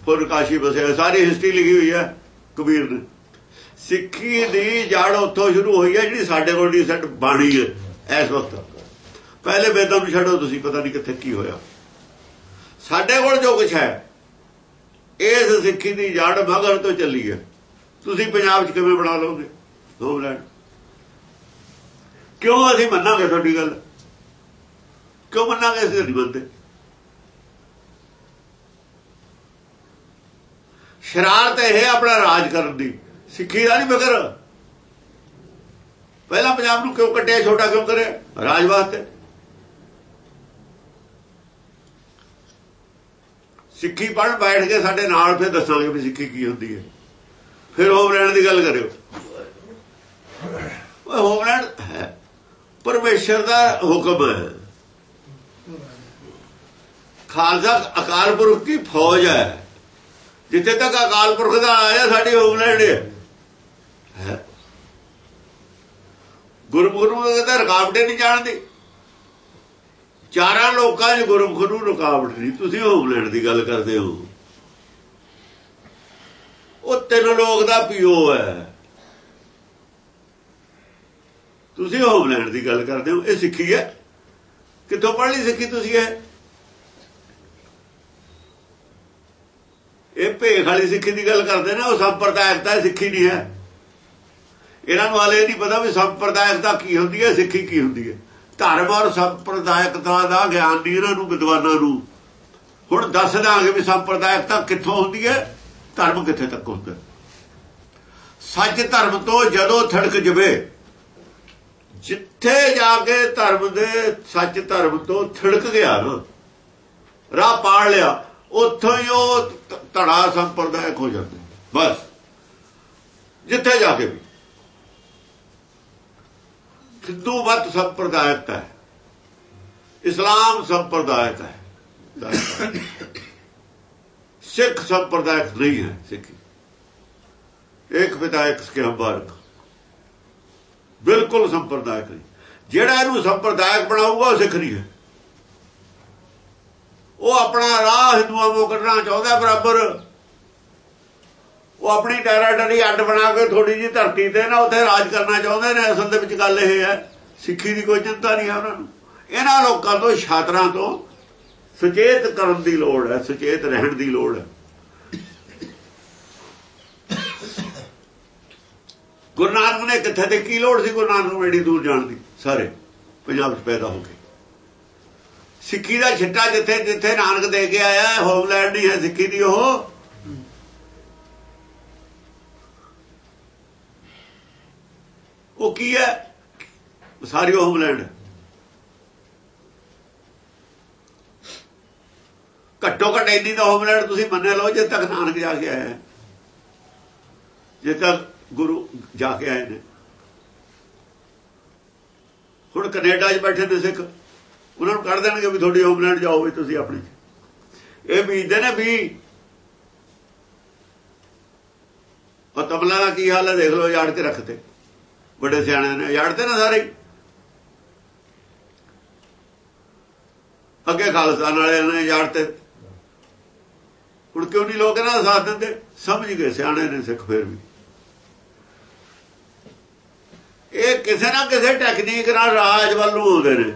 ਫਿਰ ਕਾਸ਼ੀ ਬਸਿਆ ਸਾਰੀ ਹਿਸਟਰੀ ਲਿਖੀ ਹੋਈ ਹੈ, ਕਬੀਰ ਨੇ। ਸਿੱਖੀ ਦੀ ਜੜ ਉੱਥੋਂ ਸ਼ੁਰੂ ਹੋਈ ਹੈ, ਜਿਹੜੀ ਸਾਡੇ ਕੋਲ ਦੀ ਸੈੱਟ ਬਾਣੀ ਹੈ, ਇਸ ਵਕਤ। ਪਹਿਲੇ ਬੇਦਮ ਛੱਡੋ, ਤੁਸੀਂ ਪਤਾ ਨਹੀਂ ਕਿੱਥੇ ਕੀ ਹੋਇਆ। ਸਾਡੇ ਕੋਲ ਜੋ ਕੁਝ ਹੈ, ਇਸ ਸਿੱਖੀ ਦੀ ਜੜ ਮਗਰ ਤੋਂ ਚੱਲੀ ਹੈ। ਤੁਸੀਂ ਪੰਜਾਬ 'ਚ ਕਿਵੇਂ ਬਣਾ ਲਓਗੇ? ਹੋਮਲੈਂਡ। ਕਿਉਂ ਅਸੀਂ ਮੰਨਾਂਗੇ ਤੁਹਾਡੀ ਗੱਲ? ਕਿਉਂ ਮੰਨਾਂਗੇ ਅਸੀਂ ਨਹੀਂ ਮੰਨਦੇ ਸ਼ਰਾਰਤ ਇਹ ਆਪਣਾ ਰਾਜ ਕਰਨ ਦੀ। ਸਿੱਖੀ ਦਾ ਨਹੀਂ ਫਿਕਰ ਪਹਿਲਾਂ ਪੰਜਾਬ ਨੂੰ ਕਿਉਂ ਕੱਟਿਆ, ਛੋਟਾ ਕਿਉਂ ਕਰਿਆ? ਰਾਜ ਵਾਸਤੇ। ਸਿੱਖੀ ਪੜ੍ਹਨ ਬੈਠ ਕੇ ਸਾਡੇ ਨਾਲ ਫਿਰ ਦੱਸਾਂਗੇ ਵੀ ਸਿੱਖੀ ਕੀ ਹੁੰਦੀ ਹੈ। ਫਿਰ ਹੋਮਲੈਂਡ ਦੀ ਗੱਲ ਕਰਿਓ। ਓਏ ਹੋਮਲੈਂਡ ਹੈ। ਪਰਮੇਸ਼ਰ ਦਾ ਹੁਕਮ ਹੈ। ਖਾਲਸਾ ਅਕਾਲ ਪੁਰਖ ਦੀ ਫੌਜ ਹੈ। ਜਿੱਥੇ ਤੱਕ ਅਕਾਲ ਪੁਰਖ ਦਾ ਆਇਆ, ਸਾਡੀ ਹੋਮਲੈਂਡ ਹੈ। ਗੁਰਪੁਰਬ ਦੇ ਤਾਂ ਰੁਕਾਵਟੇ ਨਹੀਂ ਜਾਣਦੀ। ਚਾਰਾਂ ਲੋਕਾਂ 'ਚ ਗੁਰਮੁਖ ਨੂੰ ਰੁਕਾਵਟ ਨਹੀਂ। ਤੁਸੀਂ ਹੋਮਲੈਂਡ ਦੀ ਗੱਲ ਕਰਦੇ ਹੋ। ਉਹ ਤਿੰਨ ਲੋਕ ਦਾ ਪਿਓ ਹੈ। ਤੁਸੀਂ ਹੋਮਲੈਂਡ ਦੀ ਗੱਲ ਕਰਦੇ ਹੋ। ਇਹ ਸਿੱਖੀ ਹੈ? ਕਿੱਥੋਂ ਪੜ੍ਹ ਲਈ ਸਿੱਖੀ ਤੁਸੀਂ ਇਹ? ਇਹ ਭੇਖ ਵਾਲੀ ਸਿੱਖੀ ਦੀ ਗੱਲ ਕਰਦੇ ਨੇ, ਉਹ ਸੰਪਰਦਾਇਕਤਾ ਸਿੱਖੀ ਨਹੀਂ ਹੈ। ਇਹਨਾਂ ਨੂੰ ਹਾਲੇ ਨਹੀਂ ਪਤਾ ਵੀ ਸੰਪਰਦਾਇਕਤਾ ਕੀ ਹੁੰਦੀ ਹੈ, ਸਿੱਖੀ ਕੀ ਹੁੰਦੀ ਹੈ। ਧਰਮ ਔਰ ਸੰਪਰਦਾਇਕਤਾ ਦਾ ਗਿਆਨ ਨਹੀਂ ਇਹਨਾਂ ਨੂੰ, ਵਿਦਵਾਨਾਂ ਨੂੰ। ਹੁਣ ਦੱਸ ਦਾਂਗੇ ਵੀ ਸੰਪਰਦਾਇਕਤਾ ਕਿੱਥੋਂ ਹੁੰਦੀ ਹੈ? ਧਰਮ ਕਿੱਥੇ ਤੱਕ ਹੁੰਦਾ ਸੱਚ ਧਰਮ ਤੋਂ ਜਦੋਂ ਥੜਕ ਜਵੇ, ਜਿੱਥੇ ਜਾ ਕੇ ਧਰਮ ਦੇ ਸੱਚ ਧਰਮ ਤੋਂ ਥੜਕ ਗਿਆ ਨਾ, ਰਾਹ ਪਾੜ ਲਿਆ, ਉੱਥੋਂ ਹੀ ਉਹ ਧੜਾ ਸੰਪਰਦਾਇਕ ਹੋ ਜਾਂਦਾ ਬਸ, ਜਿੱਥੇ ਜਾ ਕੇ ਵੀ। ਹਿੰਦੂ ਮਤ ਸੰਪਰਦਾਇਕ ਹੈ। ਇਸਲਾਮ ਸੰਪਰਦਾਇਕ ਹੈ। ਸਿੱਖ ਸੰਪਰਦਾਇਕ ਨਹੀਂ ਹੈ ਸਿੱਖੀ। ਇੱਕ ਪਿਤਾ, ਇੱਕ ਸਕੇ ਹੰਬਾਰਕ ਬਿਲਕੁਲ ਸੰਪਰਦਾਇਕ ਨਹੀਂ। ਜਿਹੜਾ ਇਹਨੂੰ ਸੰਪਰਦਾਇਕ ਬਣਾਊਗਾ ਉਹ ਸਿੱਖ ਨਹੀਂ ਹੈ। ਉਹ ਆਪਣਾ ਰਾਹ ਹਿੰਦੂਆਂ ਨੂੰ ਕੱਢਣਾ ਚਾਹੁੰਦਾ ਬਰਾਬਰ। ਉਹ ਆਪਣੀ ਟੈਰਾਟਰੀ ਅੱਡ ਬਣਾ ਕੇ ਥੋੜੀ ਜੀ ਧਰਤੀ ਤੇ ਨਾ ਉੱਥੇ ਰਾਜ ਕਰਨਾ ਚਾਹੁੰਦੇ ਨੇ ਅਸਲ ਦੇ ਵਿੱਚ ਗੱਲ ਇਹ ਹੈ। ਸਿੱਖੀ ਦੀ ਕੋਈ ਚਿੰਤਾ ਨਹੀਂ ਹੈ ਉਹਨਾਂ ਨੂੰ। ਇਹਨਾਂ ਲੋਕਾਂ ਤੋਂ, ਛਾਤਰਾਂ ਤੋਂ ਸੁਚੇਤ ਕਰਨ ਦੀ ਲੋੜ ਹੈ, ਸੁਚੇਤ ਰਹਿਣ ਦੀ ਲੋੜ ਹੈ। ਗੁਰੂ ਨਾਨਕ ਨੇ ਕਿੱਥੇ ਤੇ ਕੀ ਲੋੜ ਸੀ ਗੁਰੂ ਨਾਨਕ ਨੂੰ ਐਡੀ ਦੂਰ ਜਾਣ ਦੀ? ਸਾਰੇ ਪੰਜਾਬ 'ਚ ਪੈਦਾ ਹੋ ਕੇ ਸਿੱਖੀ ਦਾ ਛਿੱਟਾ ਜਿੱਥੇ ਜਿੱਥੇ ਨਾਨਕ ਦੇ ਕੇ ਆਇਆ, ਹੋਮਲੈਂਡ ਨਹੀਂ ਹੈ ਸਿੱਖੀ ਦੀ ਉਹ। ਉਹ ਕੀ ਹੈ? ਸਾਰੀ ਹੋਮਲੈਂਡ ਘੱਟੋ ਘੱਟ ਇੰਨੀ ਦਾ ਹੋਮਲੈਂਡ ਤੁਸੀਂ ਮੰਨੇ ਲਓ ਜੇ ਤੱਕ ਨਾਨਕ ਜਾ ਕੇ ਆਇਆ ਜੇ ਤੱਕ ਗੁਰੂ ਜਾ ਕੇ ਆਏ ਨੇ। ਹੁਣ ਕੈਨੇਡਾ 'ਚ ਬੈਠੇ ਨੇ ਸਿੱਖ। ਉਹਨਾਂ ਨੂੰ ਕੱਢ ਦੇਣਗੇ ਵੀ ਤੁਹਾਡੀ ਹੋਮਲੈਂਡ ਜਾਓ ਵੀ ਤੁਸੀਂ ਆਪਣੀ ਇਹ ਬੀਜਦੇ ਨੇ ਵੀ ਉਹ ਤਬਲਾ ਦਾ ਕੀ ਹਾਲ ਹੈ, ਦੇਖ ਲਓ ਯਾੜ ਕੇ ਰੱਖਦੇ ਵੱਡੇ ਸਿਆਣੇ ਨੇ ਯਾੜਤੇ ਨਾ ਸਾਰੇ ਅੱਗੇ ਖਾਲਸਾਨ ਵਾਲਿਆਂ ਨੇ ਯਾੜਤੇ ਹੁਣ ਕਿਉਂ ਨਹੀਂ ਲੋਕ ਇਹਨਾਂ ਦਾ ਸਾਥ ਦਿੰਦੇ? ਸਮਝ ਗਏ, ਸਿਆਣੇ ਨੇ ਸਿੱਖ ਫੇਰ ਵੀ। ਇਹ ਕਿਸੇ ਨਾ ਕਿਸੇ ਟੈਕਨੀਕ ਨਾਲ ਰਾਜ ਵੱਲ ਨੂੰ ਆਉਂਦੇ ਨੇ।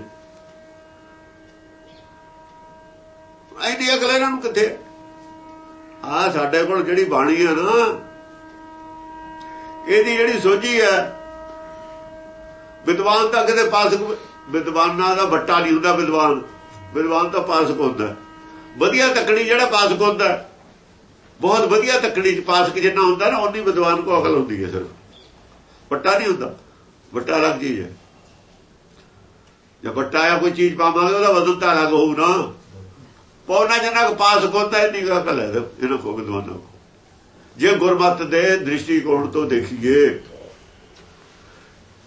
ਐਨੀ ਅਕਲ ਇਹਨਾਂ ਨੂੰ ਕਿੱਥੇ? ਆ ਸਾਡੇ ਕੋਲ ਜਿਹੜੀ ਬਾਣੀ ਹੈ ਨਾ, ਇਹਦੀ ਜਿਹੜੀ ਸੋਝੀ ਹੈ ਵਿਦਵਾਨ ਤਾਂ ਕਿਤੇ ਪਾਸਕ ਵਿਦਵਾਨਾਂ ਦਾ ਵੱਟਾ ਨਹੀਂ ਹੁੰਦਾ, ਵਿਦਵਾਨ। ਵਿਦਵਾਨ ਤਾਂ ਪਾਸ ਹੁੰਦਾ ਵਧੀਆ ਤਕੜੀ ਜਿਹੜਾ ਪਾਸ ਹੁੰਦਾ ਬਹੁਤ ਵਧੀਆ ਤਕੜੀ ਚ ਪਾਸ ਜਿੰਨਾ ਹੁੰਦਾ ਨਾ ਉਨੀ ਵਿਦਵਾਨ ਕੋ ਅਕਲ ਹੁੰਦੀ ਹੈ ਸਿਰਫ। ਵੱਟਾ ਨਹੀਂ ਹੁੰਦਾ, ਵੱਟਾ ਅਲੱਗ ਚੀਜ਼ ਹੈ। ਜੇ ਵੱਟਾ ਆ ਕੋਈ ਚੀਜ਼ ਪਾਵਾਂਗੇ, ਉਹਦਾ ਵਜ਼ਨ ਤਾਂ ਅਲੱਗ ਹੋਊ ਨਾ। ਪੌਣਾ ਜਨਾ ਪਾਸ ਕੋਤਾ ਇੰਨੀ ਅਕਲ ਹੈ ਇਹਨਾਂ ਕੋ ਵਿਦਵਾਨਾਂ ਕੋ ਜੇ ਗੁਰਮਤ ਦੇ ਦ੍ਰਿਸ਼ਟੀਕੋਣ ਤੋਂ ਦੇਖੀਏ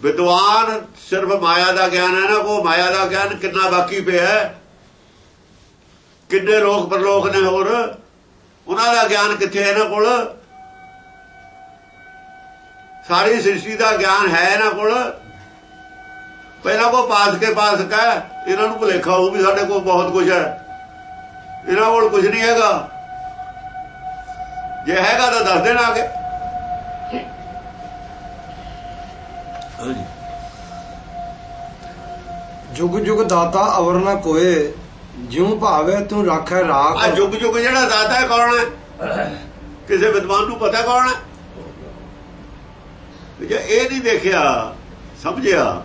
ਵਿਦਵਾਨ ਸਿਰਫ ਮਾਇਆ ਦਾ ਗਿਆਨ ਹੈ ਨਾ, ਉਹ ਮਾਇਆ ਦਾ ਗਿਆਨ ਕਿੰਨਾ ਬਾਕੀ ਪਿਆ ਹੈ? ਕਿੰਨੇ ਲੋਕ ਪਰਲੋਕ ਨੇ ਹੋਰ? ਉਹਨਾਂ ਦਾ ਗਿਆਨ ਕਿੱਥੇ ਹੈ ਇਹਨਾਂ ਕੋਲ? ਸਾਰੀ ਸ੍ਰਿਸ਼ਟੀ ਦਾ ਗਿਆਨ ਹੈ ਇਹਨਾਂ ਕੋਲ? ਪਹਿਲਾਂ ਕੋ ਪਾਸ ਕੇ ਪਾਸ ਕਾ ਇਹਨਾਂ ਨੂੰ ਭੁਲੇਖਾ ਹੋ ਵੀ ਸਾਡੇ ਕੋਲ ਬਹੁਤ ਕੁਝ ਹੈ। ਇਹਨਾਂ ਕੋਲ ਕੁਝ ਨਹੀਂ ਹੈਗਾ। ਜੇ ਹੈਗਾ ਤਾਂ ਦੱਸ ਦੇਣਾ ਆਗੇ ਜੁਗ ਜੁਗ ਦਾਤਾ ਅਵਰ ਨਾ ਕੋਏ ਜਿਉ ਭਾਵੇ ਤੂੰ ਰੱਖੈ ਆ ਰਾਖ ਜੁਗ ਜੁਗ ਜਿਹੜਾ ਦਾਤਾ ਹੈ ਕੌਣ ਹੈ? ਕਿਸੇ ਵਿਦਵਾਨ ਨੂੰ ਪਤਾ ਕੌਣ ਹੈ? ਜੇ ਇਹ ਨਹੀਂ ਦੇਖਿਆ ਸਮਝਿਆ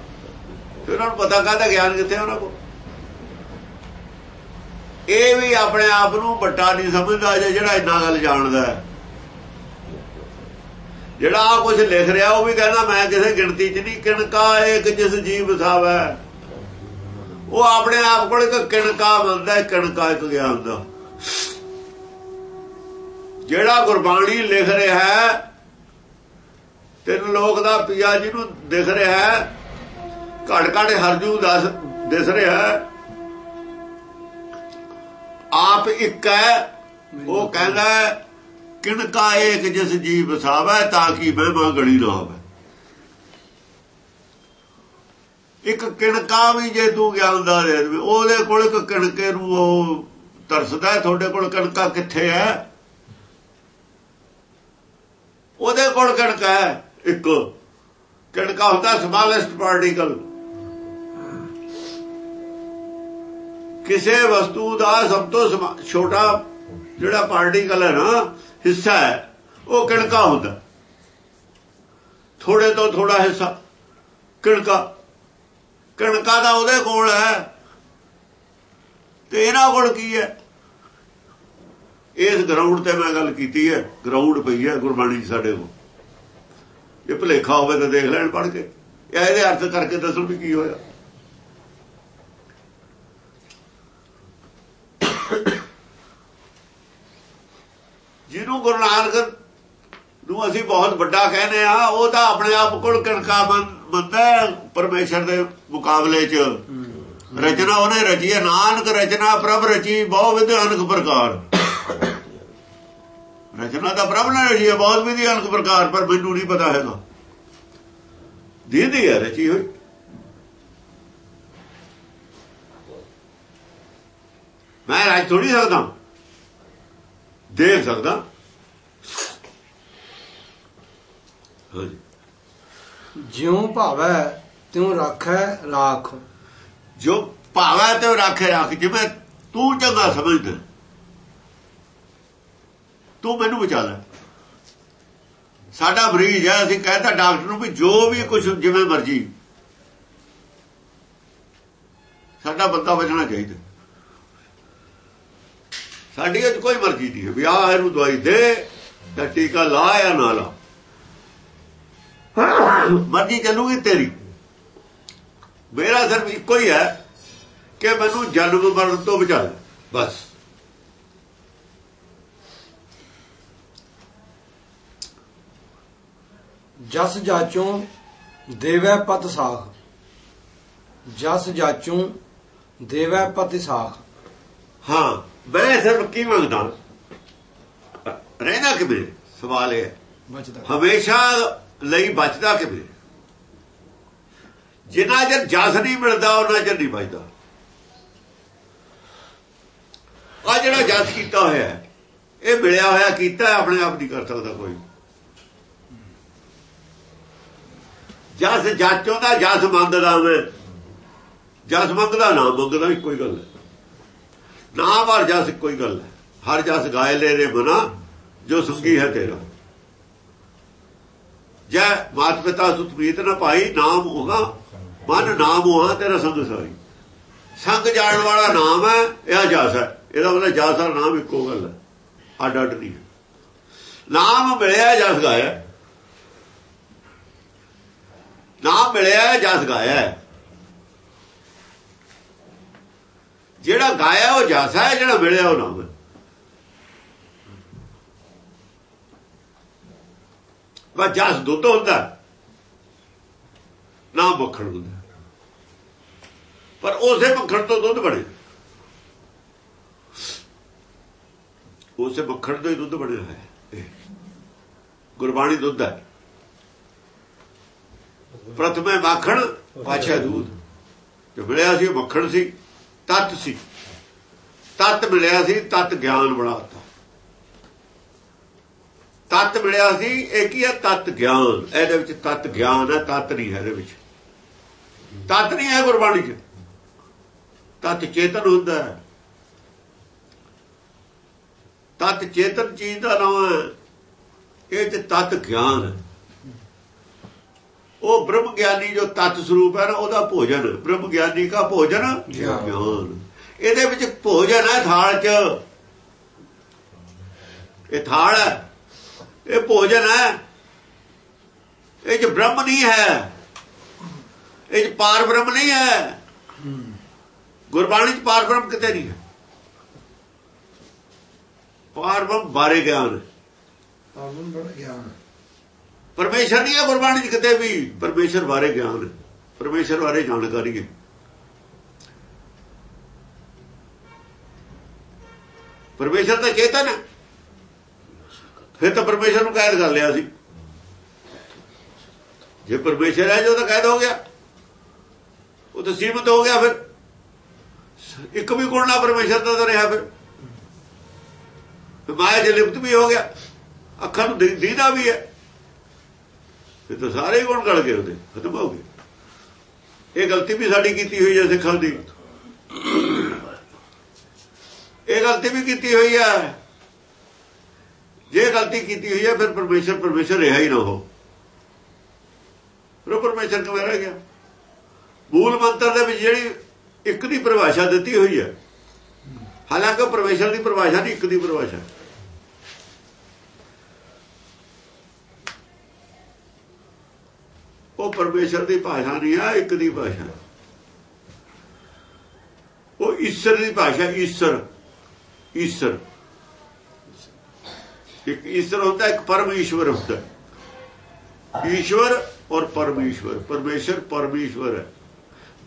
ਫਿਰ ਉਹਨਾਂ ਨੂੰ ਪਤਾ ਕਾਹਦਾ ਗਿਆਨ ਕਿੱਥੇ ਉਹਨਾਂ ਕੋਲ? ਇਹ ਵੀ ਆਪਣੇ ਆਪ ਨੂੰ ਵੱਡਾ ਨਹੀਂ ਸਮਝਦਾ ਜਿਹੜਾ ਇੰਨਾ ਗੱਲ ਜਾਣਦਾ ਹੈ। ਜਿਹੜਾ ਆ ਕੁਝ ਲਿਖ ਰਿਹਾ, ਉਹ ਵੀ ਕਹਿੰਦਾ ਮੈਂ ਕਿਸੇ ਗਿਣਤੀ 'ਚ ਨਹੀਂ, ਕਿਣਕਾ ਇੱਕ ਜਿਸ ਜੀਵ ਸਾਵੈ ਉਹ ਆਪਣੇ ਆਪ ਕੋਲ ਇੱਕ ਕਿਣਕਾ ਮੰਨਦਾ ਕਿਣਕਾ ਇੱਕ ਗਿਆਨ ਦਾ ਜਿਹੜਾ ਗੁਰਬਾਣੀ ਲਿਖ ਰਿਹਾ ਹੈ, ਤਿੰਨ ਲੋਕ ਦਾ ਪਿਆ ਜਿਹਨੂੰ ਦਿਖ ਰਿਹਾ ਹੈ, ਘੜ ਘੜ ਹਰਜੂ ਦਸ, ਦਿਸ ਰਿਹਾ ਹੈ। ਆਪ ਇੱਕ ਹੈ, ਉਹ ਕਹਿੰਦਾ ਕਿਣਕਾ ਏਕ ਜਿਸ ਜੀਵ ਵਸਾਵੇ ਤਾਂ ਕਿ ਮਹਿਮਾ ਗੜੀ ਨਾ ਹੋਵੇ ਇੱਕ ਕਿਣਕਾ ਵੀ ਜੇ ਤੂੰ ਗਿਆਨ ਦਾ ਦੇ ਉਹਦੇ ਕੋਲ ਇੱਕ ਕਿਣਕੇ ਨੂੰ ਉਹ ਤਰਸਦਾ ਤੁਹਾਡੇ ਕੋਲ ਕਿਣਕਾ ਕਿੱਥੇ ਹੈ? ਉਹਦੇ ਕੋਲ ਕਿਣਕਾ ਹੈ, ਇੱਕ। ਕਿਣਕਾ ਹੁੰਦਾ ਸਮਾਲੈਸਟ ਪਾਰਟੀਕਲ ਕਿਸੇ ਵਸਤੂ ਦਾ ਸਭ ਤੋਂ ਸਮਾ- ਛੋਟਾ ਜਿਹੜਾ ਪਾਰਟੀਕਲ ਹੈ ਨਾ ਹਿੱਸਾ ਹੈ। ਉਹ ਕਿਣਕਾ ਹੁੰਦਾ। ਥੋੜੇ ਤੋਂ ਥੋੜਾ ਹਿੱਸਾ। ਕਿਣਕਾ। ਕਿਣਕਾ ਦਾ ਉਹਦੇ ਕੋਲ ਹੈ। ਤੇ ਇਹਨਾਂ ਕੋਲ ਕੀ ਹੈ? ਇਸ ਗਰਾਊਂਡ ਤੇ ਮੈਂ ਗੱਲ ਕੀਤੀ ਹੈ। ਗਰਾਊਂਡ ਪਈ ਹੈ ਗੁਰਬਾਣੀ 'ਚ ਸਾਡੇ ਕੋਲ। ਜੇ ਭੁਲੇਖਾ ਹੋਵੇ ਤਾਂ ਦੇਖ ਲੈਣ ਪੜ ਕੇ। ਇਹ ਇਹਦੇ ਅਰਥ ਕਰਕੇ ਦੱਸੋ ਵੀ ਕੀ ਹੋਇਆ। ਜਿਹਨੂੰ ਗੁਰੂ ਨਾਨਕ ਨੂੰ ਅਸੀਂ ਬਹੁਤ ਵੱਡਾ ਕਹਿੰਦੇ ਆ, ਉਹ ਤਾਂ ਆਪਣੇ ਆਪ ਕੋਲ ਕਣਕਾ ਮੰਨਦਾ ਹੈ ਪਰਮੇਸ਼ਰ ਦੇ ਮੁਕਾਬਲੇ 'ਚ। ਰਚਨਾ ਉਹਨੇ ਰਚੀ ਹੈ, ਨਾਨਕ ਰਚਨਾ ਪ੍ਰਭ ਰਚੀ ਬਹੁ ਵਿਧ ਅਨਕ ਪ੍ਰਕਾਰ। ਰਚਨਾ ਤਾਂ ਪ੍ਰਭ ਨੇ ਰਚੀ ਹੈ ਬਹੁਤ ਵਿਧੀ ਅਨਕ ਪ੍ਰਕਾਰ, ਪਰ ਮੈਨੂੰ ਨਹੀਂ ਪਤਾ ਹੈਗਾ। ਦੀਦੀ ਹੈ ਰਚੀ ਹੋਈ। ਮੈਂ ਰਾਜ ਥੋੜੀ ਸਕਦਾ। ਦੇਖ ਸਕਦਾ। ਹਾਂਜੀ। ਜਿਉ ਭਾਵੈ ਤਿਉ ਰੱਖੈ ਰਾਖ। ਜੋ ਭਾਵਾ ਤੇ ਰੱਖੇ ਰੱਖ ਜਿਵੇਂ ਤੂੰ ਚੰਗਾ ਸਮਝਦਾ। ਤੂੰ ਮੈਨੂੰ ਬਚਾ ਲੈ। ਸਾਡਾ ਮਰੀਜ਼ ਹੈ ਅਸੀਂ ਕਹਿੰਦਾ ਡਾਕਟਰ ਨੂੰ ਵੀ ਜੋ ਵੀ ਕੁਝ ਜਿਵੇਂ ਮਰਜ਼ੀ। ਸਾਡਾ ਬੰਦਾ ਬਚਣਾ ਚਾਹੀਦਾ। ਸਾਡੀ ਅੱਜ ਕੋਈ ਮਰਜ਼ੀ ਨਹੀਂ ਹੈ ਵੀ ਆਹ ਇਹਨੂੰ ਦਵਾਈ ਦੇ ਜਾਂ ਟੀਕਾ ਲਾ ਜਾਂ ਨਾ ਲਾ। ਮਰਜ਼ੀ ਚੱਲੂਗੀ ਤੇਰੀ। ਮੇਰਾ ਸਿਰਫ ਇੱਕੋ ਹੀ ਹੈ ਕਿ ਮੈਨੂੰ ਜਨਮ ਮਰਨ ਤੋਂ ਬਚਾ ਲੈ ਬਸ। ਜਸ ਜਾਚੋਂ ਦੇਵੈ ਪਤ ਸਾਖ। ਜਸ ਜਾਚੋਂ ਦੇਵੈ ਪਤ ਸਾਖ। ਹਾਂ। ਮੈਂ ਸਿਰਫ ਕੀ ਮੰਗਦਾ? ਰਹਿਣਾ ਕਿਵੇਂ? ਸਵਾਲ ਇਹ ਬਚਦਾ। ਹਮੇਸ਼ਾ ਲਈ ਬਚਦਾ ਕਿਵੇਂ? ਜਿੰਨਾ ਚਿਰ ਜਸ ਨਹੀਂ ਮਿਲਦਾ ਉਹਨਾਂ ਚਿਰ ਨਹੀਂ ਬਚਦਾ। ਆ ਜਿਹੜਾ ਜਸ ਕੀਤਾ ਹੋਇਆ ਇਹ ਮਿਲਿਆ ਹੋਇਆ ਕੀਤਾ ਆਪਣੇ ਆਪ ਨਹੀਂ ਕਰ ਸਕਦਾ ਕੋਈ। ਜਸ ਜਾਚੋਂ ਦਾ ਜਸ ਮੰਗਦਾ ਮੈਂ ਜਸ ਮੰਗਦਾ ਨਾ ਮੰਗਦਾ ਇੱਕੋ ਹੀ ਗੱਲ ਹੈ ਨਾਮ ਹਰ ਜਸ ਇੱਕੋ ਹੀ ਗੱਲ ਹੈ ਹਰ ਜਸ ਗਾਇ ਲੈ ਰੇ ਬਨਾ ਜੋ ਸੁਖੀ ਹੈ ਤੇਰਾ। ਜੈ ਮਾਤ ਪਿਤਾ ਸੁਤ ਪ੍ਰੀਤ ਨਾ ਭਾਈ, ਨਾਮ ਹੋਗਾ, ਮਨ ਨਾਮ ਹੋਆ ਤੇਰਾ ਸੰਗ ਸਾਰੀ। ਸੰਗ ਜਾਣ ਵਾਲਾ ਨਾਮ ਹੈ ਇਹ ਜਸ ਹੈ। ਇਹਦਾ ਮਤਲਬ ਜਸ ਦਾ ਨਾਮ ਇੱਕੋ ਗੱਲ ਹੈ। ਅੱਡ ਅੱਡ ਨਹੀਂ ਨਾਮ ਮਿਲਿਆ ਜਸ ਗਾਇਆ। ਨਾਮ ਮਿਲਿਆ ਜਸ ਗਾਇਆ। ਜਿਹੜਾ ਗਾਇਆ ਉਹ ਜਸ ਹੈ, ਜਿਹੜਾ ਮਿਲਿਆ ਉਹ ਨਾਮ ਹੈ ਵਾ ਜਸ ਦੁੱਧ ਹੁੰਦਾ ਨਾ ਮੱਖਣ ਹੁੰਦਾ ਪਰ ਉਸੇ ਮੱਖਣ ਤੋਂ ਦੁੱਧ ਬਣੇ। ਉਸੇ ਮੱਖਣ ਤੋਂ ਹੀ ਦੁੱਧ ਬਣਿਆ ਹੈ। ਗੁਰਬਾਣੀ ਦੁੱਧ ਹੈ। ਪ੍ਰਥਮੇ ਮੱਖਣ, ਪਾਛੇ ਦੁੱਧ। ਜੋ ਮਿਲਿਆ ਸੀ ਉਹ ਮੱਖਣ ਸੀ। ਤਤ ਸੀ। ਤਤ ਮਿਲਿਆ ਸੀ, ਤਤ ਗਿਆਨ ਬਣਾਤਾ ਤਤ ਮਿਲਿਆ ਸੀ, ਇਹ ਕੀ ਹੈ ਤਤ ਗਿਆਨ। ਇਹਦੇ ਵਿੱਚ ਤਤ ਗਿਆਨ ਹੈ, ਤਤ ਨਹੀਂ ਹੈ ਇਹਦੇ ਵਿੱਚ। ਤਤ ਨਹੀਂ ਹੈ ਗੁਰਬਾਣੀ 'ਚ। ਤਤ ਚੇਤਨ ਹੁੰਦਾ ਹੈ। ਤਤ ਚੇਤਨ ਚੀਜ਼ ਦਾ ਨਾਮ ਹੈ। ਇਹ ਚ ਤਤ ਗਿਆਨ ਹੈ। ਉਹ ਬ੍ਰਹਮ ਗਿਆਨੀ ਜੋ ਤਤ ਸਰੂਪ ਹੈ ਨਾ ਉਹਦਾ ਭੋਜਨ ਬ੍ਰਹਮ ਗਿਆਨੀ ਦਾ ਭੋਜਨ ਗਿਆਨ। ਇਹਦੇ ਵਿੱਚ ਭੋਜਨ ਹੈ ਥਾਲ 'ਚ। ਇਹ ਥਾਲ ਹੈ। ਇਹ ਭੋਜਨ ਹੈ। ਇਹ ਚ ਬ੍ਰਹਮ ਨਹੀਂ ਹੈ। ਇਹ ਚ ਪਾਰ ਬ੍ਰਹਮ ਨਹੀਂ ਹੈ। ਗੁਰਬਾਣੀ ਚ ਪਾਰ ਬ੍ਰਹਮ ਕਿਤੇ ਨਹੀਂ ਹੈ। ਪਾਰ ਬ੍ਰਹਮ ਬਾਰੇ ਗਿਆਨ। ਹੈ ਆਵਨ ਬੜਾ ਗਿਆਨ। ਪਰਮੇਸ਼ਰ ਨਹੀਂ ਹੈ ਗੁਰਬਾਣੀ ਚ ਕਿਤੇ ਵੀ। ਪਰਮੇਸ਼ਰ ਬਾਰੇ ਗਿਆਨ ਹੈ। ਪਰਮੇਸ਼ਰ ਬਾਰੇ ਜਾਣਕਾਰੀ ਹੈ। ਪਰਮੇਸ਼ਰ ਤਾਂ ਚੇਤਨ ਹੈ। ਫਿਰ ਤਾਂ ਪਰਮੇਸ਼ਰ ਨੂੰ ਕੈਦ ਕਰ ਲਿਆ ਸੀ। ਜੇ ਪਰਮੇਸ਼ਰ ਹੈ ਜੋ ਤਾਂ ਕੈਦ ਹੋ ਗਿਆ। ਉਹ ਤਾਂ ਸੀਮਤ ਹੋ ਗਿਆ ਫਿਰ। ਇੱਕ ਵੀ ਗੁਣ ਨਾ ਪਰਮੇਸ਼ਰ ਦਾ ਤਾਂ ਰਿਹਾ ਫਿਰ। ਮਾਇਆ ਜੇ ਲਿਪਤ ਵੀ ਹੋ ਗਿਆ। ਅੱਖਾਂ ਨੂੰ ਦੀਦਾ ਵੀ ਹੈ। ਫਿਰ ਤਾਂ ਸਾਰੇ ਗੁਣ ਗਲ ਗਏ ਉਹਦੇ, ਖਤਮ ਹੋ ਗਏ। ਇਹ ਗਲਤੀ ਵੀ ਸਾਡੀ ਕੀਤੀ ਹੋਈ ਹੈ ਸਿੱਖਾਂ ਦੀ। ਇਹ ਗਲਤੀ ਵੀ ਕੀਤੀ ਹੋਈ ਹੈ। ਜੇ ਗਲਤੀ ਕੀਤੀ ਹੋਈ ਹੈ, ਫਿਰ ਪਰਮੇਸ਼ਰ ਪਰਮੇਸ਼ਰ ਰਿਹਾ ਹੀ ਨਾ ਹੋ ਫਿਰ ਪਰਮੇਸ਼ਰ ਕਿਵੇਂ ਰਹਿ ਗਿਆ? ਮੂਲ ਮੰਤਰ ਦੇ ਵਿੱਚ ਜਿਹੜੀ ਇੱਕ ਦੀ ਪਰਿਭਾਸ਼ਾ ਦਿੱਤੀ ਹੋਈ ਹੈ, ਹਾਲਾਂਕਿ ਪਰਮੇਸ਼ਰ ਦੀ ਪਰਿਭਾਸ਼ਾ ਨਹੀਂ, ਇੱਕ ਦੀ ਪਰਿਭਾਸ਼ਾ। ਉਹ ਪਰਮੇਸ਼ਰ ਦੀ ਭਾਸ਼ਾ ਨਹੀਂ ਆ, ਇੱਕ ਦੀ ਭਾਸ਼ਾ। ਉਹ ਈਸ਼ਰ ਦੀ ਭਾਸ਼ਾ, ਈਸ਼ਰ ਈਸ਼ਰ। ਇੱਕ ਈਸ਼ਰ ਹੁੰਦਾ, ਇੱਕ ਪਰਮੇਸ਼ਵਰ ਹੁੰਦਾ। ਈਸ਼ਵਰ ਔਰ ਪਰਮੇਸ਼ਵਰ, ਪਰਮੇਸ਼ਰ, ਪਰਮੇਸ਼ਵਰ ਹੈ।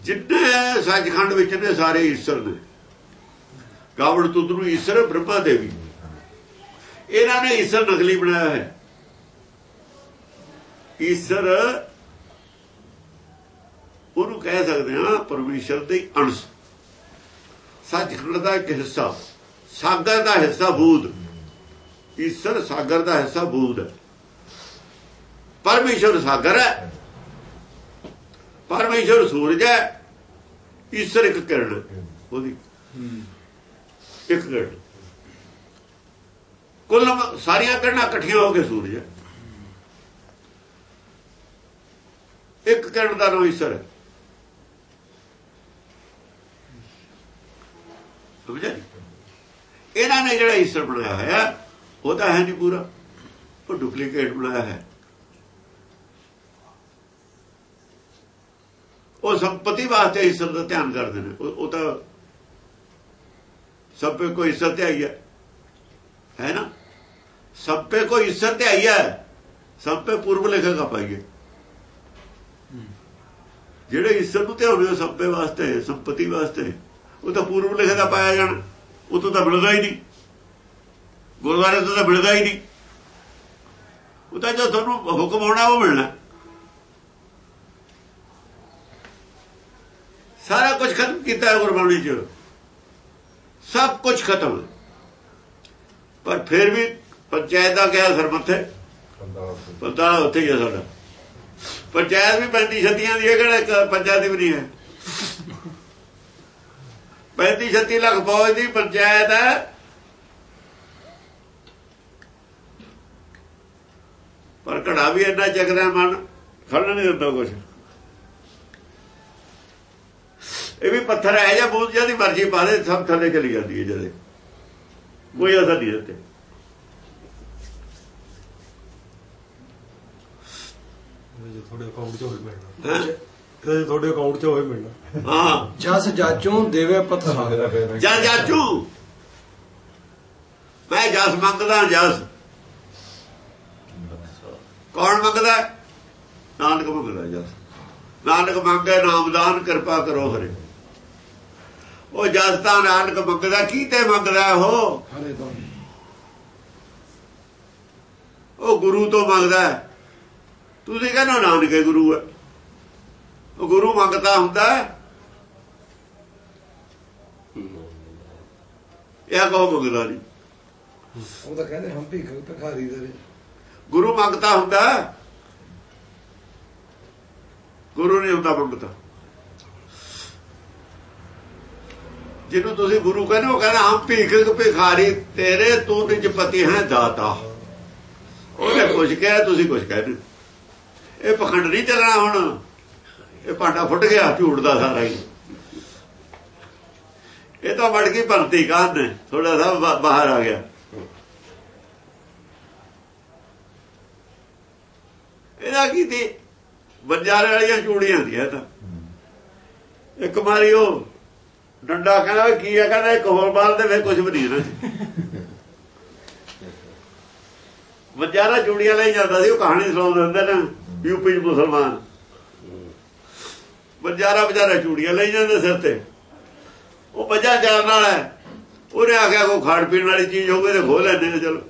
ਜਿੰਨੇ ਸੱਚਖੰਡ ਵਿੱਚ ਨੇ, ਸਾਰੇ ਈਸ਼ਰ ਨੇ। ਕਾਵੜ ਤੁਦਰੂ ਈਸ਼ਰ, ਬ੍ਰਹਮਾ ਦੇਵੀ। ਇਹਨਾਂ ਨੇ ਈਸ਼ਰ ਨਕਲੀ ਬਣਾਇਆ ਹੈ। ਈਸ਼ਰ ਉਹਨੂੰ ਕਹਿ ਸਕਦੇ ਹਾਂ ਪਰਮੇਸ਼ਰ ਦੇ ਅੰਸ਼ ਸੱਚਖੰਡ ਦਾ ਇੱਕ ਹਿੱਸਾ, ਸਾਗਰ ਦਾ ਹਿੱਸਾ ਬੂਦ। ਈਸ਼ਰ ਸਾਗਰ ਦਾ ਹਿੱਸਾ ਬੂਦ ਹੈ। ਪਰਮੇਸ਼ਰ ਸਾਗਰ ਹੈ। ਪਰਮੇਸ਼ਰ ਸੂਰਜ ਹੈ। ਈਸ਼ਰ ਇੱਕ ਕਿਰਨ ਉਹਦੀ ਇੱਕ ਕਿਰਨ ਕੁੱਲ ਸਾਰੀਆਂ ਕਿਰਨਾਂ ਇਕੱਠੀਆਂ ਹੋ ਕੇ ਸੂਰਜ ਹੈ। ਇੱਕ ਕਿਰਨ ਦਾ ਨਾਮ ਈਸ਼ਰ ਹੈ। ਸਮਝਿਆ ਇਹਨਾਂ ਨੇ ਜਿਹੜਾ ਈਸ਼ਰ ਬਣਾਇਆ ਹੋਇਆ ਉਹ ਤਾਂ ਹੈ ਨਹੀਂ ਪੂਰਾ। ਉਹ ਡੁਪਲੀਕੇਟ ਬਣਾਇਆ ਹੈ। ਉਹ ਸੰਪਤੀ ਵਾਸਤੇ ਈਸ਼ਰ ਦਾ ਧਿਆਨ ਕਰਦੇ ਨੇ। ਉਹ ਤਾਂ ਸਭ ਪੇ ਕੋਈ ਈਸ਼ਰ ਤੇ ਆਈ ਹੈ। ਹੈ ਨਾ? ਸਭ ਪੇ ਕੋਈ ਈਸ਼ਰ ਤੇ ਆਈ ਹੈ। ਸਭ ਪੇ ਪੂਰਵ ਲਿਖੇਗਾ ਪਾਈਏ ਜਿਹੜੇ ਈਸ਼ਰ ਨੂੰ ਧਿਆਉਂਦੇ ਸਭ ਪੇ ਵਾਸਤੇ ਸੰਪਤੀ ਵਾਸਤੇ ਉਹ ਤਾਂ ਪੂਰਬ ਲਿਖੇ ਦਾ ਪਾਇਆ ਜਾਣ। ਉਹ ਤੋਂ ਤਾਂ ਮਿਲਦਾ ਹੀ ਨਹੀਂ। ਗੁਰਦੁਆਰੇ ਤੋਂ ਤਾਂ ਮਿਲਦਾ ਹੀ ਨਹੀਂ। ਉਹ ਤਾਂ ਜੋ ਤੁਹਾਨੂੰ ਹੁਕਮ ਹੋਣਾ ਉਹ ਮਿਲਣਾ। ਸਾਰਾ ਕੁਝ ਖਤਮ ਕੀਤਾ ਹੈ ਗੁਰਬਾਣੀ 'ਚ। ਸਭ ਕੁਝ ਖਤਮ। ਪਰ ਫਿਰ ਵੀ ਪੰਚਾਇਤ ਦਾ ਕਿਹਾ ਸਰਮੱਥੇ ਪਤਾ ਉੱਥੇ ਹੀ ਹੈ ਸਾਡਾ। ਪੰਚਾਇਤ ਵੀ ਪੈਂਦੀ ਛੱਤੀਆਂ ਦੀ ਹੈ ਕਿਹੜਾ ਪੰਚਾਇਤ ਵੀ ਨਹੀਂ ਹੈ। 35 36 ਲੱਖ ਫੌਜ ਦੀ ਪੰਚਾਇਤ ਹੈ। ਪਰ ਘੜਾ ਵੀ ਇੰਨਾ ਚੱਕਦਾ ਮਨ ਖੜਨ ਨਹੀਂ ਦਿੰਦਾ ਕੁਝ ਇਹ ਵੀ ਪੱਥਰ ਹੈ ਜਾਂ ਬੂਝ ਜਾਂਦੀ ਮਰਜ਼ੀ ਪਾ ਦੇ ਸਭ ਥੱਲੇ ਚਲੀ ਜਾਂਦੀ ਹੈ ਜਦੇ। ਕੋਈ ਅਸਰ ਨਹੀਂ ਦਿੱਤੇ ਜੇ ਤੁਹਾਡੇ ਅਕਾਊਂਟ 'ਚ ਹੋਵੇ ਮਿਲਣਾ। ਤੇ ਤੁਹਾਡੇ ਅਕਾਊਂਟ 'ਚ ਹੋਵੇ ਮਿਲਣਾ। ਹਾਂ। ਜਸ ਜਾਚੂ ਦੇਵੇ ਪਥਰਾ ਜਾ ਜਾਚੂ। ਮੈਂ ਜਸ ਮੰਗਦਾ ਜਸ। ਕੌਣ ਮੰਗਦਾ? ਨਾਨਕ ਮੰਗਦਾ ਜਸ। ਨਾਨਕ ਮੰਗੇ ਨਾਮਦਾਨ ਕਿਰਪਾ ਕਰੋ ਹਰੇ। ਉਹ ਜਸ ਤਾਂ ਨਾਨਕ ਮੰਗਦਾ ਕੀ ਤੇ ਮੰਗਦਾ ਉਹ? ਹਰੇ ਤੋਂ। ਉਹ ਗੁਰੂ ਤੋਂ ਮੰਗਦਾ। ਤੁਸੀਂ ਕਹਿੰਦੇ ਨਾਨਕੇ ਗੁਰੂ ਹੈ। ਉਹ ਗੁਰੂ ਮੰਗਦਾ ਹੁੰਦਾ ਇਹ ਕੋ ਮੰਗਦਾ ਨਹੀਂ ਉਹ ਤਾਂ ਕਹਿੰਦੇ ਹਮ ਭੀਖ ਭਿਖਾਰੀ ਦੇ ਗੁਰੂ ਮੰਗਦਾ ਹੁੰਦਾ। ਗੁਰੂ ਨਹੀਂ ਹੁੰਦਾ ਮੰਗਦਾ ਜਿਹਨੂੰ ਤੁਸੀਂ ਗੁਰੂ ਕਹਿੰਦੇ ਉਹ ਕਹਿੰਦਾ ਹਮ ਭੀਖ ਭਿਖਾਰੀ ਤੇਰੇ ਤੂੰ ਨਿਜਪਤੀ ਹੈ ਦਾਤਾ। ਉਹਨੇ ਕੁਝ ਕਿਹਾ ਤੁਸੀਂ ਕੁਝ ਕਹਿੰਦੇ ਇਹ ਪਖੰਡ ਨਹੀਂ ਚੱਲਣਾ ਹੁਣ। ਇਹ ਭਾਂਡਾ ਫੁੱਟ ਗਿਆ ਝੂਠ ਦਾ ਸਾਰਾ ਹੀ। ਇਹ ਤਾਂ ਵੜ ਗਈ ਭਰਤੀ ਕਾਨ ਥੋੜਾ ਸਾ ਬਾਹਰ ਆ ਗਿਆ। ਇਹਦਾ ਕੀ ਤੇ ਬੰਜਾਰੇ ਵਾਲੀਆਂ ਚੂੜੀਆਂ ਦੀਆਂ ਤਾਂ। ਇੱਕ ਮਾਰੀ ਉਹ ਡੰਡਾ ਕਹਿੰਦਾ ਕੀ ਆ? ਕਹਿੰਦਾ, ਇੱਕ ਹੋਰ ਬਾਲ ਦੇ ਵੇ ਕੁਝ ਵੀ ਨਹੀਂ ਨਾ ਬੰਜਾਰਾ ਚੂੜੀਆਂ ਲਈ ਜਾਂਦਾ ਸੀ, ਉਹ ਕਹਾਣੀ ਸੁਣਾਉਂਦੇ ਹੁੰਦੇ ਨੇ, ਯੂਪੀ ਚ ਮੁਸਲਮਾਨ। ਬੰਜਾਰਾ ਵਿਚਾਰਾ ਚੂੜੀਆਂ ਲਈ ਜਾਂਦੇ ਸਿਰ ਤੇ। ਉਹ ਬੱਜਾ ਜਾਣ ਵਾਲਾ ਹੈ। ਉਹਨੇ ਆਖਿਆ ਕੋ ਖਾਣ ਪੀਣ ਵਾਲੀ ਚੀਜ਼ ਹੋਵੇ ਤੇ ਖੋਲ ਲੈਂਦੇ ਨੇ, ਚਲੋ।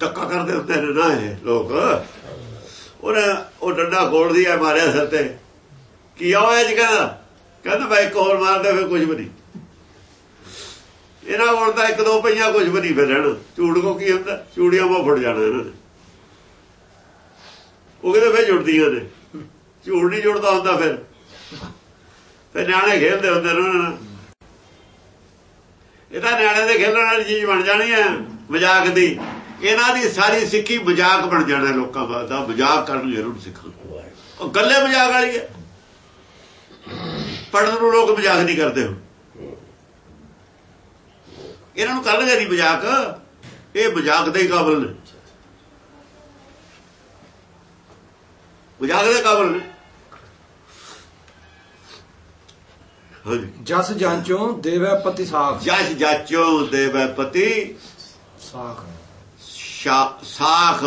ਧੱਕਾ ਕਰਦੇ ਹੁੰਦੇ ਨੇ ਨਾ ਇਹ ਲੋਕ। ਉਹਨੇ, ਉਹ ਡੰਡਾ ਖੋਲਦੀ ਆ ਮਾਰਿਆ ਸਿਰ ਤੇ। ਕੀ ਆ ਹੋਇਆ ਜੀ ਕਹਿੰਦਾ ਕਹਿੰਦਾ, ਮੈਂ ਇੱਕ ਹੋਰ ਮਾਰਦਾ, ਫਿਰ ਕੁਝ ਵੀ ਨਹੀਂ। ਇਹਨਾਂ ਕੋਲ ਤਾਂ ਇੱਕ ਦੋ ਪਈਆਂ ਕੁਝ ਵੀ ਨਹੀਂ ਫਿਰ ਰਹਿਣਾ। ਝੂੜ ਕੋ ਕੀ ਹੁੰਦਾ? ਚੂੜੀਆਂ ਮੋ ਫੁੱਟ ਜਾਣਾ ਇਹਨਾਂ ਨੇ। ਉਹ ਕਹਿੰਦੇ ਫੇਰ ਜੁੜਦੀਆਂ ਨੇ। ਝੂੜ ਨਹੀਂ ਜੁੜਦਾ ਹੁੰਦਾ ਫਿਰ। ਤੇ ਨਿਆਣੇ ਖੇਡਦੇ ਹੁੰਦੇ ਨੇ ਉਹਨਾਂ ਨਾਲ। ਇਹ ਤਾਂ ਨਿਆਣੇ ਦੇ ਖੇਲਣ ਵਾਲੀ ਚੀਜ਼ ਬਣ ਜਾਣੀ ਹੈ, ਮਜ਼ਾਕ ਦੀ। ਇਹਨਾਂ ਦੀ ਸਾਰੀ ਸਿੱਖੀ ਮਜ਼ਾਕ ਬਣ ਜਾਣਾ ਲੋਕਾਂ ਦਾ ਮਜ਼ਾਕ ਕਰਨ ਜ਼ਰੂਰ ਸਿੱਖਣ ਉਹ ਗੱਲੇ ਮਜ਼ਾਕ ਵਾਲੀ ਹੈ। ਪੜਨ ਨੂੰ ਲੋਕ ਮਜ਼ਾਕ ਨਹੀਂ ਕਰਦੇ ਹੁਣ। ਇਹਨਾਂ ਨੂੰ ਕਰਨਗੇ ਨਹੀਂ ਮਜ਼ਾਕ। ਇਹ ਮਜ਼ਾਕ ਦੇ ਕਾਬਲ ਨੇ। ਮਜ਼ਾਕ ਦੇ ਕਾਬਲ ਨੇ। ਜਸ ਜਾਂਚੋਂ ਦੇਵੈ ਪਤੀ ਸਾਖ। ਜਸ ਜਾਚੋ ਦੇਵੈ ਪਤੀ ਸਾਖ ਸਾਖ।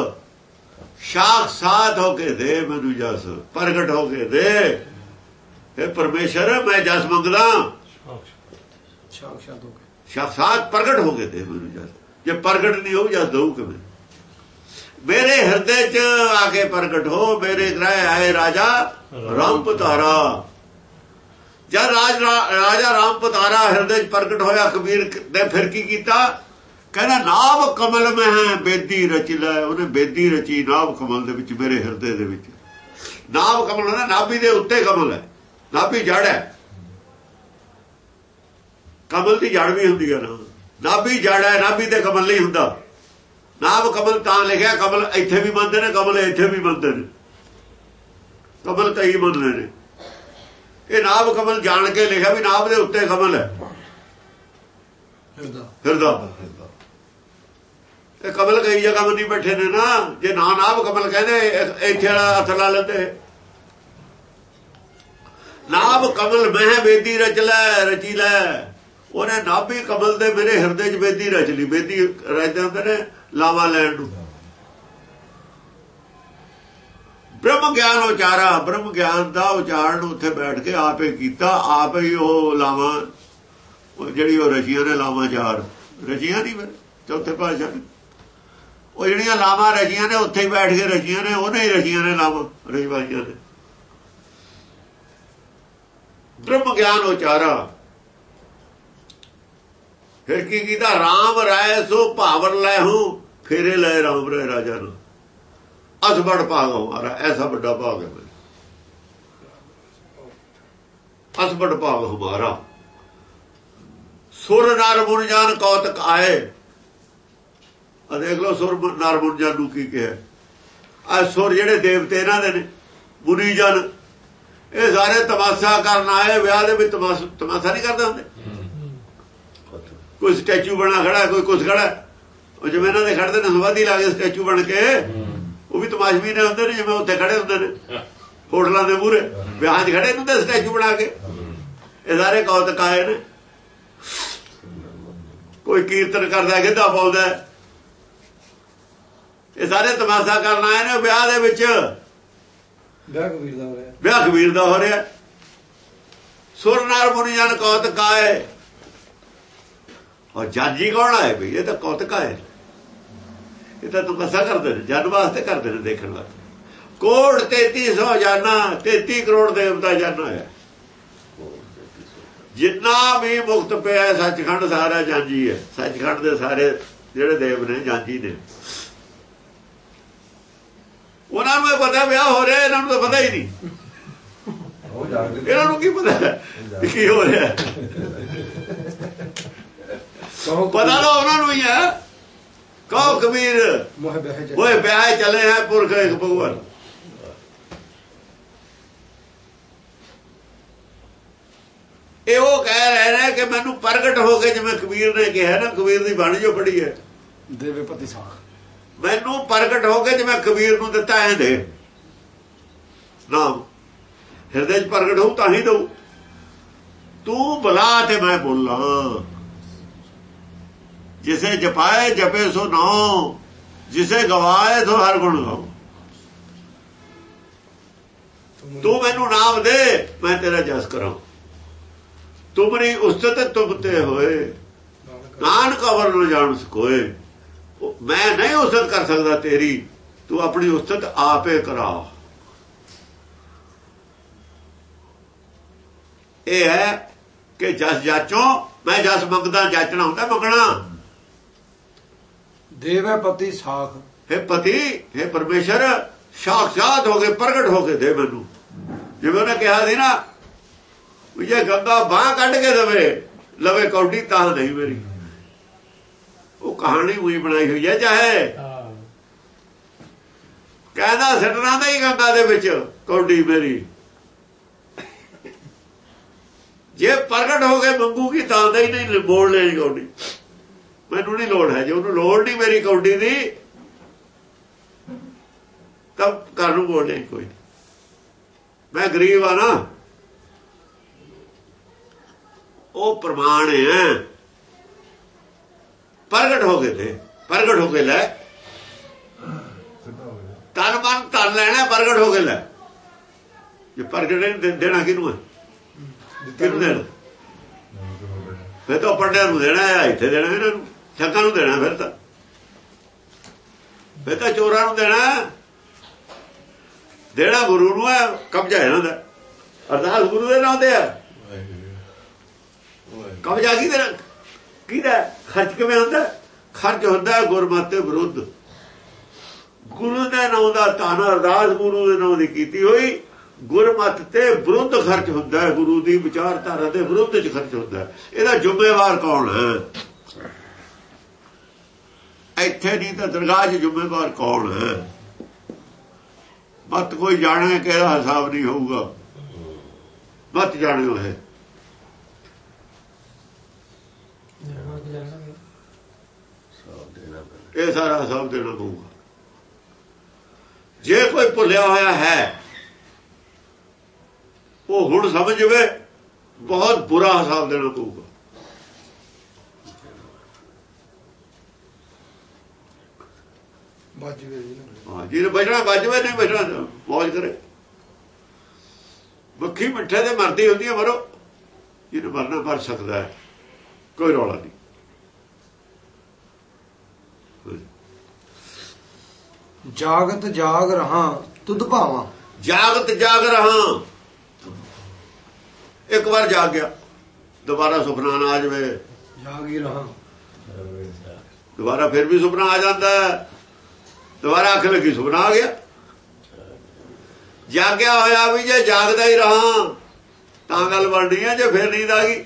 ਸ਼ਾਖ ਸਾਥ ਹੋ ਕੇ ਦੇ ਮੈਨੂੰ ਜਸ ਪ੍ਰਗਟ ਹੋ ਕੇ ਦੇ। ਇਹ ਪਰਮੇਸ਼ਰ ਮੈਂ ਜਸ ਮੰਗਦਾ। ਸਾਖਸ਼ਾਤ ਹੋ ਸ਼ਾਖਸਾਤ ਪ੍ਰਗਟ ਹੋ ਕੇ ਦੇ ਮੈਨੂੰ ਜਸ। ਜੇ ਪ੍ਰਗਟ ਨਹੀਂ ਹੋ ਜਸ ਦਊ ਕਿਵੇਂ? ਮੇਰੇ ਹਿਰਦੇ ਚ ਆ ਕੇ ਪ੍ਰਗਟ ਹੋ ਮੇਰੇ ਗ੍ਰਹਿ ਆਏ ਰਾਜਾ ਰਾਮ ਪਤਾਰਾ। ਜਦ ਰਾਜ ਰਾਜਾ ਰਾਮ ਪਤਾਰਾ ਹਿਰਦੇ ਚ ਪ੍ਰਗਟ ਹੋਇਆ, ਕਬੀਰ ਨੇ ਫਿਰ ਕੀ ਕੀਤਾ? ਕਹਿੰਦਾ ਨਾਭ ਕਮਲ ਮੈਂ ਹੈ, ਬੇਦੀ ਰਚ ਲੈ। ਉਹਨੇ ਬੇਦੀ ਰਚੀ ਨਾਭ ਕਮਲ ਦੇ ਵਿੱਚ, ਮੇਰੇ ਹਿਰਦੇ ਦੇ ਵਿੱਚ। ਨਾਭ ਕਮਲ ਨਾ ਨਾਭੀ ਦੇ ਉੱਤੇ ਕਮਲ ਹੈ। ਨਾਭੀ ਜੜ ਹੈ। ਕਮਲ ਦੀ ਜੜ ਵੀ ਹੁੰਦੀ ਹੈ ਨਾ। ਨਾਭੀ ਜੜ ਹੈ, ਨਾਭੀ ਤੇ ਕਮਲ ਨਹੀਂ ਹੁੰਦਾ। ਨਾਭ ਕਮਲ ਤਾਂ ਲਿਖਿਆ, ਕਮਲ ਇੱਥੇ ਵੀ ਮੰਨਦੇ ਨੇ, ਕਮਲ ਇੱਥੇ ਵੀ ਮੰਨਦੇ ਨੇ। ਕਮਲ ਕਈ ਮੰਨਦੇ ਨੇ। ਇਹ ਨਾਭ ਕਮਲ ਜਾਣ ਕੇ ਲਿਖਿਆ ਵੀ ਨਾਭ ਦੇ ਉੱਤੇ ਕਮਲ ਹੈ। ਹਿਰਦਾ। ਫਿਰਦਾ ਇਹ ਕਮਲ ਕਈ ਜਗ੍ਹਾ ਮੰਨੀ ਬੈਠੇ ਨੇ ਨਾ। ਜੇ ਨਾ ਨਾਭ ਕਮਲ ਕਹਿੰਦੇ ਇੱਥੇ ਵਾਲਾ ਹੱਥ ਲਾ ਲੈਂਦੇ। ਨਾਭ ਕਮਲ ਮਹਿ ਬੇਦੀ ਰਚ ਲੈ ਰਚੀ ਲੈ। ਉਹਨੇ ਨਾਭੀ ਕਮਲ ਦੇ ਮੇਰੇ ਹਿਰਦੇ 'ਚ ਬੇਦੀ ਰਚ ਲਈ। ਬੇਦੀ ਰਚਦੇ ਹੁੰਦੇ ਨੇ ਲਾਵਾ ਲੈਣ ਨੂੰ। ਬ੍ਰਹਮ ਗਿਆਨ ਉਚਾਰਾ, ਬ੍ਰਹਮ ਗਿਆਨ ਦਾ ਉਚਾਰਨ ਉੱਥੇ ਬੈਠ ਕੇ ਆਪੇ ਕੀਤਾ, ਆਪ ਹੀ ਉਹ ਲਾਵਾ, ਉਹ ਜਿਹੜੀ ਉਹ ਰਸ਼ੀਆਂ ਨੇ ਲਾਵਾਂ ਚਾਰ। ਰਸ਼ੀਆਂ ਨਹੀਂ ਫਿਰ, ਚੌਥੇ ਪਾਸ਼ਾ ਨੇ। ਉਹ ਜਿਹੜੀਆਂ ਲਾਵਾਂ ਰਸ਼ੀਆਂ ਨੇ, ਉੱਥੇ ਹੀ ਬੈਠ ਕੇ ਰਸ਼ੀਆਂ ਨੇ, ਉਹਨੇ ਹੀ ਰਸ਼ੀਆਂ ਨੇ ਲਾਵਾਂ ਰਸ਼ੀਆਂ ਨੇ। ਬ੍ਰਹਮ ਗਿਆਨ ਉਚਾਰਾ। ਫਿਰ ਕੀ ਕੀਤਾ? RAM ਰਾਏ ਸੋ ਭਾਵਰ ਲੈ ਹੂੰ, ਫੇਰੇ ਲੈ RAM ਰਾਏ ਰਾਜਾ ਨੂੰ। ਅਸ ਭਾਗ ਹਮਾਰਾ ਐਸਾ ਵੱਡਾ ਭਾਗ ਹੈ ਅਸ ਭਾਗ ਹਮਾਰਾ ਸੁਰ ਨਰ ਮੁਨ ਕੌਤਕ ਆਏ। ਆ ਦੇਖ ਲਓ ਸੁਰ ਨਰ ਮੁਨ ਨੂੰ ਕੀ ਕਿਹਾ। ਆ ਸੁਰ ਜਿਹੜੇ ਦੇਵਤੇ ਇਹਨਾਂ ਦੇ ਨੇ ਬੁਰੀ ਜਨ, ਇਹ ਸਾਰੇ ਤਮਾਸ਼ਾ ਕਰਨ ਆਏ, ਵਿਆਹ ਦੇ ਵਿੱਚ ਤਮਾਸ਼ਾ ਤਮਾਸ਼ਾ ਨਹੀਂ ਕਰਦੇ ਹੁੰਦੇ? ਕੋਈ ਸਟੈਚੂ ਬਣਾ ਖੜਾ, ਕੋਈ ਕੁਛ ਖੜਾ। ਉਹ ਜਿਵੇਂ ਇਹਨਾਂ ਦੇ ਖੜਦੇ ਨੇ, ਸਵਾਦੀ ਲਾ ਕੇ ਸਟੈਚੂ ਬਣ ਕੇ ਉਹ ਵੀ ਤਮਾਸ਼ਬੀ ਨੇ ਹੁੰਦੇ ਨੇ ਜਿਵੇਂ ਉੱਥੇ ਖੜੇ ਹੁੰਦੇ ਨੇ। ਹੋਟਲਾਂ ਦੇ ਮੂਹਰੇ। ਵਿਆਹ 'ਚ ਖੜੇ ਹੁੰਦੇ ਸਟੈਚੂ ਬਣਾ ਕੇ। ਇਹ ਸਾਰੇ ਕੌਤਕ ਆਏ ਨੇ। ਕੋਈ ਕੀਰਤਨ ਕਰਦਾ ਗਿੱਧਾ ਪਾਉਂਦਾ। ਇਹ ਸਾਰੇ ਤਮਾਸ਼ਾ ਕਰਨ ਆਏ ਨੇ ਵਿਆਹ ਦੇ ਵਿੱਚ। ਵਿਆਹ ਕਬੀਰ ਦਾ ਹੋ ਰਿਹਾ। ਵਿਆਹ ਕਬੀਰ ਦਾ ਹੋ ਰਿਹਾ। ਸੁਰ ਨਾਰ ਮੁਨੀ ਜਨ ਕੌਤਕ ਆਏ। ਔਰ ਜਾਜੀ ਕੌਣ ਆਏ ਭਈ ਇਹ ਤਾਂ ਕੌਤਕ ਆਏ। ਇਹ ਤਾਂ ਤਪੱਸਾ ਕਰਦੇ ਨੇ ਜਨ ਵਾਸਤੇ ਕਰਦੇ ਨੇ ਦੇਖਣ ਵਾਸਤੇ। ਕੋੜ 3300 ਜਾਨਾ 33 ਕਰੋੜ ਦੇਵਤਾ ਜਾਨਾ ਹੈ ਜਿੰਨਾ ਵੀ ਮੁਕਤ ਪਿਆ ਸੱਚਖੰਡ ਸਾਰਾ ਜਾਂਜੀ ਹੈ। ਸੱਚਖੰਡ ਦੇ ਸਾਰੇ ਜਿਹੜੇ ਦੇਵ ਨੇ ਜਾਂਜੀ ਨੇ। ਉਹਨਾਂ ਨੂੰ ਪਤਾ ਵਿਆਹ ਹੋ ਰਿਹਾ ਇਹਨਾਂ ਨੂੰ ਤਾਂ ਪਤਾ ਹੀ ਨਹੀਂ। ਇਹਨਾਂ ਨੂੰ ਕੀ ਪਤਾ? ਕੀ ਹੋ ਰਿਹਾ? ਪਤਾ ਤਾਂ ਉਹਨਾਂ ਨੂੰ ਹੀ ਹੈ। ਕਹੋ ਕਬੀਰ। ਓਏ ਵਿਆਹ ਚਲੇ ਹੈ ਪੁਰਖ ਇੱਕ ਭਗਵਾਨ। ਇਹ ਉਹ ਕਹਿ ਰਹੇ ਨੇ ਕਿ ਮੈਨੂੰ ਪ੍ਰਗਟ ਹੋ ਕੇ ਜਿਵੇਂ ਕਬੀਰ ਨੇ ਕਿਹਾ ਨਾ ਕਬੀਰ ਦੀ ਬਾਣੀ ਜੋ ਪੜੀ ਹੈ। ਦੇਵੇ ਪਤੀ ਸਾਖ। ਮੈਨੂੰ ਪ੍ਰਗਟ ਹੋ ਕੇ ਜਿਵੇਂ ਕਬੀਰ ਨੂੰ ਦਿੱਤਾ ਐ ਦੇ। ਨਾਮ। ਹਿਰਦੇ 'ਚ ਪ੍ਰਗਟ ਹੋਊ ਤਾਂ ਹੀ ਦਊ। ਤੂੰ ਬੁਲਾ ਤੇ ਮੈਂ ਬੋਲਾਂ। ਜਿਸੇ ਜਪਾਏ ਜਪੇ ਸੋ ਨਾਉ, ਜਿਸੇ ਗਵਾਏ ਸੋ ਹਰ ਗੁਣ ਗਾਉ। ਤੂੰ ਮੈਨੂੰ ਨਾਮ ਦੇ, ਮੈਂ ਤੇਰਾ ਜਸ ਕਰਾਂ। ਤੁਮਰੀ ਉਸਤਤ ਤੁਮਤੇ ਹੋਏ। ਨਾਨਕ ਅਵਰ ਨ ਜਾਣ ਸਕੋਏ। ਮੈਂ ਨਹੀਂ ਉਸਤਤ ਕਰ ਸਕਦਾ ਤੇਰੀ, ਤੂੰ ਆਪਣੀ ਉਸਤਤ ਆਪੇ ਕਰਾ। ਇਹ ਹੈ ਕਿ ਜਸ ਜਾਚੋ, ਮੈਂ ਜਸ ਮੰਗਦਾ, ਜਾਚਣਾ ਹੁੰਦਾ, ਮੰਗਣਾ। ਦੇਵੈ ਪਤੀ ਸਾਖ। ਹੈ ਪਤੀ, ਹੈ ਪਰਮੇਸ਼ਰ, ਸਾਖਸ਼ਾਤ ਹੋ ਕੇ ਪ੍ਰਗਟ ਹੋ ਕੇ ਦੇ ਮੈਨੂੰ ਜਿਵੇਂ ਉਹਨੇ ਕਿਹਾ ਸੀ ਨਾ, ਵੀ ਗੰਗਾ ਬਾਹ ਕੱਢ ਕੇ ਦਵੇ, ਲਵੇ ਕੌਡੀ ਤਾਂ ਨਹੀਂ ਮੇਰੀ। ਉਹ ਕਹਾਣੀ ਉਹੀ ਬਣਾਈ ਹੋਈ ਹੈ, ਚਾਹੇ ਕਹਿੰਦਾ ਸਿੱਟਣਾ ਦਾ ਹੀ ਗੰਗਾ ਦੇ ਵਿੱਚ, ਕੌਡੀ ਮੇਰੀ। ਜੇ ਪ੍ਰਗਟ ਹੋ ਕੇ ਮੰਗੂਗੀ ਤਾਂ ਦਾ ਹੀ ਨਹੀਂ, ਮੋੜ ਲੈਣੀ ਕੌਡੀ। ਮੈਨੂੰ ਨਹੀਂ ਲੋੜ ਹੈ ਜੇ ਉਹਨੂੰ ਲੋੜ ਨਹੀਂ ਮੇਰੀ ਕੌਡੀ ਦੀ। ਤਾਂ ਘਰ ਨੂੰ ਲੈਣੀ ਕੋਈ। ਮੈਂ ਗਰੀਬ ਆ ਨਾ। ਉਹ ਪ੍ਰਮਾਣ ਹੈ। ਪ੍ਰਗਟ ਹੋ ਗਏ ਤੇ ਪ੍ਰਗਟ ਹੋ ਕੇ ਲੈ। ਤਨ ਮਨ ਤਨ ਲੈਣਾ ਪ੍ਰਗਟ ਹੋ ਕੇ ਲੈ। ਜੇ ਪ੍ਰਗਟ ਦੇਣਾ ਕਿਹਨੂੰ ਹੈ? ਕਿਹਨੂੰ ਦੇਣਾ? ਫਿਰ ਤਾਂ ਪੜਿਆ ਨੂੰ ਦੇਣਾ ਹੈ ਇੱਥੇ ਦੇਣਾ ਇਹਨਾਂ ਨੂੰ। ਠੱਕਾਂ ਨੂੰ ਦੇਣਾ ਫਿਰ ਤਾਂ। ਫਿਰ ਤਾਂ ਚੋਰਾਂ ਨੂੰ ਦੇਣਾ। ਦੇਣਾ ਗੁਰੂ ਨੂੰ ਹੈ ਕਬਜ਼ਾ ਇਹਨਾਂ ਦਾ। ਅਰਦਾਸ ਗੁਰੂ ਦੇ ਨਾਂ ਤੇ ਹੈ ਕਬਜ਼ਾ ਕਿਹਦਾ ਕਿਹਦਾ? ਖਰਚ ਕਿਵੇਂ ਹੁੰਦਾ? ਖਰਚ ਹੁੰਦਾ ਗੁਰਮਤਿ ਵਿਰੁੱਧ। ਗੁਰੂ ਦੇ ਨਾਮ ਦਾ ਧਨ ਅਰਦਾਸ ਗੁਰੂ ਦੇ ਨਾਮ ਦੀ ਕੀਤੀ ਹੋਈ। ਗੁਰਮਤਿ ਤੇ ਵਿਰੁੱਧ ਖਰਚ ਹੁੰਦਾ। ਹੈ ਗੁਰੂ ਦੀ ਵਿਚਾਰਧਾਰਾ ਦੇ ਵਿਰੁੱਧ ਚ ਖਰਚ ਹੁੰਦਾ। ਹੈ ਇਹਦਾ ਜ਼ਿੰਮੇਵਾਰ ਕੌਣ ਹੈ? ਇੱਥੇ ਨਹੀਂ ਤਾਂ ਦਰਗਾਹ 'ਚ ਜ਼ਿੰਮੇਵਾਰ ਕੌਣ ਹੈ? ਮਤ ਕੋਈ ਜਾਣੇ ਕਿ ਇਹਦਾ ਹਿਸਾਬ ਨਹੀਂ ਹੋਊਗਾ। ਮਤ ਜਾਣਿਓ ਹੈ ਇਹ ਸਾਰਾ ਹਿਸਾਬ ਦੇਣਾ ਪਊਗਾ। ਜੇ ਕੋਈ ਭੁੱਲਿਆ ਹੋਇਆ ਹੈ, ਉਹ ਹੁਣ ਸਮਝਵੇ ਬਹੁਤ ਬੁਰਾ ਹਿਸਾਬ ਦੇਣਾ ਪਊਗਾ। ਵੱਜ ਗਏ ਜੀ। ਨਾ। ਹਾਂ ਜਿਹਨੇ ਬਚਣਾ ਨਹੀਂ ਬਚਣਾ ਮौज ਕਰੇ। ਮੱਖੀ ਮਿੱਠੇ ਦੇ ਮਰਦੀ ਹੁੰਦੀ ਹੈ ਮਰੋ। ਜਿਹਨੇ ਮਰਨਾ ਮਰ ਸਕਦਾ ਹੈ। ਕੋਈ ਰੌਲਾ ਨਹੀਂ। ਜਾਗਤ ਜਾਗ ਰਹਾ ਤੁਧ ਭਾਵਾਂ। ਜਾਗਤ ਜਾਗ ਰਹਾ। ਇੱਕ ਵਾਰ ਜਾਗ ਗਿਆ। ਦੁਬਾਰਾ ਸੁਪਨਾ ਨਾ ਆ ਜਾਵੇ। ਜਾਗ ਹੀ ਰਹਾ। ਦੁਬਾਰਾ ਫਿਰ ਵੀ ਸੁਪਨਾ ਆ ਜਾਂਦਾ ਹੈ। ਦੁਬਾਰਾ ਅੱਖ ਲੱਗੀ ਸੁਪਨਾ ਆ ਗਿਆ। ਜਾਗਿਆ ਹੋਇਆ ਵੀ ਜੇ ਜਾਗਦਾ ਹੀ ਰਹਾ ਤਾਂ ਗੱਲ ਬਣਨੀ ਹੈ ਜੇ ਫਿਰ ਨੀਂਦ ਆ ਗਈ।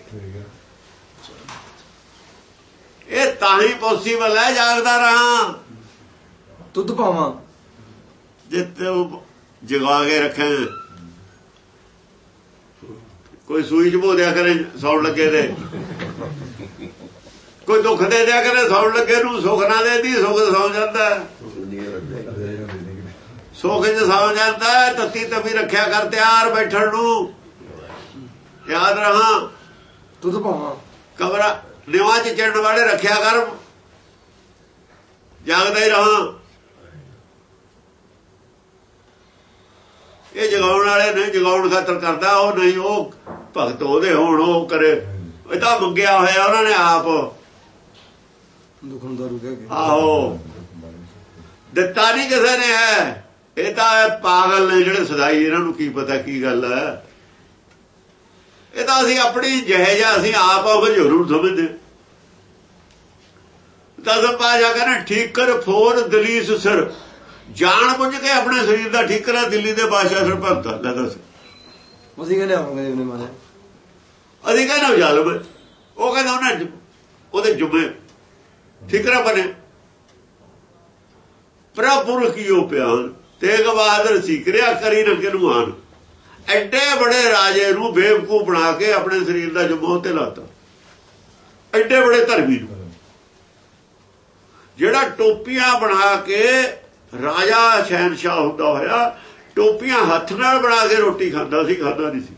ਇਹ ਤਾਂ ਹੀ ਪੋਸੀਬਲ ਹੈ ਜਾਗਦਾ ਰਹਾ। ਤੁਧ ਭਾਵਾਂ ਜੇ ਤੂੰ ਜਗਾ ਕੇ ਰੱਖੇ। ਕੋਈ ਸੂਈ ਚ ਬੋਦਿਆ ਕਰੇ ਸੌਣ ਲੱਗੇ ਤੇ। ਕੋਈ ਦੁੱਖ ਦੇ ਦਿਆ ਕਰੇ ਸੌਣ ਲੱਗੇ ਨੂੰ ਸੁੱਖ ਨਾ ਦੇਦੀ ਸੁੱਖ ਸੌ ਜਾਂਦਾ। ਸੁੱਖ ਚ ਸੌ ਜਾਂਦਾ ਤੱਤੀ ਤਵੀ ਰੱਖਿਆ ਕਰ ਤਿਆਰ ਬੈਠਣ ਨੂੰ। ਯਾਦ ਰਹਾ। ਤੁਧ ਭਾਵਾਂ। ਕਬਰਾਂ ਨਿਵਾਂ ਚ ਚੜਨ ਵਾਲੇ ਰੱਖਿਆ ਕਰ। ਜਾਗਦਾ ਹੀ ਰਹਾ। ਇਹ ਜਗਾਉਣ ਵਾਲੇ ਨਹੀਂ ਜਗਾਉਣ ਖਾਤਰ ਕਰਦਾ ਉਹ ਨਹੀਂ ਉਹ ਭਗਤ ਉਹਦੇ ਹੋਣ ਉਹ ਕਰੇ। ਇਹ ਤਾਂ ਮੰਗਿਆ ਹੋਇਆ ਉਹਨਾਂ ਨੇ ਆਪ। ਦੁਖਨ ਦਾ ਕੇ। ਆਹੋ। ਦਿੱਤਾ ਨਹੀਂ ਕਿਸੇ ਨੇ ਹੈ। ਇਹ ਤਾਂ ਪਾਗਲ ਨੇ ਜਿਹੜੇ ਸਦਾਈ ਇਹਨਾਂ ਨੂੰ ਕੀ ਪਤਾ ਕੀ ਗੱਲ ਹੈ? ਇਹ ਤਾਂ ਅਸੀਂ ਆਪਣੀ ਜਹਜਾ ਅਸੀਂ ਆਪ ਉਹ ਜ਼ਰੂਰ ਸਮਝਦੇ। ਦਸਮ ਪਾਜਾ ਕਹਿੰਦਾ ਠੀਕ ਕਰ ਫੋਰ ਦਲੀਸ ਸਰ। ਜਾਣ ਬੁੱਝ ਕੇ ਆਪਣੇ ਸਰੀਰ ਦਾ ਠੀਕ ਕਰਾ ਦਿੱਲੀ ਦੇ ਬਾਦਸ਼ਾਹ ਸਰ ਭਗਤਾ ਲੈ ਦੱਸ ਅਸੀਂ ਕਹਿੰਦੇ ਆਵਾਂਗੇ ਉਹਨੇ ਮਾਰੇ? ਅਸੀਂ ਕਹਿੰਦਾ ਜ਼ਾਲਮ ਹੈ। ਉਹ ਕਹਿੰਦਾ ਉਹਨੇ ਉਹਦੇ ਜੁਮੇ ਠਿਕਰਾ ਬਣੇ। ਪ੍ਰਭੁਰ ਕੀਓ ਪਿਆਨ ਤੇਗ ਬਹਾਦਰ ਸੀ, ਕਿਰਿਆ ਕਰੀ ਰੰਗੇ ਨੂੰ ਆਨ ਐਡੇ ਬੜੇ ਰਾਜੇ ਨੂੰ ਬੇਵਕੂਫ ਬਣਾ ਕੇ ਆਪਣੇ ਸਰੀਰ ਦਾ ਜਮੋਹ ਤੇ ਲਾਤਾ। ਐਡੇ ਬੜੇ ਧਰਮੀ ਨੂੰ। ਜਿਹੜਾ ਟੋਪੀਆਂ ਬਣਾ ਕੇ ਰਾਜਾ ਸ਼ਹਿਨशाह ਹੁੰਦਾ ਹੋਇਆ, ਟੋਪੀਆਂ ਹੱਥ ਨਾਲ ਬਣਾ ਕੇ ਰੋਟੀ ਖਾਂਦਾ ਸੀ, ਖਾਂਦਾ ਨਹੀਂ ਸੀ।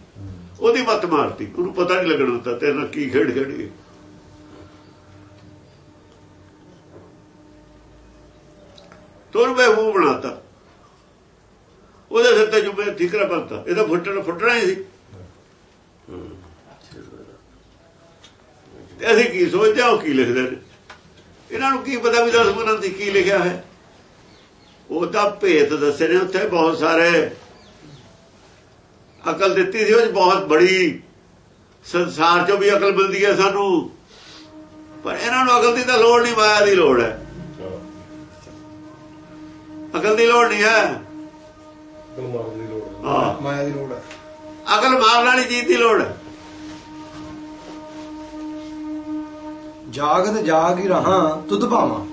ਉਹਦੀ ਮੱਤ ਮਾਰਤੀ। ਉਹਨੂੰ ਪਤਾ ਨਹੀਂ ਲੱਗਣਾ ਦਿੱਤਾ ਤੇਰੇ ਨਾਲ ਕੀ ਖੇਡ ਖੇਡੀ ਤੋਰ ਬੇਹੂ ਬਣਾਤਾ। ਉਹਦੇ ਸਿਰ ਤੇ ਜੁਮੇ ਠੀਕਰਾ ਬੰਦਾ ਇਹ ਤਾਂ ਫੁੱਟਣ ਫੁੱਟਣਾ ਹੀ ਸੀ। ਤੇ ਅਸੀਂ ਕੀ ਸੋਚਦੇ ਹਾਂ ਉਹ ਕੀ ਲਿਖਦੇ ਨੇ? ਇਹਨਾਂ ਨੂੰ ਕੀ ਪਤਾ ਵੀ ਦਸ ਗੁਰਾਂ ਦੀ ਕੀ ਲਿਖਿਆ ਹੈ? ਉਹ ਤਾਂ ਭੇਤ ਦੱਸੇ ਨੇ ਉੱਥੇ ਬਹੁਤ ਸਾਰੇ ਅਕਲ ਦਿੱਤੀ ਸੀ ਉਹ ਬਹੁਤ ਬੜੀ ਸੰਸਾਰ 'ਚੋਂ ਵੀ ਅਕਲ ਮਿਲਦੀ ਹੈ ਸਾਨੂੰ। ਪਰ ਇਹਨਾਂ ਨੂੰ ਅਕਲ ਦੀ ਤਾਂ ਲੋੜ ਨਹੀਂ ਮਾਇਆ ਦੀ ਲੋੜ ਹੈ। ਅਕਲ ਦੀ ਲੋੜ ਨਹੀਂ ਹੈ। ਗਲ ਮਾਰਨ ਦੀ ਲੋੜ ਹੈ। ਹਾਂ। ਮਾਇਆ ਦੀ ਲੋੜ ਹੈ। ਅਕਲ ਮਾਰਨ ਵਾਲੀ ਚੀਜ਼ ਦੀ ਲੋੜ। ਹੈ ਜਾਗਤ ਜਾਗ ਹੀ ਰਹਾ ਤੁਧ ਭਾਵਾਂ।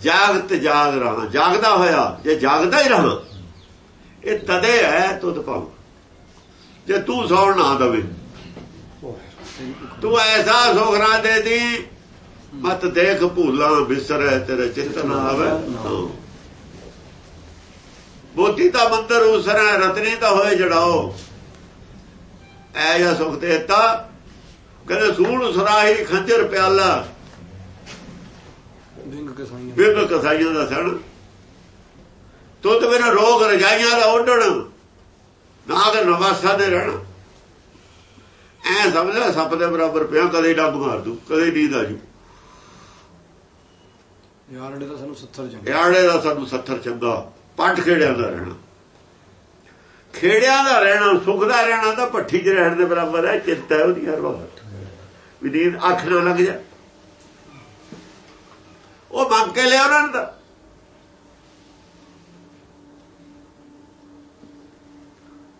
ਜਾਗਤ ਜਾਗ ਰਹਾ। ਜਾਗਦਾ ਹੋਇਆ ਜੇ ਜਾਗਦਾ ਹੀ ਰਹਾ ਇਹ ਤਦੇ ਹੈ ਤੁਧ ਭਾਵ। ਜੇ ਤੂੰ ਸੌਣ ਨਾ ਦਵੇ। ਤੂੰ ਐਸਾ ਸੁਖਰਾ ਦੇ ਦੀ ਮਤ ਦੇਖ ਭੂਲਾਂ ਬਿਸਰੈ ਤੇਰੇ ਚਿੱਤ ਨਾ ਆਵੇ। ਬੋਤੀ ਦਾ ਮੰਦਰ ਉਸਰੈ ਰਤਨੀ ਤਾਂ ਹੋਏ ਜੜਾਓ। ਐ ਜਾਂ ਸੁਖ ਦੇਤਾ। ਕਹਿੰਦੇ ਸੂਣ ਸੁਰਾਹੀ ਖੰਜਰ ਪਿਆਲਾ। ਬਿਰਧ ਕਸਾਈਆਂ। ਦਾ ਸਣ। ਤੁਧ ਬਿਨ ਰੋਗ ਰਜਾਈਆਂ ਦਾ ਉੱਡਣ। ਨਾਗ ਨਵਾਸਾ ਦੇ ਰਹਿਣ ਐ ਸਮਝਦਾ ਸੱਪ ਦੇ ਬਰਾਬਰ ਪਿਆ ਕਦੇ ਡੱਬ ਮਾਰ ਦੂ ਕਦੇ ਨੀਂਦ ਆ ਜੂ। ਯਾਰ ਨੇ ਤਾਂ ਸਾਨੂੰ 70 ਜੰਗ ਯਾੜੇ ਦਾ ਸਾਨੂੰ 70 ਚੰਗਾ। ਪੱਟ ਖੇੜਿਆਂ ਦਾ ਰਹਿਣਾ। ਖੇੜਿਆਂ ਦਾ ਰਹਿਣਾ, ਸੁਖ ਦਾ ਰਹਿਣਾ ਤਾਂ ਭੱਠੀ 'ਚ ਰਹਿਣ ਦੇ ਬਰਾਬਰ ਹੈ, ਚਿੰਤਾ ਹੈ ਉਹਦੀ ਹਰ ਵਕਤ। ਵੀ ਨੀਂਦ ਅੱਖ ਨਾ ਲੱਗ ਜਾ ਉਹ ਮੰਗ ਕੇ ਲਿਆ ਉਹਨਾਂ ਨੇ ਤਾਂ।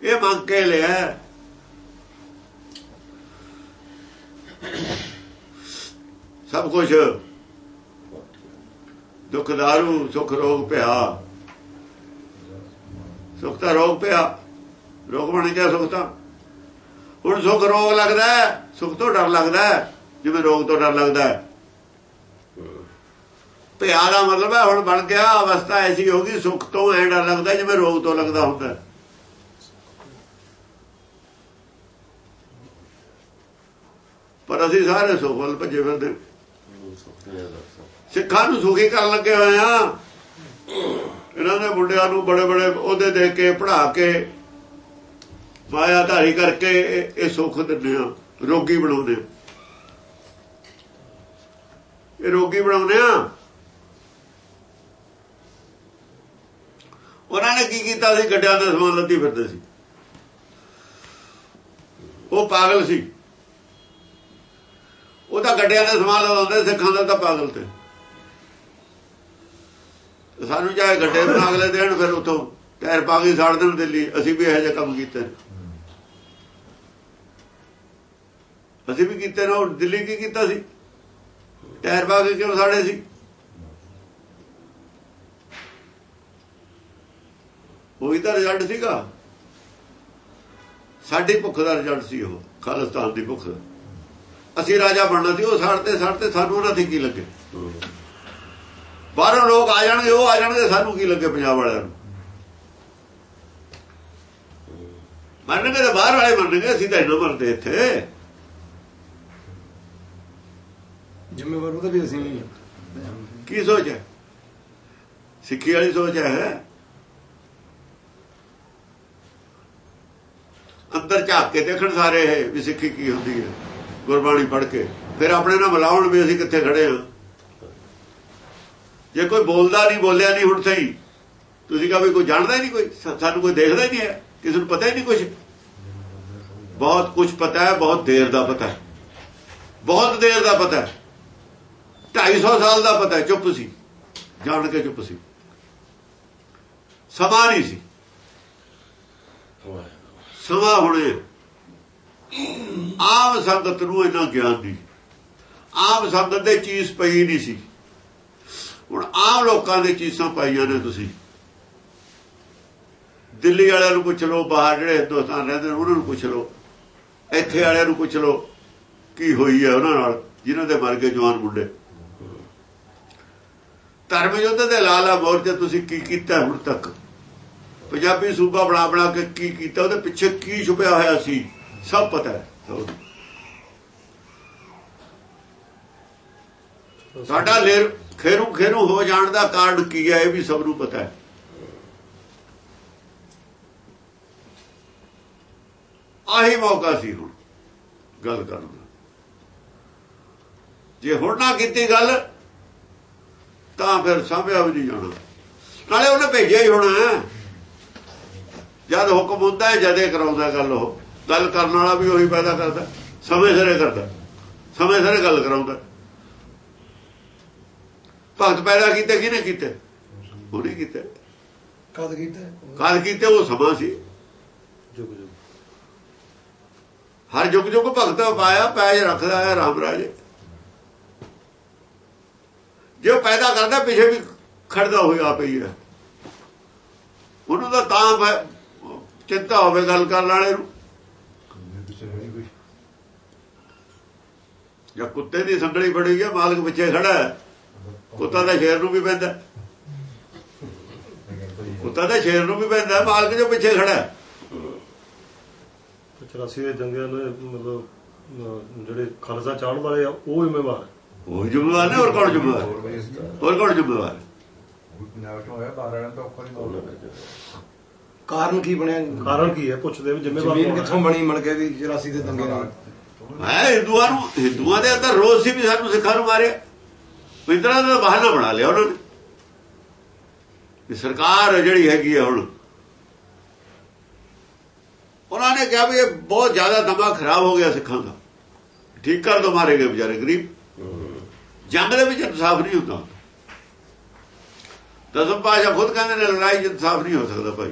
ਇਹ ਮੰਗ ਕੇ ਲਿਆ। ਸਭ ਕੁਝ ਦੁੱਖ ਦਾਰੂ, ਸੁਖ ਰੋਗ ਪਿਆ ਸੁਖ ਤਾਂ ਰੋਗ ਪਿਆ ਰੋਗ ਬਣ ਗਿਆ ਸੁਖ ਤਾਂ ਹੁਣ ਸੁਖ ਰੋਗ ਲੱਗਦਾ ਸੁਖ ਤੋਂ ਡਰ ਲੱਗਦਾ ਜਿਵੇਂ ਰੋਗ ਤੋਂ ਡਰ ਲੱਗਦਾ। ਪਿਆ ਦਾ ਮਤਲਬ ਹੈ ਹੁਣ ਬਣ ਗਿਆ ਅਵਸਥਾ ਐਸੀ ਹੋ ਗਈ ਸੁਖ ਤੋਂ ਐ ਡਰ ਲੱਗਦਾ ਜਿਵੇਂ ਰੋਗ ਤੋਂ ਲੱਗਦਾ ਹੁੰਦਾ। ਪਰ ਅਸੀਂ ਸਾਰੇ ਸੁਖ ਵੱਲ ਭੱਜੇ ਫਿਰਦੇ। ਸਿੱਖਾਂ ਨੂੰ ਸੁਖੀ ਕਰਨ ਲੱਗੇ ਹੋਏ ਆ ਇਹਨਾਂ ਦੇ ਮੁੰਡਿਆਂ ਨੂੰ ਬੜੇ ਬੜੇ ਉਹਦੇ ਦੇ ਕੇ ਪੜਾ ਕੇ ਮਾਇਆ ਧਾਰੀ ਕਰਕੇ ਇਹ- ਸੁੱਖ ਦਿੰਦੇ ਆ, ਰੋਗੀ ਬਣਾਉਂਦੇ ਆ। ਇਹ ਰੋਗੀ ਬਣਾਉਂਦੇ ਆ। ਉਹਨਾਂ ਨੇ ਕੀ ਕੀਤਾ ਸੀ? ਗੱਡਿਆਂ ਦਾ ਸਮਾਨ ਲੱਦੀ ਫਿਰਦੇ ਸੀ। ਉਹ ਪਾਗਲ ਸੀ। ਉਹ ਤਾਂ ਗੱਡਿਆਂ ਦਾ ਸਮਾਨ ਲਾਉਂਦੇ, ਸਿੱਖਾਂ ਦਾ ਤਾਂ ਪਾਗਲ ਤੇ। ਸਾਨੂੰ ਚਾਹੇ ਗੱਡੇ ਬਣਾ ਅਗਲੇ ਦੇਣ, ਫਿਰ ਉਥੋਂ ਟਾਇਰ ਪਾ ਕੇ ਸਾੜ ਦੇਣ ਦਿੱਲੀ। ਅਸੀਂ ਵੀ ਇਹੋ ਜਿਹਾ ਕੰਮ ਕੀਤੇ ਅਸੀਂ ਵੀ ਕੀਤੇ ਨਾ ਦਿੱਲੀ ਕੀ ਕੀਤਾ ਸੀ? ਟਾਇਰ ਪਾ ਕੇ ਕਿਉਂ ਸਾੜੇ ਸੀ? ਉਹੀ ਤਾਂ ਰਿਜ਼ਲਟ ਸੀਗਾ। ਸਾਡੀ ਭੁੱਖ ਦਾ ਰਿਜ਼ਲਟ ਸੀ ਉਹ, ਖਾਲਿਸਤਾਨ ਦੀ ਭੁੱਖ ਅਸੀਂ ਰਾਜਾ ਬਣਨਾ ਸੀ, ਉਹ ਸਾੜਤੇ ਸਾੜਤੇ ਸਾਨੂੰ ਉਹਨਾਂ ਤੇ ਕੀ ਲੱਗੇ? ਬਾਹਰੋਂ ਲੋਕ ਆ ਜਾਣਗੇ ਉਹ ਆ ਜਾਣਗੇ ਸਾਨੂੰ ਕੀ ਲੱਗੇ ਪੰਜਾਬ ਵਾਲਿਆਂ ਨੂੰ? ਮੰਨਣਗੇ ਤਾਂ ਬਾਹਰ ਵਾਲੇ ਮੰਨਣਗੇ ਅਸੀਂ ਤਾਂ ਇਹਨਾਂ ਮਰਦੇ ਇੱਥੇ। ਜ਼ਿੰਮੇਵਾਰ ਉਹਦਾ ਵੀ ਅਸੀਂ ਨਹੀਂ ਕੀ ਸੋਚ ਹੈ? ਸਿੱਖੀ ਵਾਲੀ ਸੋਚ ਹੈ ਅੰਦਰ ਝਾਕ ਕੇ ਦੇਖਣ ਸਾਰੇ ਇਹ ਵੀ ਸਿੱਖੀ ਕੀ ਹੁੰਦੀ ਹੈ ਗੁਰਬਾਣੀ ਪੜ੍ਹ ਕੇ। ਫਿਰ ਆਪਣੇ ਨਾਲ ਮਿਲਾਉਣ ਵੀ ਅਸੀਂ ਕਿੱਥੇ ਖੜੇ ਹਾਂ। ਜੇ ਕੋਈ ਬੋਲਦਾ ਨਹੀਂ, ਬੋਲਿਆ ਨਹੀਂ, ਹੁਣ ਸਹੀ। ਤੁਸੀਂ ਕਹਾਂ ਵੀ ਕੋਈ ਜਾਣਦਾ ਹੀ ਨਹੀਂ ਕੋਈ ਸਾਨੂੰ ਕੋਈ ਦੇਖਦਾ ਹੀ ਨਹੀਂ ਹੈ, ਕਿਸੇ ਨੂੰ ਪਤਾ ਹੀ ਨਹੀਂ ਕੁਝ ਬਹੁਤ ਕੁਝ ਪਤਾ ਹੈ, ਬਹੁਤ ਦੇਰ ਦਾ ਪਤਾ ਹੈ। ਬਹੁਤ ਦੇਰ ਦਾ ਪਤਾ ਹੈ। 250 ਸਾਲ ਦਾ ਪਤਾ ਹੈ, ਚੁੱਪ ਸੀ। ਜਾਣ ਕੇ ਚੁੱਪ ਸੀ। ਸਮਾਂ ਨਹੀਂ ਸੀ। ਸਮਾਂ ਹੁਣੇ ਆਮ ਸੰਗਤ ਨੂੰ ਇਹਨਾਂ ਗਿਆਨ ਨਹੀਂ। ਆਮ ਸੰਗਤ ਦੇ ਚੀਜ਼ ਪਈ ਨਹੀਂ ਸੀ। ਹੁਣ ਆਮ ਲੋਕਾਂ ਦੇ ਚੀਜ਼ਾਂ ਪਾਈਆਂ ਨੇ ਤੁਸੀਂ। ਦਿੱਲੀ ਵਾਲਿਆਂ ਨੂੰ ਪੁੱਛ ਲਓ, ਬਾਹਰ ਜਿਹੜੇ ਹਿੰਦੁਸਤਾਨ ਰਹਿੰਦੇ ਨੇ, ਉਹਨਾਂ ਨੂੰ ਪੁੱਛ ਲਓ। ਇੱਥੇ ਵਾਲਿਆਂ ਨੂੰ ਪੁੱਛ ਲਓ, ਕੀ ਹੋਈ ਹੈ ਉਹਨਾਂ ਨਾਲ, ਜਿਨ੍ਹਾਂ ਦੇ ਮਰ ਗਏ ਜਵਾਨ ਮੁੰਡੇ। ਧਰਮ ਯੁੱਧ ਦੇ ਲਾਲਾ ਮੋਰਚੇ, ਤੁਸੀਂ ਕੀ ਕੀਤਾ ਹੁਣ ਤੱਕ? ਪੰਜਾਬੀ ਸੂਬਾ ਬਣਾ ਬਣਾ ਕੇ ਕੀ ਕੀਤਾ? ਉਹਦੇ ਪਿੱਛੇ ਕੀ ਛੁਪਿਆ ਹੋਇਆ ਸੀ? ਸਭ ਪਤਾ ਹੈ। ਸਾਡਾ ਲੇਰ ਖੇਰੂ ਖੇਰੂ ਹੋ ਜਾਣ ਦਾ ਕਾਰਨ ਕੀ ਹੈ, ਇਹ ਵੀ ਸਭ ਨੂੰ ਪਤਾ ਹੈ। ਆਹੀ ਮੌਕਾ ਸੀ ਹੁਣ, ਗੱਲ ਕਰਨ ਦਾ। ਜੇ ਹੁਣ ਨਾ ਕੀਤੀ ਗੱਲ, ਤਾਂ ਫਿਰ ਸਾਂਭਿਆ ਵੀ ਨਹੀਂ ਜਾਣਾ। ਨਾਲੇ ਉਹਨੇ ਭੇਜਿਆ ਹੀ ਹੋਣਾ ਜਦ ਹੁਕਮ ਹੁੰਦਾ ਹੈ, ਜਦੇ ਕਰਾਉਂਦਾ ਗੱਲ ਉਹ। ਗੱਲ ਕਰਨ ਵਾਲਾ ਵੀ ਉਹੀ ਪੈਦਾ ਕਰਦਾ। ਸਮੇਂ ਸਿਰੇ ਕਰਦਾ। ਸਮੇਂ ਸਿਰੇ ਗੱਲ ਕਰਾਉਂਦਾ। ਭਗਤ ਪੈਦਾ ਕੀਤੇ ਕਿਹਨੇ ਕੀਤੇ? ਉਹਨੇ ਕੀਤੇ। ਕਦ ਕੀਤਾ? ਕਦ ਕੀਤੇ ਉਹ ਸਮਾਂ ਸੀ। ਜੁਗ ਜੁਗ ਹਰ ਜੁਗ ਜੁਗ ਭਗਤ ਪਾਇਆ ਪੈਜ ਰੱਖਦਾ ਹੈ ਰਾਮ ਰਾਜੇ। ਜੇ ਪੈਦਾ ਕਰਦਾ ਪਿਛੇ ਵੀ ਖੜਦਾ ਹੋਇਆ ਪਈ ਹੈ ਉਹਨੂੰ ਤਾਂ ਤਾਂ ਚਿੰਤਾ ਹੋਵੇ ਗੱਲ ਕਰਨ ਵਾਲੇ ਨੂੰ। ਹੈ ਜਾਂ ਕੁੱਤੇ ਦੀ ਸੰਗਲੀ ਫੜੀ ਹੈ ਮਾਲਕ ਪਿੱਛੇ ਖੜਾ ਹੈ। ਕੁੱਤਾ ਤਾਂ ਸ਼ੇਰ ਨੂੰ ਵੀ ਪੈਂਦਾ। ਕੁੱਤਾ ਤਾਂ ਸ਼ੇਰ ਨੂੰ ਵੀ ਪੈਂਦਾ ਮਾਲਕ ਜੋ ਪਿੱਛੇ ਖੜਾ। ਹੈ 84 ਦੇ ਦੰਗਿਆਂ ਨੇ ਮਤਲਬ ਜਿਹੜੇ ਖਾਲਸਾ ਚਾਹਣ ਵਾਲੇ ਆ ਉਹ ਜ਼ਿੰਮੇਵਾਰ ਹੈ ਉਹ ਜ਼ਿੰਮੇਵਾਰ ਨੇ ਹੋਰ ਕੌਣ ਜ਼ਿੰਮੇਵਾਰ? ਹੋਰ ਦਾ ਕੌਣ ਜ਼ਿੰਮੇਵਾਰ? ਕਾਰਨ ਕੀ ਬਣਿਆ? ਕਾਰਨ ਕੀ ਹੈ? ਪੁੱਛਦੇ ਵੀ ਜ਼ਿੰਮੇਵਾਰ ਜ਼ਮੀਨ? ਕਿੱਥੋਂ ਬਣੀ ਮਣ ਕੇ ਵੀ 84 ਦੇ ਦੰਗੇ ਨਾਲ? ਹੈ ਹਿੰਦੂਆਂ ਨੂੰ ਹਿੰਦੂਆਂ ਦੇ ਅੰਦਰ ਰੋਜ਼ ਸੀ ਵੀ ਸਾਨੂੰ ਸਿੱਖਾਂ ਨੂੰ ਮਾਰਿਆ। ਵਿੰਦਰਾ ਦਾ ਬਹਾਨਾ ਬਣਾ ਲਿਆ ਉਹਨਾਂ ਨੇ। ਕਿ ਸਰਕਾਰ ਜਿਹੜੀ ਹੈਗੀ ਆ ਹੁਣ, ਉਹਨਾਂ ਨੇ ਕਿਹਾ ਵੀ ਇਹ ਬਹੁਤ ਜ਼ਿਆਦਾ ਦਿਮਾਗ ਖਰਾਬ ਹੋ ਗਿਆ ਸਿੱਖਾਂ ਦਾ। ਠੀਕ ਕਰ ਦੋ ਮਾਰੇ ਗਏ ਵਿਚਾਰੇ ਗਰੀਬ। ਜੰਗ ਦੇ ਵਿੱਚ ਇਨਸਾਫ ਨਹੀਂ ਹੁੰਦਾ। ਦਸਮ ਪਾਸ਼ਾ ਖੁਦ ਕਹਿੰਦੇ ਨੇ, ਲੜਾਈ 'ਚ ਇਨਸਾਫ ਨਹੀਂ ਹੋ ਸਕਦਾ ਭਾਈ।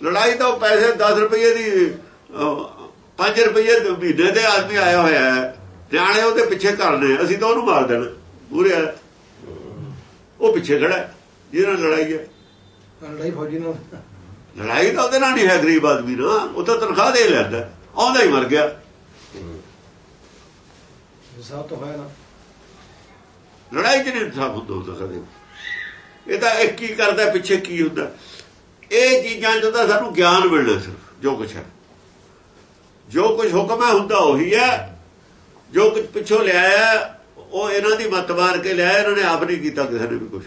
ਲੜਾਈ ਤਾਂ ਉਹ ਪੈਸੇ 10 ਰੁਪਏ ਦੀ 5 ਰੁਪਏ ਦੇ ਮਹੀਨੇ ਦੇ ਆਦਮੀ ਆਇਆ ਹੋਇਆ ਹੈ। ਨਿਆਣੇ ਉਹਦੇ ਪਿੱਛੇ ਕਰਨੇ ਅਸੀਂ ਤਾਂ ਉਹਨੂੰ ਮਾਰ ਦੇਣਾ। ਪੂਰੇ ਉਹ ਪਿੱਛੇ ਖੜਾ ਹੈ, ਜਿਹਦੇ ਨਾਲ ਲੜਾਈ ਹੈ। ਲੜਾਈ ਫੌਜੀ ਨਾਲ। ਲੜਾਈ ਤਾਂ ਉਹਦੇ ਨਾਲ ਨਹੀਂ ਹੈ ਗਰੀਬ ਆਦਮੀ ਨਾ ਉਹ ਤਾਂ ਤਨਖਾਹ ਦੇ ਲੈਂਦਾ ਆਉਂਦਾ ਹੀ ਮਰ ਗਿਆ। ਹਿਸਾਬ ਤਾਂ ਹੋਇਆ ਨਾ। ਲੜਾਈ 'ਚ ਨਹੀਂ ਇਨਸਾਫ ਹੁੰਦਾ ਕਦੇ ਇਹ ਤਾਂ ਇੱਕ ਕੀ ਕਰਦਾ ਪਿੱਛੇ ਕੀ ਹੁੰਦਾ ਇਹ ਚੀਜ਼ਾਂ ਤਾਂ ਸਾਨੂੰ ਗਿਆਨ ਮਿਲਣਾ ਸਿਰਫ ਜੋ ਕੁਛ ਹੈ। ਜੋ ਕੁਝ ਹੁਕਮ ਹੈ ਹੁੰਦਾ ਉਹੀ ਹੈ। ਜੋ ਕੁਝ ਪਿੱਛੋਂ ਲਿਆਇਆ ਉਹ ਇਹਨਾਂ ਦੀ ਮੱਤ ਮਾਰ ਕੇ ਲਿਆ ਇਹਨਾਂ ਨੇ ਆਪ ਨਹੀਂ ਕੀਤਾ ਕਿਸੇ ਨੇ ਵੀ ਕੁਝ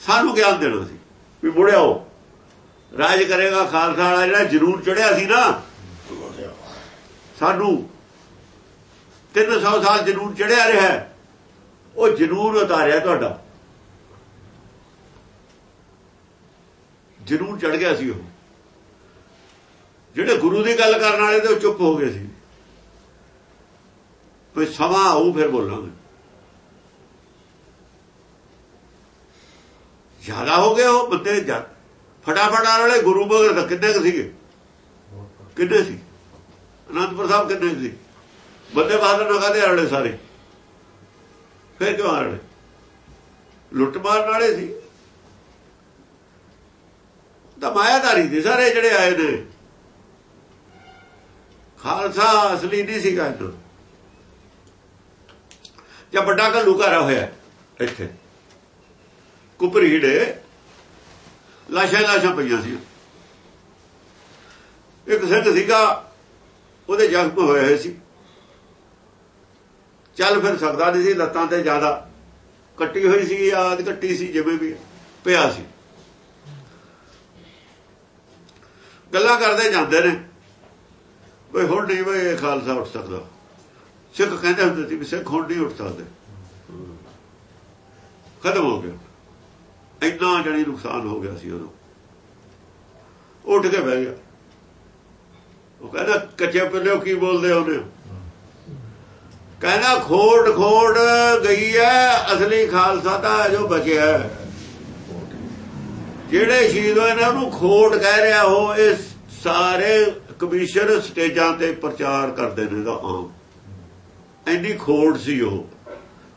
ਸਾਨੂੰ ਗਿਆਨ ਦੇਣਾ ਸੀ? ਵੀ ਮੁੜਿਆਓ ਰਾਜ ਕਰੇਗਾ ਖਾਲਸਾ ਵਾਲਾ ਜਿਹੜਾ ਜ਼ਰੂਰ ਚੜਿਆ ਸੀ ਨਾ। ਸਾਨੂੰ 300 ਸਾਲ ਜ਼ਰੂਰ ਚੜਿਆ ਰਿਹਾ ਉਹ ਜਨੂਰ ਉਤਾਰਿਆ ਤੁਹਾਡਾ। ਜਨੂਰ ਚੜ ਗਿਆ ਸੀ ਉਹ। ਜਿਹੜੇ ਗੁਰੂ ਦੀ ਗੱਲ ਕਰਨ ਵਾਲੇ ਤੇ ਉਹ ਚੁੱਪ ਹੋ ਗਏ ਸੀ। ਕੋਈ ਸਮਾਂ ਆਊ ਫਿਰ ਬੋਲਾਂਗੇ। ਜ਼ਿਆਦਾ ਹੋ ਗਏ ਉਹ ਬੰਦੇ, ਜਾ ਫਟਾਫਟ ਆਉਣ ਵਾਲੇ ਗੁਰੂ ਮਗਰ ਤਾਂ ਕਿੰਨੇ ਕੁ ਸੀਗੇ? ਕਿੰਨੇ ਸੀ? ਅਨੰਦਪੁਰ ਸਾਹਿਬ ਕਿੰਨੇ ਕੁ ਸੀ? ਬੰਦੇ ਬਹਾਦਰ ਨਗਾ ਦੇ ਆਲੇ ਸਾਰੇ? ਫਿਰ ਕਿਉਂ ਆਲੇ ਲੁੱਟ ਮਾਰਨ ਵਾਲੇ ਸੀ। ਤਾਂ ਮਾਇਆਦਾਰੀ ਦੇ ਸਾਰੇ ਜਿਹੜੇ ਆਏ ਨੇ। ਖਾਲਸਾ ਅਸਲੀ ਨਹੀਂ ਸੀਗਾ ਇਹਨਾਂ ਜਾਂ ਵੱਡਾ ਘੱਲੂ ਘਾਰਾ ਹੋਇਆ ਇੱਥੇ। ਕੁਪਰੀੜੇ ਲਾਸ਼ਾਂ ਲਾਸ਼ਾਂ ਪਈਆਂ ਸੀ। ਇੱਕ ਸਿੰਘ ਸੀਗਾ, ਉਹਦੇ ਜ਼ਖਮ ਹੋਏ ਹੋਏ ਸੀ। ਚੱਲ ਫਿਰ ਸਕਦਾ ਨਹੀਂ ਸੀ, ਲੱਤਾਂ ਤੇ ਜ਼ਿਆਦਾ ਕੱਟੀ ਹੋਈ ਸੀ, ਆਦ ਕੱਟੀ ਸੀ, ਜਿਵੇਂ ਵੀ ਪਿਆ ਸੀ। ਗੱਲਾਂ ਕਰਦੇ ਜਾਂਦੇ ਨੇ ਵੇ ਹੁਣ ਨਹੀਂ ਵੇ ਖਾਲਸਾ ਉੱਠ ਸਕਦਾ। ਸਿੱਖ ਕਹਿੰਦੇ ਹੁੰਦੇ ਸੀ ਵੀ ਸਿੱਖ ਹੁਣ ਨਹੀਂ ਉੱਠ ਸਕਦੇ। ਖਤਮ ਹੋ ਗਿਆ। ਇੰਨਾ ਜਣੀ ਨੁਕਸਾਨ ਹੋ ਗਿਆ ਸੀ ਉਦੋਂ ਉੱਠ ਕੇ ਬਹਿ ਗਿਆ। ਉਹ ਕਹਿੰਦਾ, ਕੱਚੇ ਪੱਲੇ ਕੀ ਬੋਲਦੇ ਉਹਨੇ? ਕਹਿੰਦਾ, ਖੋੜ ਖੋੜ ਗਈ ਹੈ ਅਸਲੀ ਖਾਲਸਾ ਤਾਂ ਜੋ ਬਚਿਆ ਜਿਹੜੇ ਸ਼ਹੀਦ ਹੋਏ ਨੇ ਉਹਨੂੰ ਖੋੜ ਕਹਿ ਰਿਹਾ ਉਹ, ਇਹ ਸਾਰੇ ਕਮਿਸ਼ਨ ਸਟੇਜਾਂ ਤੇ ਪ੍ਰਚਾਰ ਕਰਦੇ ਨੇ ਦਾ ਆਮ। ਐਨੀ ਖੋੜ ਸੀ ਉਹ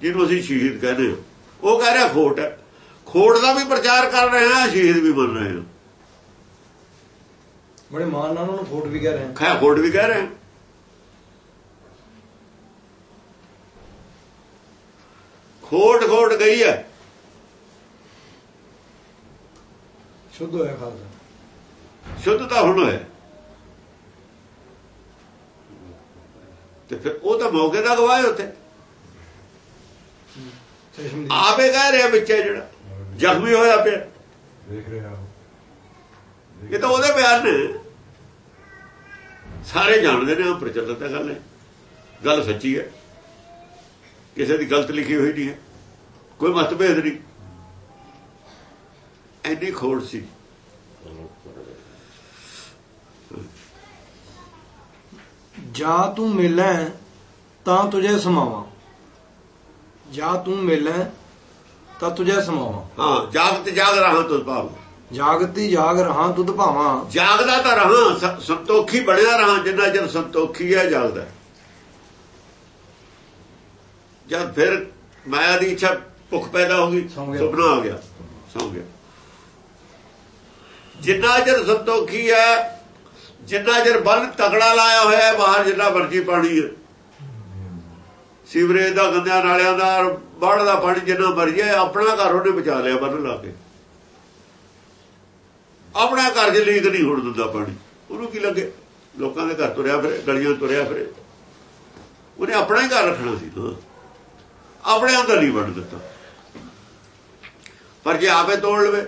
ਜਿਹਨੂੰ ਅਸੀਂ ਸ਼ਹੀਦ ਕਹਿੰਦੇ ਹਾਂ। ਉਹ ਕਹਿ ਰਿਹਾ ਖੋਟ ਹੈ। ਖੋੜ ਦਾ ਵੀ ਪ੍ਰਚਾਰ ਕਰ ਰਹੇ ਹਾਂ ਸ਼ਹੀਦ ਵੀ ਬਣ ਰਹੇ ਹਾਂ। ਬੜੇ ਮਾਨ ਨਾਲ ਉਹਨੂੰ ਫੋਟ ਵੀ ਕਹਿ ਰਹੇ ਖੈ ਖੋੜ ਵੀ ਕਹਿ ਰਹੇ ਹਾਂ। ਖੋਟ ਖੋਟ ਗਈ ਹੈ। ਸ਼ੁੱਧ ਹੋਇਆ ਖਾਲਸਾ। ਸ਼ੁੱਧ ਤਾਂ ਹੁਣ ਹੋਇਆ। ਤੇ ਫਿਰ ਉਹ ਤਾਂ ਮੌਕੇ ਦਾ ਗਵਾਹ ਹੈ ਉੱਥੇ। ਆਪੇ ਕਹਿ ਰਿਹਾ ਵਿੱਚੇ ਜਿਹੜਾ। ਜ਼ਖਮੀ ਹੋਇਆ ਪਿਆ। ਦੇਖ ਰਿਹਾ ਇਹ ਤਾਂ ਉਹਦੇ ਬਿਆਨ ਨੇ। ਸਾਰੇ ਜਾਣਦੇ ਨੇ ਉਹ ਪ੍ਰਚਲਿਤ ਹੈ ਗੱਲ ਹੈ ਗੱਲ ਸੱਚੀ ਹੈ। ਕਿਸੇ ਦੀ ਗਲਤ ਲਿਖੀ ਹੋਈ ਨਹੀਂ ਹੈ। ਕੋਈ ਮਤਭੇਦ ਨਹੀਂ। ਐਨੀ ਖੋੜ ਸੀ। ਜਾ ਤੂੰ ਮਿਲੈ ਤਾਂ ਤੁਝੇ ਸਮਾਵਾਂ। ਜਾ ਤੂੰ ਮਿਲੈ ਤਾਂ ਤੁਝੇ ਸਮਾਵਾਂ। ਹਾਂ ਜਾਗਤ ਜਾਗ ਰਹਾ ਤੁਧ ਭਾਵ। ਜਾਗਤੀ ਜਾਗ ਰਹਾ ਤੁਧ ਭਾਵਾਂ। ਜਾਗਦਾ ਤਾਂ ਰਹਾ ਸੰਤੋਖੀ ਬਣਿਆ ਰਹਾ ਜਿੰਨਾ ਚਿਰ ਸੰਤੋਖੀ ਹੈ ਜਾਗਦਾ। ਜਦ ਫਿਰ ਮਾਇਆ ਦੀ ਇੱਛਾ ਭੁੱਖ ਪੈਦਾ ਹੋ ਗਈ। ਸੁਪਨਾ ਆ ਗਿਆ ਸੌ ਗਿਆ। ਜਿੰਨਾ ਚਿਰ ਸੰਤੋਖੀ ਹੈ ਜਿੰਨਾ ਚਿਰ ਬੰਨ ਤਗੜਾ ਲਾਇਆ ਹੋਇਆ ਹੈ, ਬਾਹਰ ਜਿੰਨਾ ਮਰਜ਼ੀ ਪਾਣੀ ਹੈ। ਸੀਵਰੇਜ ਦਾ, ਗੰਦਿਆਂ ਨਾਲਿਆਂ ਦਾ, ਬਾੜ ਦਾ ਪਾਣੀ ਜਿੰਨਾ ਮਰਜ਼ੀ ਹੈ, ਆਪਣਾ ਘਰ ਉਹਨੇ ਬਚਾ ਲਿਆ ਬੰਨ ਲਾ ਕੇ। ਆਪਣਾ ਘਰ 'ਚ ਲੀਕ ਨਹੀਂ ਹੋਣ ਦਿੰਦਾ ਪਾਣੀ। ਉਹਨੂੰ ਕੀ ਲੱਗੇ? ਲੋਕਾਂ ਦੇ ਘਰ ਤੁਰਿਆ ਫਿਰ, ਗਲੀਆਂ 'ਚ ਤੁਰਿਆ ਫਿਰ। ਉਹਨੇ ਆਪਣਾ ਹੀ ਘਰ ਰੱਖਣਾ ਸੀ ਨਾ ਆਪਣੇ ਅੰਦਰ ਨਹੀਂ ਵੜ ਦਿੱਤਾ। ਪਰ ਜੇ ਆਪੇ ਤੋੜ ਲਵੇ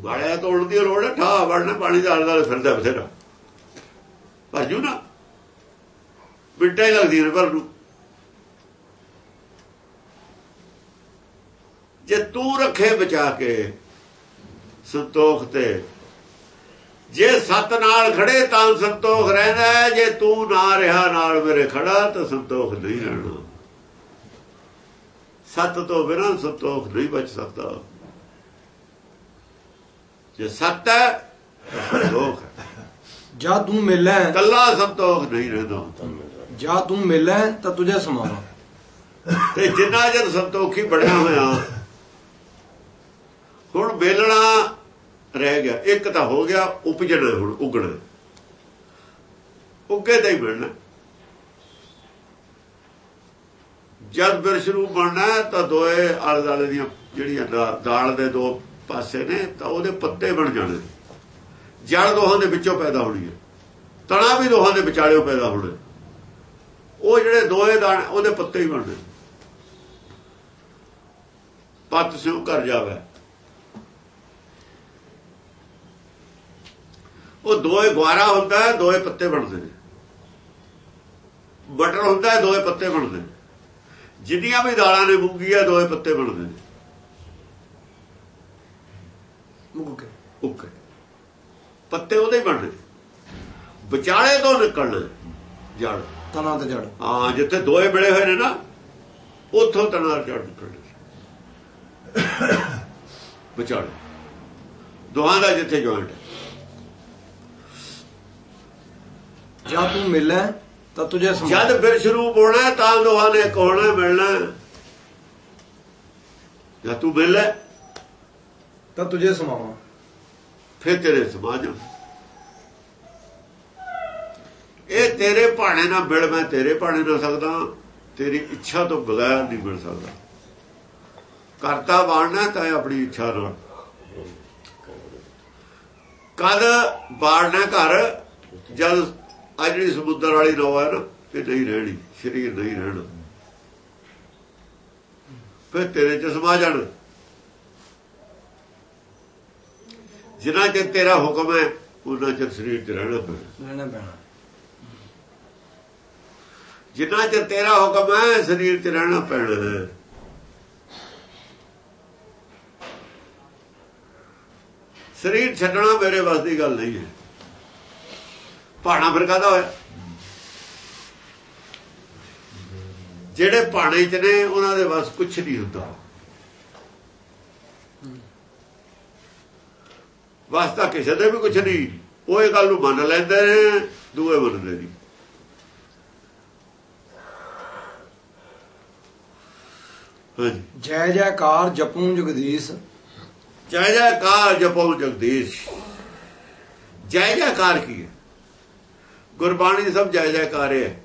ਵਾਲਿਆ ਤੋੜਨ ਦੀ ਲੋੜ ਹੈ ਠਾ ਵੜਨਾ, ਪਾਣੀ ਦਾ ਆਲੇ ਫਿਰਦਾ ਬਥੇਰਾ। ਪਰ ਜੂ ਨਾ, ਮਿੰਟਾਂ ਹੀ ਲੱਗਦੀਆਂ ਨੇ ਪਰ ਨੂੰ। ਜੇ ਤੂੰ ਰੱਖੇ ਬਚਾ ਕੇ, ਸੰਤੋਖ ਤੇ, ਜੇ ਸਤ ਨਾਲ ਖੜੇ ਤਾਂ ਸੰਤੋਖ ਰਹਿੰਦਾ ਜੇ ਤੂੰ ਨਾ ਰਿਹਾ ਨਾਲ ਮੇਰੇ ਖੜਾ, ਤਾਂ ਸੰਤੋਖ ਨਹੀਂ ਰਹਿਣਾ। ਸਤ ਤੋਂ ਬਿਨਾਂ ਸੰਤੋਖ ਨਹੀਂ ਬਚ ਸਕਦਾ। ਜੇ ਸਤ ਹੈ ਹੈ। ਜਾ ਤੂੰ ਮਿਲੈ। ਕੱਲਾ ਸੰਤੋਖ ਨਹੀਂ ਰਹਿੰਦਾ। ਜਾ ਤੂੰ ਮਿਲੈ ਤਾਂ ਤੁਝੇ ਸਮਾਵਾਂ। ਤੇ ਜਿੰਨਾ ਜਨ ਸੰਤੋਖੀ ਬਣਿਆ ਹੋਇਆ ਹੁਣ ਵੇਲਣਾ ਰਹਿ ਗਿਆ। ਇੱਕ ਤਾਂ ਹੋ ਗਿਆ ਉਪਜਣਾ ਹੁਣ ਉਗਣਾ। ਉੱਗੇ ਤਾਂ ਹੀ ਮਿਲਣਾ। ਜਦ ਬਿਰ ਸ਼ੁਰੂ ਬਣਨਾ ਤਾਂ ਦੋਏ ਆਲੇ ਦਾਲੇ ਦੀਆਂ ਜਿਹੜੀਆਂ ਦਾਲ ਦੇ ਦੋ ਪਾਸੇ ਨੇ ਤਾਂ ਉਹਦੇ ਪੱਤੇ ਬਣ ਜਾਣੇ। ਜੜ ਦੋਹਾਂ ਦੇ ਵਿੱਚੋਂ ਪੈਦਾ ਹੋਣੀ ਹੈ। ਤਣਾ ਵੀ ਦੋਹਾਂ ਦੇ ਵਿਚਾਲਿਓ ਪੈਦਾ ਹੋਣਾ ਉਹ ਜਿਹੜੇ ਦੋਹੇ ਦਾਣੇ ਉਹਦੇ ਪੱਤੇ ਹੀ ਬਣਨੇ ਪੱਤ ਸਿਉ ਕਰ ਜਾਵੇ। ਉਹ ਦੋਏ ਗਵਾਰਾ ਹੁੰਦਾ ਹੈ ਦੋਏ ਪੱਤੇ ਬਣਦੇ ਨੇ। ਬਟਰ ਹੁੰਦਾ ਹੈ ਦੋਏ ਪੱਤੇ ਬਣਦੇ ਨੇ। ਜਿੰਨੀਆਂ ਵੀ ਦਾਲਾਂ ਨੇ ਮੂੰਗੀਆਂ ਦੋਏ ਪੱਤੇ ਬਣਦੇ ਨੇ। ਮੁੱਕ ਉੱਕੇ ਪੱਤੇ ਉਹਦੇ ਬਣਨੇ ਵਿਚਾਲੇ ਤੋਂ ਨਿਕਲਣਾ ਜੜ ਤਨਾ ਤੇ ਜੜ ਹਾਂ ਜਿੱਥੇ ਦੋਏ ਮਿਲੇ ਹੋਏ ਨੇ ਨਾ ਉੱਥੋਂ ਤਨਾਰ ਚੜ ਨਿਕਲਣਾ ਵਿਚਾਲੇ। ਦੋਹਾਂ ਦਾ ਜਿੱਥੇ ਜੁਆਇੰਟ ਜਾ ਤੂੰ ਮਿਲੈ ਤਾਂ ਤੁਝੇ ਜਦ ਫਿਰ ਸ਼ੁਰੂ ਹੋਣਾ ਤਾਂ ਦੋਹਾਂ ਨੇ ਕੋਣਾ ਮਿਲਣਾ ਜਦ ਤੂੰ ਮਿਲੇ ਤਾਂ ਤੁਝੇ ਸਮਾਵਾਂ। ਫਿਰ ਤੇਰੇ ਸਮਾਜ ਇਹ ਤੇਰੇ ਭਾਣੇ ਨਾਲ ਮਿਲ, ਮੈਂ ਤੇਰੇ ਭਾਣੇ ਨਾਲ ਸਕਦਾ। ਤੇਰੀ ਇੱਛਾ ਤੋਂ ਬਗੈਰ ਨਹੀਂ ਮਿਲ ਸਕਦਾ। ਕਰਤਾ ਬਾਣਨਾ ਤਾਂ ਇਹ ਆਪਣੀ ਇੱਛਾ ਨਾਲ। ਕਦ ਬਾੜਨਾ ਘਰ, ਜਦ ਆ ਜਿਹੜੀ ਸਮੁੰਦਰ ਵਾਲੀ ਨੌ ਹੈ ਨਾ ਇਹ ਨਹੀਂ ਰਹਿਣੀ, ਸਰੀਰ ਨਹੀਂ ਰਹਿਣਾ। ਫਿਰ ਤੇਰੇ ਚ ਸਮਾ ਜਾਣਾ। ਜਿੰਨਾ ਚਿਰ ਤੇਰਾ ਹੁਕਮ ਹੈ ਉਹਨਾਂ ਚਿਰ ਸਰੀਰ 'ਚ ਰਹਿਣਾ ਪੈਣਾ। ਰਹਿਣਾ ਪੈਣਾ। ਜਿੰਨਾ ਚਿਰ ਤੇਰਾ ਹੁਕਮ ਹੈ ਸਰੀਰ 'ਚ ਰਹਿਣਾ ਪੈਣਾ ਹੈ। ਸਰੀਰ ਛੱਡਣਾ ਮੇਰੇ ਵੱਸ ਦੀ ਗੱਲ ਨਹੀਂ ਹੈ। ਭਾਣਾ ਫਿਰ ਕਾਹਦਾ ਹੋਇਆ? ਜਿਹੜੇ ਭਾਣੇ 'ਚ ਨੇ ਉਹਨਾਂ ਦੇ ਵੱਸ ਕੁਝ ਨਹੀਂ ਹੁੰਦਾ। ਵਾਸਤਾ ਕਿਸੇ ਦੇ ਵੀ ਕੁਝ ਨਹੀਂ। ਉਹ ਇਹ ਗੱਲ ਨੂੰ ਮੰਨ ਲੈਂਦੇ ਨੇ ਦੂਏ ਮੰਨਦੇ ਨਹੀਂ। ਜੈ ਜੈਕਾਰ ਜਪੂ ਜਗਦੀਸ਼। ਜੈ ਜੈਕਾਰ ਜਪੋ ਜਗਦੀਸ਼। ਜੈ ਜੈਕਾਰ ਕੀ ਹੈ? ਗੁਰਬਾਣੀ ਸਭ ਜੈ ਜੈਕਾਰ ਹੈ।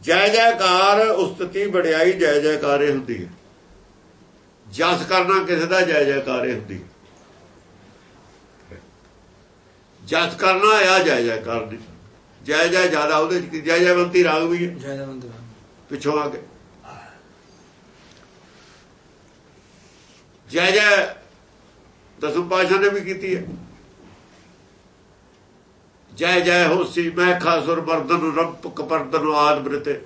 ਜੈ ਜੈਕਾਰ ਉਸਤਤੀ ਵਡਿਆਈ ਜੈ ਜੈਕਾਰੇ ਹੁੰਦੀ ਹੈ। ਜਸ ਕਰਨਾ ਕਿਸੇ ਦਾ ਜੈ ਜੈਕਾਰੇ ਹੁੰਦੀ ਹੈ। ਜਸ ਕਰਨਾ ਆ ਜੈ ਜੈਕਾਰ ਦੀ ਜੈ ਜੈ ਜ਼ਿਆਦਾ ਉਹਦੇ ਚ ਜੈ ਜੈਵੰਤੀ ਰਾਗ ਵੀ ਹੈ। ਜੈ ਜਵੰਤ ਪਿੱਛੋਂ ਆ ਕੇ। ਜੈ ਜੈ ਦਸਮ ਪਾਸ਼ਾ ਨੇ ਵੀ ਕੀਤੀ ਹੈ। ਜੈ ਜੈ ਹੋਸੀ ਮੈਂ ਖਾਸੁਰ ਮਰਦਨ ਰੰਪ ਕਪਰਦਨ ਆਦ ਬ੍ਰਿਤੇ।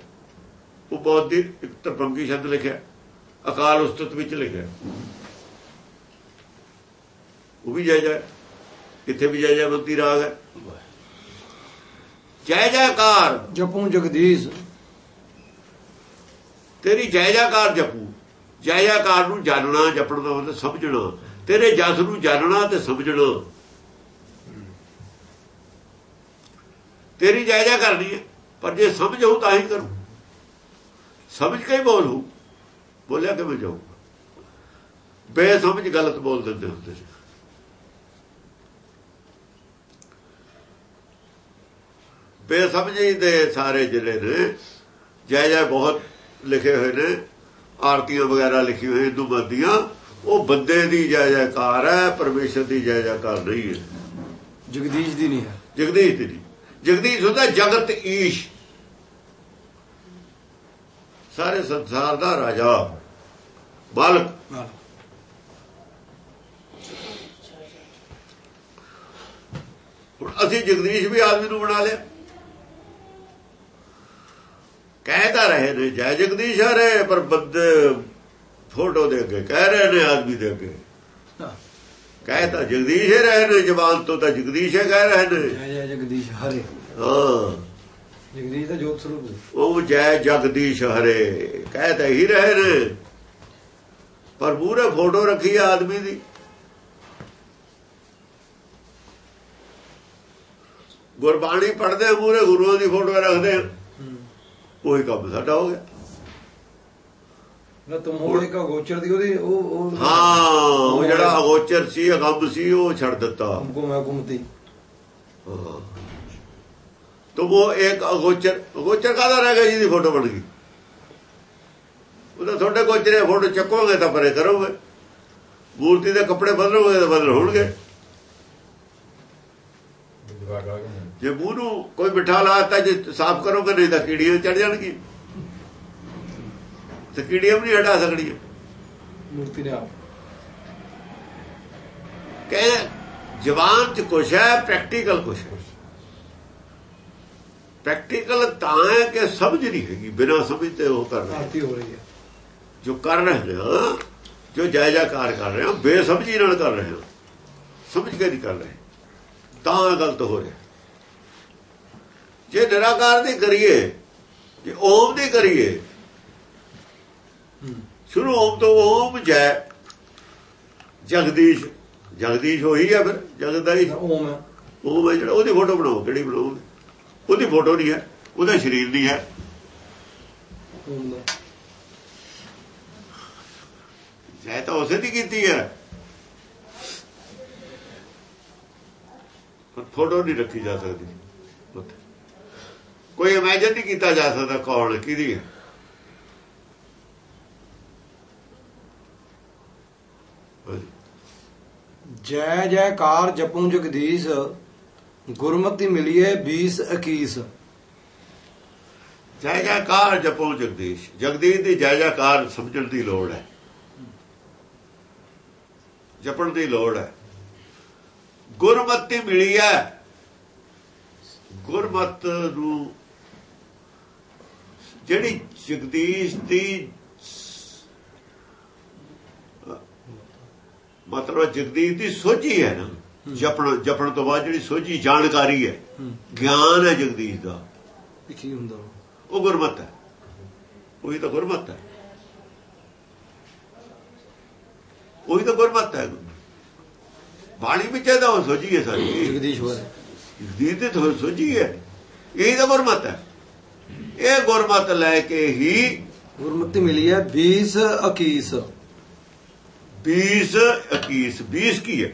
ਉਹ ਬਹੁਤ ਦੀ ਇੱਕ ਤਰਪੰਗੀ ਸ਼ਬਦ ਲਿਖਿਆ। ਅਕਾਲ ਉਸਤਤ ਵਿੱਚ ਲਿਖਿਆ। ਉਹ ਵੀ ਜੈ ਜੈ। ਕਿੱਥੇ ਵੀ ਜੈ ਜੈਵੰਤੀ ਰਾਗ ਹੈ? ਜੈ ਜੈਕਾਰ। ਜਪੂ ਜਗਦੀਸ਼। ਤੇਰੀ ਜੈ ਜੈਕਾਰ ਜਪੂ। ਜੈ ਜੈਕਾਰ ਨੂੰ ਜਾਣਨਾ ਜਪਣ ਦਾ ਮਤਲਬ ਸਮਝਣਾ। ਤੇਰੇ ਜਸ ਨੂੰ ਜਾਣਨਾ ਤੇ ਸਮਝਣਾ। ਤੇਰੀ ਜੈ ਜੈ ਕਰਨੀ ਹੈ ਪਰ ਜੇ ਸਮਝ ਹੋ ਤਾਂ ਹੀ ਕਰੂ। ਸਮਝ ਕੇ ਬੋਲੂ ਬੋਲਿਆ ਕਿਵੇਂ ਜਾਊ ਬੇਸਮਝ ਗਲਤ ਬੋਲ ਦਿੰਦੇ ਹੁੰਦੇ ਸੀ। ਬੇਸਮਝੀ ਦੇ ਸਾਰੇ ਜਿਹੜੇ ਨੇ ਜੈ ਜੈ ਬਹੁਤ ਲਿਖੇ ਹੋਏ ਨੇ ਆਰਤੀਆਂ ਵਗੈਰਾ ਲਿਖੀ ਹੋਈ ਹਿੰਦੂ ਮਤ ਦੀਆਂ ਉਹ ਬੰਦੇ ਦੀ ਜੈ ਜੈਕਾਰ ਹੈ ਪਰਮੇਸ਼ਰ ਦੀ ਜੈ ਜੈਕਾਰ ਨਹੀਂ ਹੈ। ਜਗਦੀਸ਼ ਦੀ ਨਹੀਂ ਹੈ। ਜਗਦੀਸ਼ ਦੀ ਨਹੀਂ। ਜਗਦੀਸ਼ ਹੁੰਦਾ ਜਗਤ ਈਸ਼। ਸਾਰੇ ਸੰਸਾਰ ਦਾ ਰਾਜਾ। ਹੁਣ ਅਸੀਂ ਜਗਦੀਸ਼ ਵੀ ਆਦਮੀ ਨੂੰ ਬਣਾ ਲਿਆ। ਕਹਿ ਤਾਂ ਰਹੇ ਨੇ ਜੈ ਜਗਦੀਸ਼ ਹਰੇ ਪਰ ਬੰਦੇ ਫੋਟੋ ਦੇ ਅੱਗੇ ਕਹਿ ਰਹੇ ਨੇ ਆਦਮੀ ਦੇ ਅੱਗੇ। ਤਾਂ ਜਗਦੀਸ਼ ਹੀ ਰਹੇ ਨੇ ਜ਼ਬਾਨ ਤੋਂ ਤਾਂ ਜਗਦੀਸ਼ ਹੀ ਕਹਿ ਰਹੇ ਨੇ। ਜੈ ਜੈ ਜਗਦੀਸ਼ ਹਰੇ। ਹਾਂ। ਜਗਦੀਸ਼ ਦਾ ਜੋਤ ਸਰੂਪ। ਉਹ ਜੈ ਜਗਦੀਸ਼ ਹਰੇ ਕਹਿ ਤਾਂ ਹੀ ਰਹੇ ਨੇ। ਪਰ ਮੂਰੇ ਫੋਟੋ ਰੱਖੀ ਆਦਮੀ ਦੀ। ਗੁਰਬਾਣੀ ਪੜ੍ਹਦੇ ਮੂਰੇ ਗੁਰੂਆਂ ਦੀ ਫੋਟੋ ਰੱਖਦੇ ਆ। ਉਹੀ ਕੰਮ ਸਾਡਾ ਹੋ ਗਿਆ। ਨਾ ਤੁਮ ਹੋ ਇੱਕ ਗੋਚਰ ਦੀ ਉਹਦੀ ਉਹ ਉਹ ਹਾਂ ਉਹ ਜਿਹੜਾ ਅਗੋਚਰ ਸੀ ਅਗੰਬ ਸੀ ਉਹ ਛੱਡ ਦਿੱਤਾ। ਹਮਕੋ ਮੈਂ ਘੁੰਮਤੀ ਤੁਮ ਉਹ ਇੱਕ ਅਗੋਚਰ ਅਗੋਚਰ ਕਾਹਦਾ ਰਹਿ ਗਿਆ ਜਿਹਦੀ ਫੋਟੋ ਬਣ ਗਈ? ਉਹਦਾ ਤੁਹਾਡੇ ਗੋਚਰੇ ਫੋਟੋ ਚੱਕੋਗੇ ਤਾਂ ਪਰੇ ਕਰੋਗੇ। ਮੂਰਤੀ ਦੇ ਕੱਪੜੇ ਬਦਲੋਗੇ ਤਾਂ ਬਦਲ ਹੋਣਗੇ। ਜੇ ਮੂੰਹ ਨੂੰ ਕੋਈ ਮਿੱਠਾ ਲਾਤਾ ਜੇ ਸਾਫ਼ ਕਰੋਗੇ ਨਹੀਂ ਤਾਂ ਕੀੜੀਆਂ ਚੜ ਜਾਣਗੀਆਂ। ਤੇ ਕੀੜੀਆਂ ਵੀ ਨਹੀਂ ਹਟਾ ਸਕਣੀਆਂ। ਮੂਰਤੀ ਨੇ ਆਪ। ਕਹੇ ਜਵਾਨ ਚ ਕੁਛ ਹੈ ਪ੍ਰੈਕਟੀਕਲ ਕੁਛ ਹੈ। ਪ੍ਰੈਕਟੀਕਲ ਤਾਂ ਹੈ ਕਿ ਸਮਝ ਨਹੀਂ ਹੈਗੀ ਬਿਨਾਂ ਸਮਝ ਤੇ ਉਹ ਕਰ ਰਹੇ। ਹੋ ਰਹੀ ਹੈ। ਜੋ ਕਰ ਰਹੇ ਹਾਂ ਜੋ ਜਾਇਜ਼ਾਕਾਰ ਕਰ ਰਹੇ ਹਾਂ ਬੇਸਮਝੀ ਨਾਲ ਕਰ ਰਹੇ ਹਾਂ ਸਮਝ ਕੇ ਨਹੀਂ ਕਰ ਰਹੇ। ਤਾਂ ਗਲਤ ਹੋ ਰਿਹਾ। ਜੇ ਨਿਰਾਕਾਰ ਦੀ ਕਰੀਏ ਜੇ ਓਮ ਦੀ ਕਰੀਏ ਸ਼ੁਰੂ ਓਮ ਤੋਂ ਓਮ ਜੈ। ਜਗਦੀਸ਼ ਜਗਦੀਸ਼ ਉਹੀ ਹੈ ਫਿਰ ਜਗਦਾਈ ਓਮ ਹੈ। ਉਹ ਜਿਹੜਾ ਉਹਦੀ ਫੋਟੋ ਬਣਾਓ ਕਿਹੜੀ ਬਣਾਓਗੇ ਉਹਦੀ? ਫੋਟੋ ਨਹੀਂ ਹੈ ਉਹਦਾ ਸਰੀਰ ਨਹੀਂ ਹੈ। ਜੈ ਤਾਂ ਉਸੇ ਦੀ ਕੀਤੀ ਹੈ। ਪਰ ਫੋਟੋ ਨਹੀਂ ਰੱਖੀ ਜਾ ਸਕਦੀ। ਕੋਈ ਇਮੇਜਿਨ ਨਹੀਂ ਕੀਤਾ ਜਾ ਸਕਦਾ ਕੌਣ ਕਿਹਦੀ ਹੈ। ਜੈ ਜੈਕਾਰ ਜਪੂ ਜਗਦੀਸ਼ ਗੁਰਮਤਿ ਮਿਲੀਏ 20 21 ਜੈ ਜੈਕਾਰ ਜਪੋ ਜਗਦੀਸ਼ ਜਗਦੀਸ਼ ਦੀ ਜੈ ਜੈਕਾਰ ਸਮਝਣ ਦੀ ਲੋੜ ਹੈ। ਜਪਣ ਦੀ ਲੋੜ ਹੈ। ਗੁਰਮਤਿ ਮਿਲੀ ਹੈ ਗੁਰਮਤ ਨੂੰ ਜਿਹੜੀ ਜਗਦੀਸ਼ ਦੀ ਮਤਲਬ ਜਗਦੀਸ਼ ਦੀ ਸੋਝੀ ਹੈ ਨਾ ਜਪਣ ਜਪਣ ਤੋਂ ਬਾਅਦ ਜਿਹੜੀ ਸੋਝੀ ਜਾਣਕਾਰੀ ਹੈ ਗਿਆਨ ਹੈ ਜਗਦੀਸ਼ ਦਾ। ਕੀ ਹੁੰਦਾ ਉਹ? ਗੁਰਮਤ ਹੈ। ਉਹੀ ਤਾਂ ਗੁਰਮਤ ਹੈ। ਉਹੀ ਤਾਂ ਗੁਰਮਤ ਹੈ। ਬਾਣੀ ਵਿੱਚ ਇਹਦਾ ਉਹ ਸੋਝੀ ਹੈ ਸਾਡੀ ਜਗਦੀਸ਼ ਹੋਰੇ। ਦੀ ਤੇ ਸੋਝੀ ਹੈ। ਇਹੀ ਤਾਂ ਗੁਰਮਤ ਹੈ। ਇਹ ਗੁਰਮਤ ਲੈ ਕੇ ਹੀ ਗੁਰਮਤਿ ਮਿਲੀ ਹੈ 20 21 20 21 20 ਕੀ ਹੈ?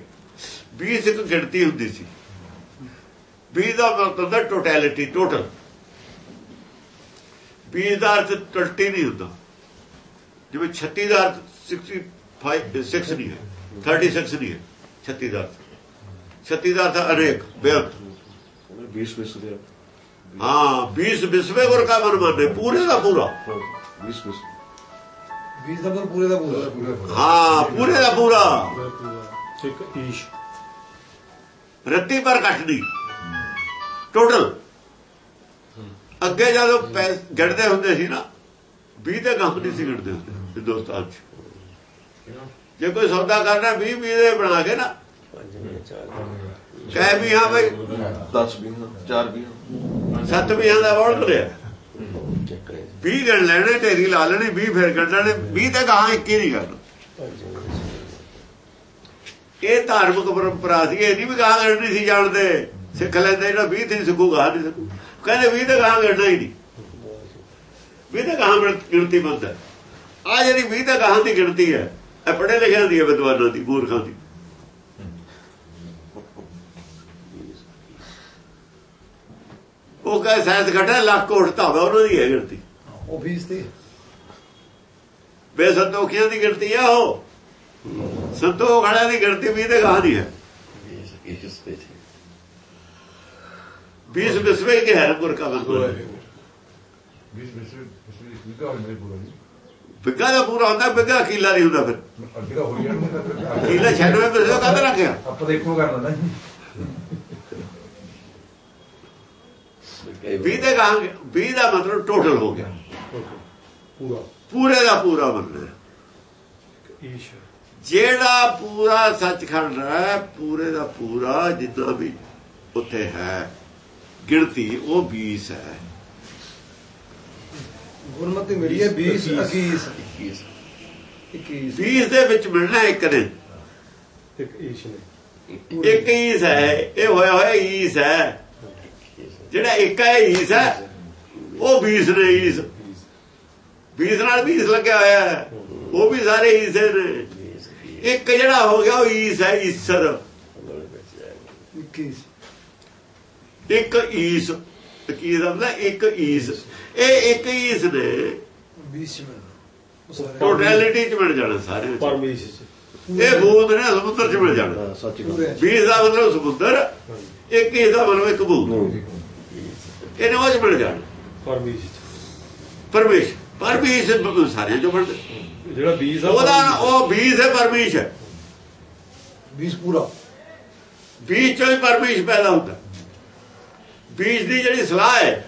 20 ਇੱਕ ਗਿਣਤੀ ਹੁੰਦੀ ਸੀ। 20 ਦਾ ਮਤਲਬ ਹੁੰਦਾ ਟੋਟੈਲਿਟੀ ਟੋਟਲ 20 ਦਾ ਅਰਥ 30 ਨਹੀਂ ਹੁੰਦਾ। ਜਿਵੇਂ 36 ਦਾ ਅਰਥ 65 6 ਨਹੀਂ ਹੈ। 36 ਨਹੀਂ ਹੈ। 36 ਦਾ ਅਰਥ। 36 ਦਾ ਅਰਥ ਅਨੇਕ ਬੇਅੰਤ 20 20 ਦੇ ਹਾਂ 20 ਵਿਸਵੇ ਗੁਰ ਕਾ ਮਨ ਮੰਨੇ ਪੂਰੇ ਦਾ ਪੂਰਾ। 20 20 20 ਦਾ ਪਰ। ਪੂਰੇ ਦਾ ਪੂਰਾ। ਪੂਰਾ ਹਾਂ ਪੂਰੇ ਦਾ ਪੂਰਾ। ਇੱਕ ਈਸ਼। ਰੱਤੀ ਪਰ ਘੱਟ ਨਹੀਂ। ਟੋਟਲ ਅੱਗੇ ਜਦੋਂ ਗਿਣਦੇ ਹੁੰਦੇ ਸੀ ਨਾ 20 ਦੇ ਕੰਮ ਨਹੀਂ ਸੀ ਗਿਣਦੇ ਹੁੰਦੇ ਹਿੰਦੁਸਤਾਨ 'ਚ। ਜੇ ਕੋਈ ਸੌਦਾ ਕਰਨਾ 20 20 ਦੇ ਬਣਾ ਕੇ ਨਾ। ਕਹਿ ਵੀ ਹਾਂ ਬਈ। 10 ਵੀ ਹਾਂ 4 ਵੀ ਹਾਂ। ਸੱਤ ਵੀਹਾਂ ਦਾ ਵੋਟ ਕਰਿਆ? 20 ਗਿਣ ਲੈਣੇ, ਢੇਰੀ ਲਾ ਲੈਣੀ 20 ਫਿਰ ਕੱਢ 20 ਤੇ ਗਾਂ 21 ਨਹੀਂ ਕਰਨਾ ਇਹ ਧਾਰਮਿਕ ਪਰੰਪਰਾ ਸੀ, ਇਹ ਨਹੀਂ ਵੀ ਗਾਂ ਗਣਨੀ ਸੀ ਜਾਣਦੇ। ਸਿੱਖ ਲੈਂਦੇ ਜਿਹੜਾ 20 ਤੇ ਨਹੀਂ ਸਿੱਖੂ ਗਾਂ ਨਹੀਂ ਸਿੱਖੂ। ਕਹਿੰਦੇ 20 ਤੇ ਗਾਂ ਗਣਨਾ ਹੀ ਨਹੀਂ। 20 ਤੇ ਗਾਂ ਗਿਣਤੀ ਬੰਦ ਹੈ। ਆ ਜਿਹੜੀ 20 ਤੇ ਗਾਂ ਦੀ ਗਿਣਤੀ ਹੈ, ਇਹ ਪੜ੍ਹੇ ਲਿਖਿਆਂ ਦੀ ਹੈ, ਵਿਦਵਾਨਾਂ ਦੀ, ਮੂਰਖਾਂ ਦੀ। ਉਹ ਕਹੇ ਸੈਂਸ ਘਟੇ ਲੱਖ ਕੋਟ ਤਾਂ ਉਹਨਾਂ ਦੀ ਹੈ ਗਿਣਤੀ। ਉਹ 20 ਤੇ ਬੇਸੰਤੋਖੀਆਂ ਦੀ ਗਿਣਤੀ ਆ ਉਹ? ਸੰਤੋਖ ਖੜਾ ਦੀ ਗਿਣਤੀ ਵੀ ਤੇ ਗਾਹ ਦੀ ਹੈ। 20 ਵਿਸਵੇ ਕੇ ਹੈ ਗੁਰ ਕਾ ਬੰਦੋ 20 ਵਿਸਵੇ ਬਿੱਗਾ ਦਾ ਪੂਰਾ ਹੁੰਦਾ ਬਿੱਗਾ ਕੀਲਾ ਨਹੀਂ ਹੁੰਦਾ ਫਿਰ। ਕੀਲਾ 96 ਵਿਸਵੇ ਕਾਹਦੇ ਨਾਲ ਗਿਆ? ਆਪਾਂ ਦੇਖੋ ਕਰ ਲੈਂਦਾ 20 ਤੇ ਗਾਹ 20 ਦਾ ਮਤਲਬ ਟੋਟਲ ਹੋ ਗਿਆ। ਪੂਰਾ। ਪੂਰੇ ਦਾ ਪੂਰਾ ਈਸ਼ ਜਿਹੜਾ ਪੂਰਾ ਸੱਚਖੰਡ ਹੈ ਪੂਰੇ ਦਾ ਪੂਰਾ ਜਿੱਦਾਂ ਵੀ ਉੱਥੇ ਹੈ ਗਿਣਤੀ ਉਹ 20 ਹੈ। ਗੁਰਮਤਿ ਹੈ 20 21 21 20 ਦੇ ਵਿੱਚ ਮਿਲਣਾ ਇੱਕ ਨੇ। ਇੱਕ ਈਸ਼ ਨੇ। ਇੱਕ ਈਸ ਹੈ ਇਹ ਹੋਇਆ ਹੋਇਆ ਈਸ ਹੈ। ਜਿਹੜਾ ਇੱਕ ਹੈ ਈਸ ਹੈ ਉਹ 20 ਨੇ ਈਸ। 20 ਨਾਲ 20 ਲੱਗਿਆ ਹੋਇਆ ਹੈ। ਉਹ ਵੀ ਸਾਰੇ ਈਸ ਨੇ। ਇੱਕ ਜਿਹੜਾ ਹੋ ਗਿਆ ਉਹ ਈਸ ਹੈ ਈਸਰ। 21 ਇੱਕ ਈਸ। ਕੀ ਦਾ ਇੱਕ ਈਸ। ਇਹ ਇੱਕ ਈਸ ਨੇ। 20 ਮਿੰਟ ਟੋਟੈਲਿਟੀ ਚ ਮਿਲ ਜਾਣਾ ਸਾਰੇ। ਪਰਮੇਸ਼ ਇਹ ਬੂੰਦ ਨੇ ਸਮੁੰਦਰ ਚ ਮਿਲ ਜਾਣਾ। ਸੱਚ ਪੂਰੇ। 20 ਦਾ ਮਤਲਬ ਸਮੁੰਦਰ ਇੱਕ ਈਸ ਦਾ ਮਤਲਬ ਇੱਕ ਬੂੰਦ। ਇਹਨੇ ਉਹ ਚ ਮਿਲ ਜਾਣਾ ਪਰਮੇਸ਼ ਪਰਮੇਸ਼। ਪਰਮੇਸ਼ ਸਾਰਿਆਂ ਚੋਂ ਬਣਦਾ ਜਿਹੜਾ 20 ਆ ਉਹਦਾ ਉਹ 20 ਹੈ ਪਰਮੇਸ਼। ਹੈ 20 ਪੂਰਾ। ਬੀਜ ਚੋਂ ਹੀ ਪਰਮੇਸ਼ ਪੈਦਾ ਹੁੰਦਾ। ਬੀਜ ਦੀ ਜਿਹੜੀ ਸਲਾਹ ਹੈ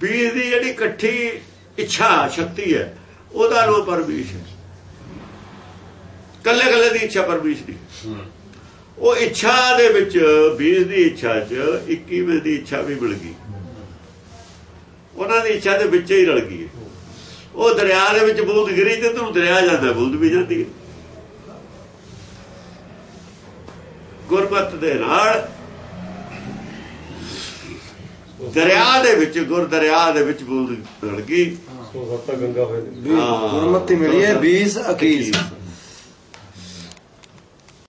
ਬੀਜ ਦੀ ਜਿਹੜੀ ਇਕੱਠੀ ਇੱਛਾ ਸ਼ਕਤੀ ਹੈ ਉਹਦਾ ਨਾਮ ਪਰਮੇਸ਼ ਹੈ। ਕੱਲੇ ਕੱਲੇ ਦੀ ਇੱਛਾ ਪਰਮੇਸ਼ ਦੀ। ਉਹ ਇੱਛਾ ਦੇ ਵਿੱਚ ਬੀਜ ਦੀ ਇੱਛਾ 'ਚ 21ਵੇਂ ਦੀ ਇੱਛਾ ਵੀ ਮਿਲ ਗਈ। ਉਹਨਾਂ ਦੀ ਇੱਛਾ ਦੇ ਵਿੱਚ ਹੀ ਰਲ ਗਈ। ਉਹ ਦਰਿਆ ਦੇ ਵਿੱਚ ਬੂੰਦ ਗਿਰੀ ਤੇ ਤੂੰ ਦਰਿਆ ਜਾਂਦਾ ਬੂੰਦ ਵੀ ਜਾਂਦੀ ਹੈ। ਗੁਰਮਤ ਦੇ ਨਾਲ ਦਰਿਆ ਦੇ ਵਿੱਚ ਗੁਰ ਦਰਿਆ ਦੇ ਵਿੱਚ ਬੂੰਦ ਰਲ ਗਈ। ਸੋ ਸੱਤਾ ਗੰਗਾ ਹੋਏ। ਗੁਰਮਤਿ ਮਿਲੀ ਹੈ 20 21